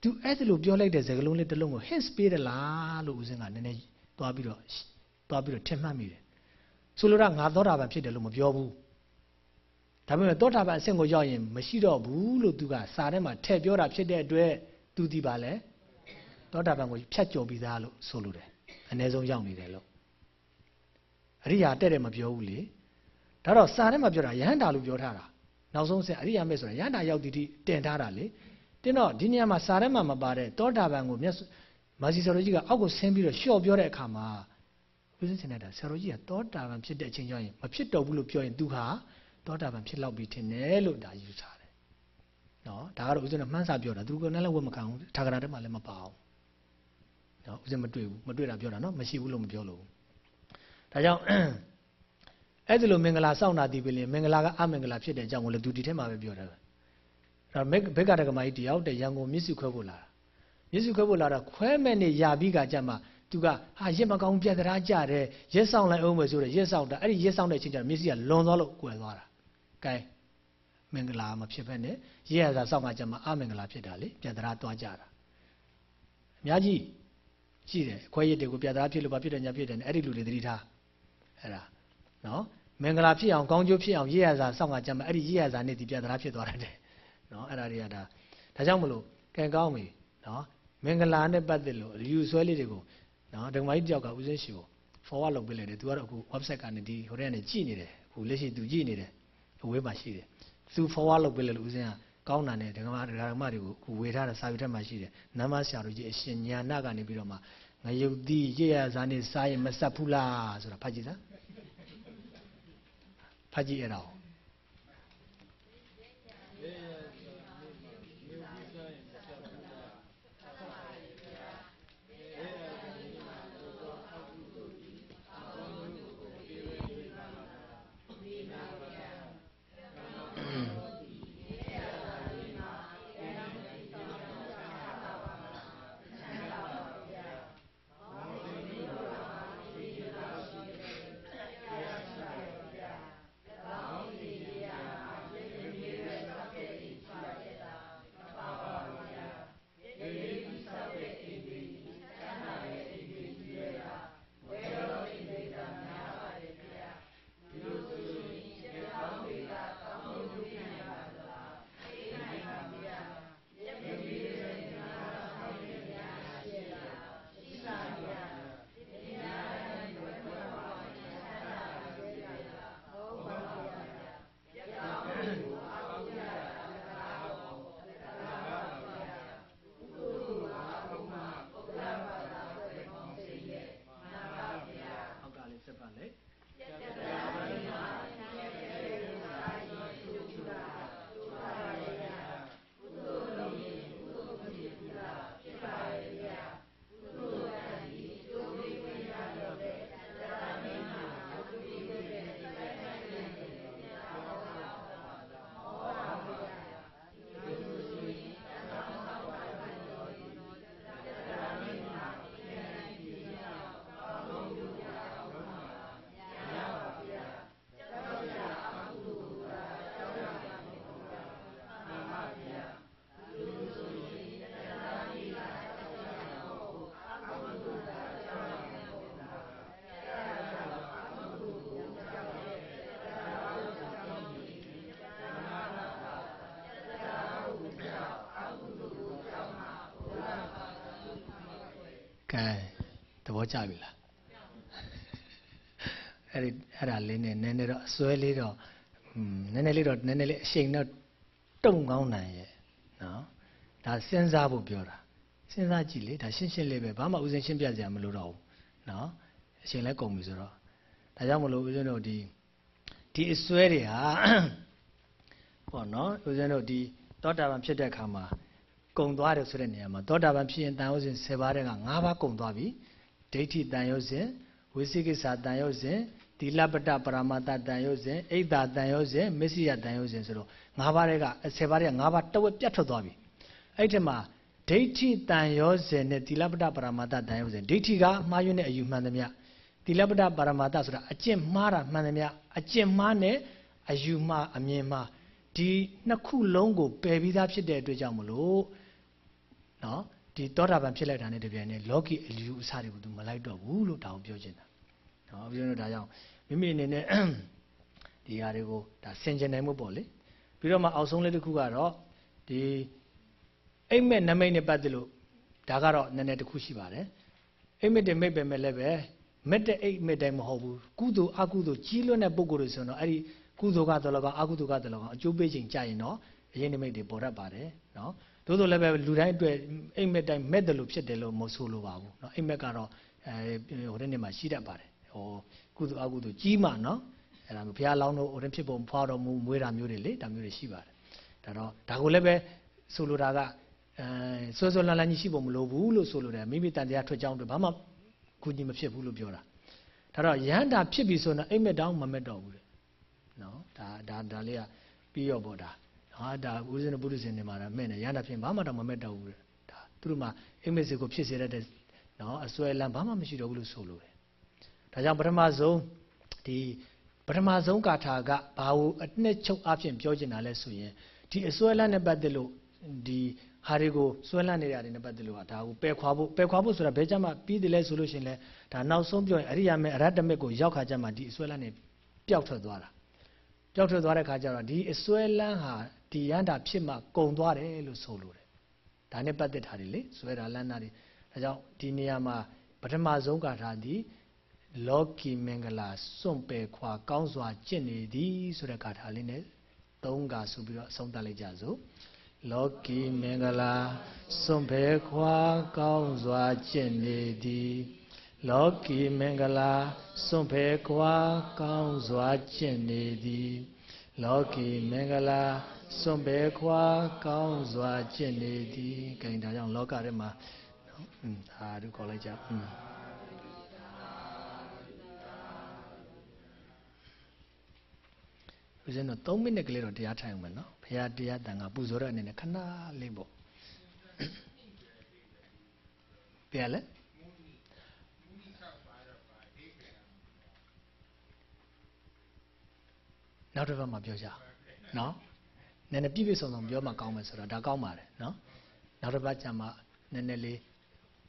သူအဲ့ဒါလိုပြောလိုက်တဲ့စကားလုံးလေးတစ်လုံးကို hints ပေးတယ်လားလို့ဦးဇင်းကနည်းနည်းသွားပြီးတော့သွားပြီးတော့ထင်မှတ်မိတယ်ဆိုလိုတာငါသောတာပန်ဖြစ်တယ်လို့မပြောဘူးဒါပေမဲ့သောတာပန်အဆင့်ကိုရောက်ရင်မရှိတော့ဘူးလို့သူကစာထဲမှာထည့်ပြောတာဖြစ်တဲ့အတွက်သူဒီပါလဲသောတာပန်ကိုဖြတ်ကျော်ပြီးသားလို့ဆိုလိုတယ်အ ਨੇ ဆုံးရောက်နေတယ်လို့အရိယာတဲ့တယ်မပြောဘူးလေဒါတော့စာထဲမှာပြောတာယဟန္တာလို့ပြောထားတာနောက်ဆုံးဆက်အရိယာမဲ့ဆိုတာယဟန္တာရောက်တည်တည်တင်ထားတာလေ တင်းတော့ဒီနေရာမှာစာထဲမှာမပါတဲ့သောတာပန်ကိုမြတ်မာစီဆရာကြီးကအောက်ကိုဆင်းပြီးတော့လျှော့ပြောတဲ့အခါမှာဦးစင်းစင်နေတာဆရာတော်ကြီးကသောတာပန်ဖြစ်တဲ့အချိန်ကျရင်မဖြစ်တော့ဘူးလို့ပြောရင်သူဟာသောတာပန်ဖြစ်လောက်ပြီထင်တယ်လို့ဒါယူဆတယ်နော်ဒါကတော့ဦးစင်းကမှန်းစာပြောတာသူကလည်းဝတ်မခံဘူးထာဂရထဲမှာလည်းမပါဘူးနော်ဦးစင်းမတွေ့ဘူးမတွေ့တာပြောတာနော်မရှိဘူးလို့မပြောလို့ဒါကြောင့်အဲ့ဒီလိုမင်္ဂလာစောင့်တာဒီပင်မင်္ဂလာကအမင်္ဂလာဖြစ်တဲ့အကြောင်းကိုလည်းသူဒီထဲမှာပဲပြောတယ် ဒါဘက်ကတက္ကမကြီးတယောက်တည်းရန်ကုန်မြစ်စုခွဲဖို့လာတာမြစ်စုခွဲဖို့လာတာခွဲမဲ့နေရပြီးကကြမှာသူကဟာရက်မကောင်းပြက်တရားကြတယ်ရက်ဆောင်လိုက်အောင်မယ်ဆိုတော့ရက်ဆောင်တာအဲ့ဒီရက်ဆောင်တဲ့အချိန်ကျတော့မျက်စိကလွန်သွားလို့ကွယ်သွားတာကဲမင်္ဂလာမဖြစ်ဖက်နဲ့ရက်ရသာစောင့်မှကျမှအမင်္ဂလာဖြစ်တာလေပြက်တရားသွားကြတာအများကြီးရှိတယ်ခွဲရစ်တွေကိုပြက်တရားဖြစ်လို့ဘာဖြစ်တယ်ညာဖြစ်တယ်အဲ့ဒီလူတွေသတိထားအဲ့ဒါနော်မင်္ဂလာဖြစ်အောင်ကောင်းကျိုးဖြစ်အောင်ရက်ရသာစောင့်မှကျမှအဲ့ဒီရက်ရသာနဲ့ဒီပြက်တရားဖြစ်သွားတယ် နော်အဲ့ဒါတွေကဒါဒါကြောင့်မလို့ကံကောင်းပြီနော်မင်္ဂလာနဲ့ပတ်သက်လို့ယူဆွဲလေးတွေကိုနော်ဒကမာကြီးတယောက်ကဦးစင်းရှိကို forward လုပ်ပေးလိုက်တယ်သူကတော့အခု website ကနေဒီဟိုထဲကနေကြည့်နေတယ်အခုလက်ရှိသူကြည့်နေတယ်အဝေးမှာရှိတယ်သူ forward လုပ်ပေးလိုက်လို့ဦးစင်းကကောင်းတာနဲ့ဒကမာဒကာမတွေကိုအခုဝေထားတဲ့စာပေထဲမှာရှိတယ်နမဆရာတို့ကြီးအရှင်ညာနာကနေပြီးတော့မှငရုတ်တိရရဇာနေစားရင်မဆက်ဘူးလားဆိုတာဖတ်ကြည့်စမ်းဖတ်ကြည့်အဲ့ဒါ ကဲသဘောကျပြီလားအဲ့ဒီအဲ့ဒါလေးနဲ့နည်းနည်းတော့အစွဲလေးတော့နည်းနည်းလေးတော့နည်းနည်းလေးအရှိန်တော့တုံကောင်းနိုင်ရဲ့နော်ဒါစဉ်းစားဖို့ပြောတာစဉ်းစားကြည့်လေဒါရှင်းရှင်းလေးပဲဘာမှဥစဉ်ရှင်းပြစရာမလိုတော့ဘူးနော်အချိန်လဲကုန်ပြီဆိုတော့ဒါကြောင့်မလို့ဦးဇင်းတို့ဒီဒီအစွဲတွေဟာပေါ့နော်ဦးဇင်းတို့ဒီသောတာပန်ဖြစ်တဲ့အခါမှာ ကုံသွားတယ်ဆိုတဲ့နေရာမှာသောတာပန်ဖြစ်ရင်တန်ရုပ်စဉ်10ပါးတဲ့က9ပါးကုံသွားပြီဒိဋ္ဌိတန်ရုပ်စဉ်ဝိသိကိစ္စတန်ရုပ်စဉ်သီလပတ္တပရမတ္တတန်ရုပ်စဉ်အိတ်တာတန်ရုပ်စဉ်မစ္စရိယတန်ရုပ်စဉ်ဆိုတော့9ပါးတဲ့က10ပါးတဲ့က9ပါးတဝက်ပြတ်ထွက်သွားပြီအဲ့ဒီမှာဒိဋ္ဌိတန်ရောစဉ်နဲ့သီလပတ္တပရမတ္တတန်ရုပ်စဉ်ဒိဋ္ဌိကမှားယွင်းတဲ့အယူမှန်သမျှသီလပတ္တပရမတ္တဆိုတာအကျင့်မှားတာမှန်သမျှအကျင့်မှားနဲ့အယူမှားအမြင်မှားဒီနှစ်ခုလုံးကိုပယ်ပြီးသားဖြစ်တဲ့အတွက်ကြောင့်မလို့ နော်ဒီသောတာပန်ဖြစ်လိုက်တာနဲ့တပြိုင်နက်လောကီအလူအစတွေကိုသူမလိုက်တော့ဘူးလို့ဒါကိုပြောချင်တာနော်ပြောလို့ဒါကြောင့်မိမိအနေနဲ့ဒီဟာတွေကိုဒါဆင်ခြင်နိုင်မှုပေါ့လေပြီးတော့မှအောက်ဆုံးလေးတစ်ခုကတော့ဒီအိမ်မက်နမိတ်နဲ့ပတ်သက်လို့ဒါကတော့နည်းနည်းတစ်ခုရှိပါတယ်အိမ်မက်တဲ့မိတ်ပဲမဲ့လည်းပဲမက်တဲ့အိမ်မက်တိုင်းမဟုတ်ဘူးကုသိုလ်အကုသိုလ်ကြီးလွတ်တဲ့ပုံကိုယ်တွေဆိုတော့အဲ့ဒီကုသိုလ်ကတော့လည်းအကုသိုလ်ကတော့လည်းအကျိုးပေးခြင်းကြရင်တော့အရင်နိမိတ်တွေပေါ်တတ်ပါတယ်နော် သို့သောလည်းပဲလူတိုင်းအတွက်အိမ်မက်တိုင်းမက်တယ်လို့ဖြစ်တယ်လို့မဆိုလိုပါဘူးเนาะအိမ်မက်ကတော့အဲဟိုတဲ့နေမှာရှိတတ်ပါတယ်ဟိုကုသိုလ်အကုသိုလ်ကြီးမှเนาะအဲ့ဒါမျိုးဘုရားလောင်းတို့ဟိုတဲ့ဖြစ်ပုံဖွာတော်မူမွေးတာမျိုးတွေလေဒါမျိုးတွေရှိပါတယ်ဒါတော့ဒါကိုလည်းပဲဆိုလိုတာကအဲဆွဆွလန်းလန်းကြီးရှိပုံမလိုဘူးလို့ဆိုလိုတယ်မိမိတန်တရားထွက်ကြောင်းတွေဘာမှကုညီမဖြစ်ဘူးလို့ပြောတာဒါတော့ရဟန္တာဖြစ်ပြီဆိုတော့အိမ်မက်တောင်းမမက်တော့ဘူးလေနော်ဒါဒါဒါလေးကပြီးရောပေါ့ဒါ ဟာဒါဦးဇင်းတို့ပုရိသေနေမှာတော့မဲ့နေရဟန္တာဖြစ်ဘာမှတော့မမက်တော့ဘူးလေဒါသူတို့မှအိမ်မက်စီကိုဖြစ်စေတဲ့နော်အစွဲလန်းဘာမှမရှိတော့ဘူးလို့ဆိုလိုတယ်ဒါကြောင့်ပထမဆုံးဒီပထမဆုံးကာထာကဘာကိုအနှစ်ချုပ်အဖြစ်ပြောချင်တာလဲဆိုရင်ဒီအစွဲလန်းနဲ့ပတ်သက်လို့ဒီဟာတွေကိုစွဲလန်းနေရတယ်နဲ့ပတ်သက်လို့ဒါကိုပယ်ခွာဖို့ပယ်ခွာဖို့ဆိုတာဘယ်ကြမှာပြီးတယ်လဲဆိုလို့ရှိရင်လဲဒါနောက်ဆုံးပြောရင်အရိယာမေအရတ္တမေကိုရောက်ခါကြမှာဒီအစွဲလန်းနေပျောက်ထွက်သွားတာပျောက်ထွက်သွားတဲ့ခါကျတော့ဒီအစွဲလန်းဟာ ဒီရန်တာဖြစ်မှကုံသွားတယ်လို့ဆိုလိုတယ်ဒါနဲ့ပတ်သက်တာတွေလေစွဲတာလန်းတာတွေဒါကြောင့်ဒီနေရာမှာပထမဆုံးကာထာဒီလောကီမင်္ဂလာစွန့်ပယ်ခွာ ကောင်းစွာကျင့်နေသည်ဆိုတဲ့ကာထာလေးနဲ့သုံးကာဆိုပြီးတော့အဆုံးသတ်လိုက်ကြစို့လောကီမင်္ဂလာစွန့်ဖဲခွာ ကောင်းစွာကျင့်နေသည်လောကီမင်္ဂလာစွန့်ဖဲခွာ ကောင်းစွာကျင့်နေသည် လောကီမင်္ဂလာ စွန့်ဖဲခွာကောင်းစွာကျင့်နေသည်ဂိင်ဒါကြောင့်လောကထဲမှာอืมဟာတို့ခေါ်လိုက်ကြอืมဦးဇင်းတို့3မိနစ်ကလေးတော့တရားထိုင်အောင်မယ်နော်ဘုရားတရားတန်ခါပူဇော်တဲ့အနေနဲ့ခဏလေးပေါ့တရားလဲနောက်တစ်ပတ်မှပြောကြနော် နည်းနည်းပြည့်ပြည့်စုံစုံပြောမှကောင်းမယ်ဆိုတော့ဒါကောင်းပါတယ်နော်နောက်တစ်ပတ်ကျမှနည်းနည်းလေး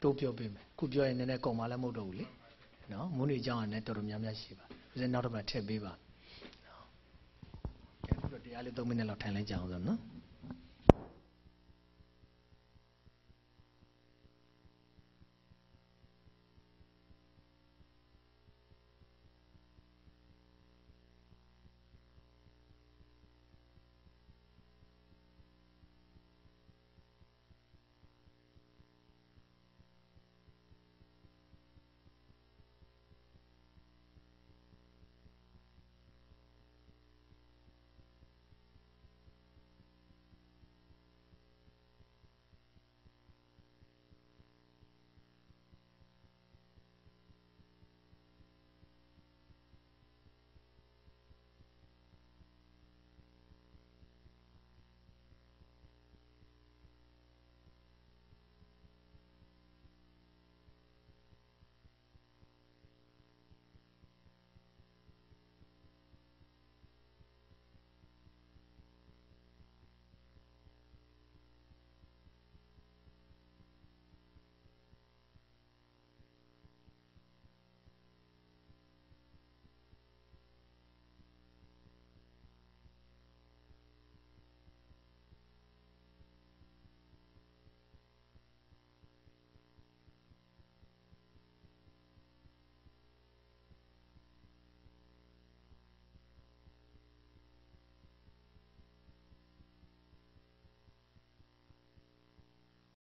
တိုးပြောပေးမယ်ခုပြောရင်နည်းနည်းကုန်မှလည်းမဟုတ်တော့ဘူးလေနော်မုန်းနေအကြောင်းကလည်းတော်တော်များများရှိပါဦးဇင်းနောက်တစ်ပတ်ထည့်ပေးပါနော်ကဲခုတော့တရားလေး3မိနစ်လောက်ထိုင်လိုက်ကြအောင်ဆိုနော်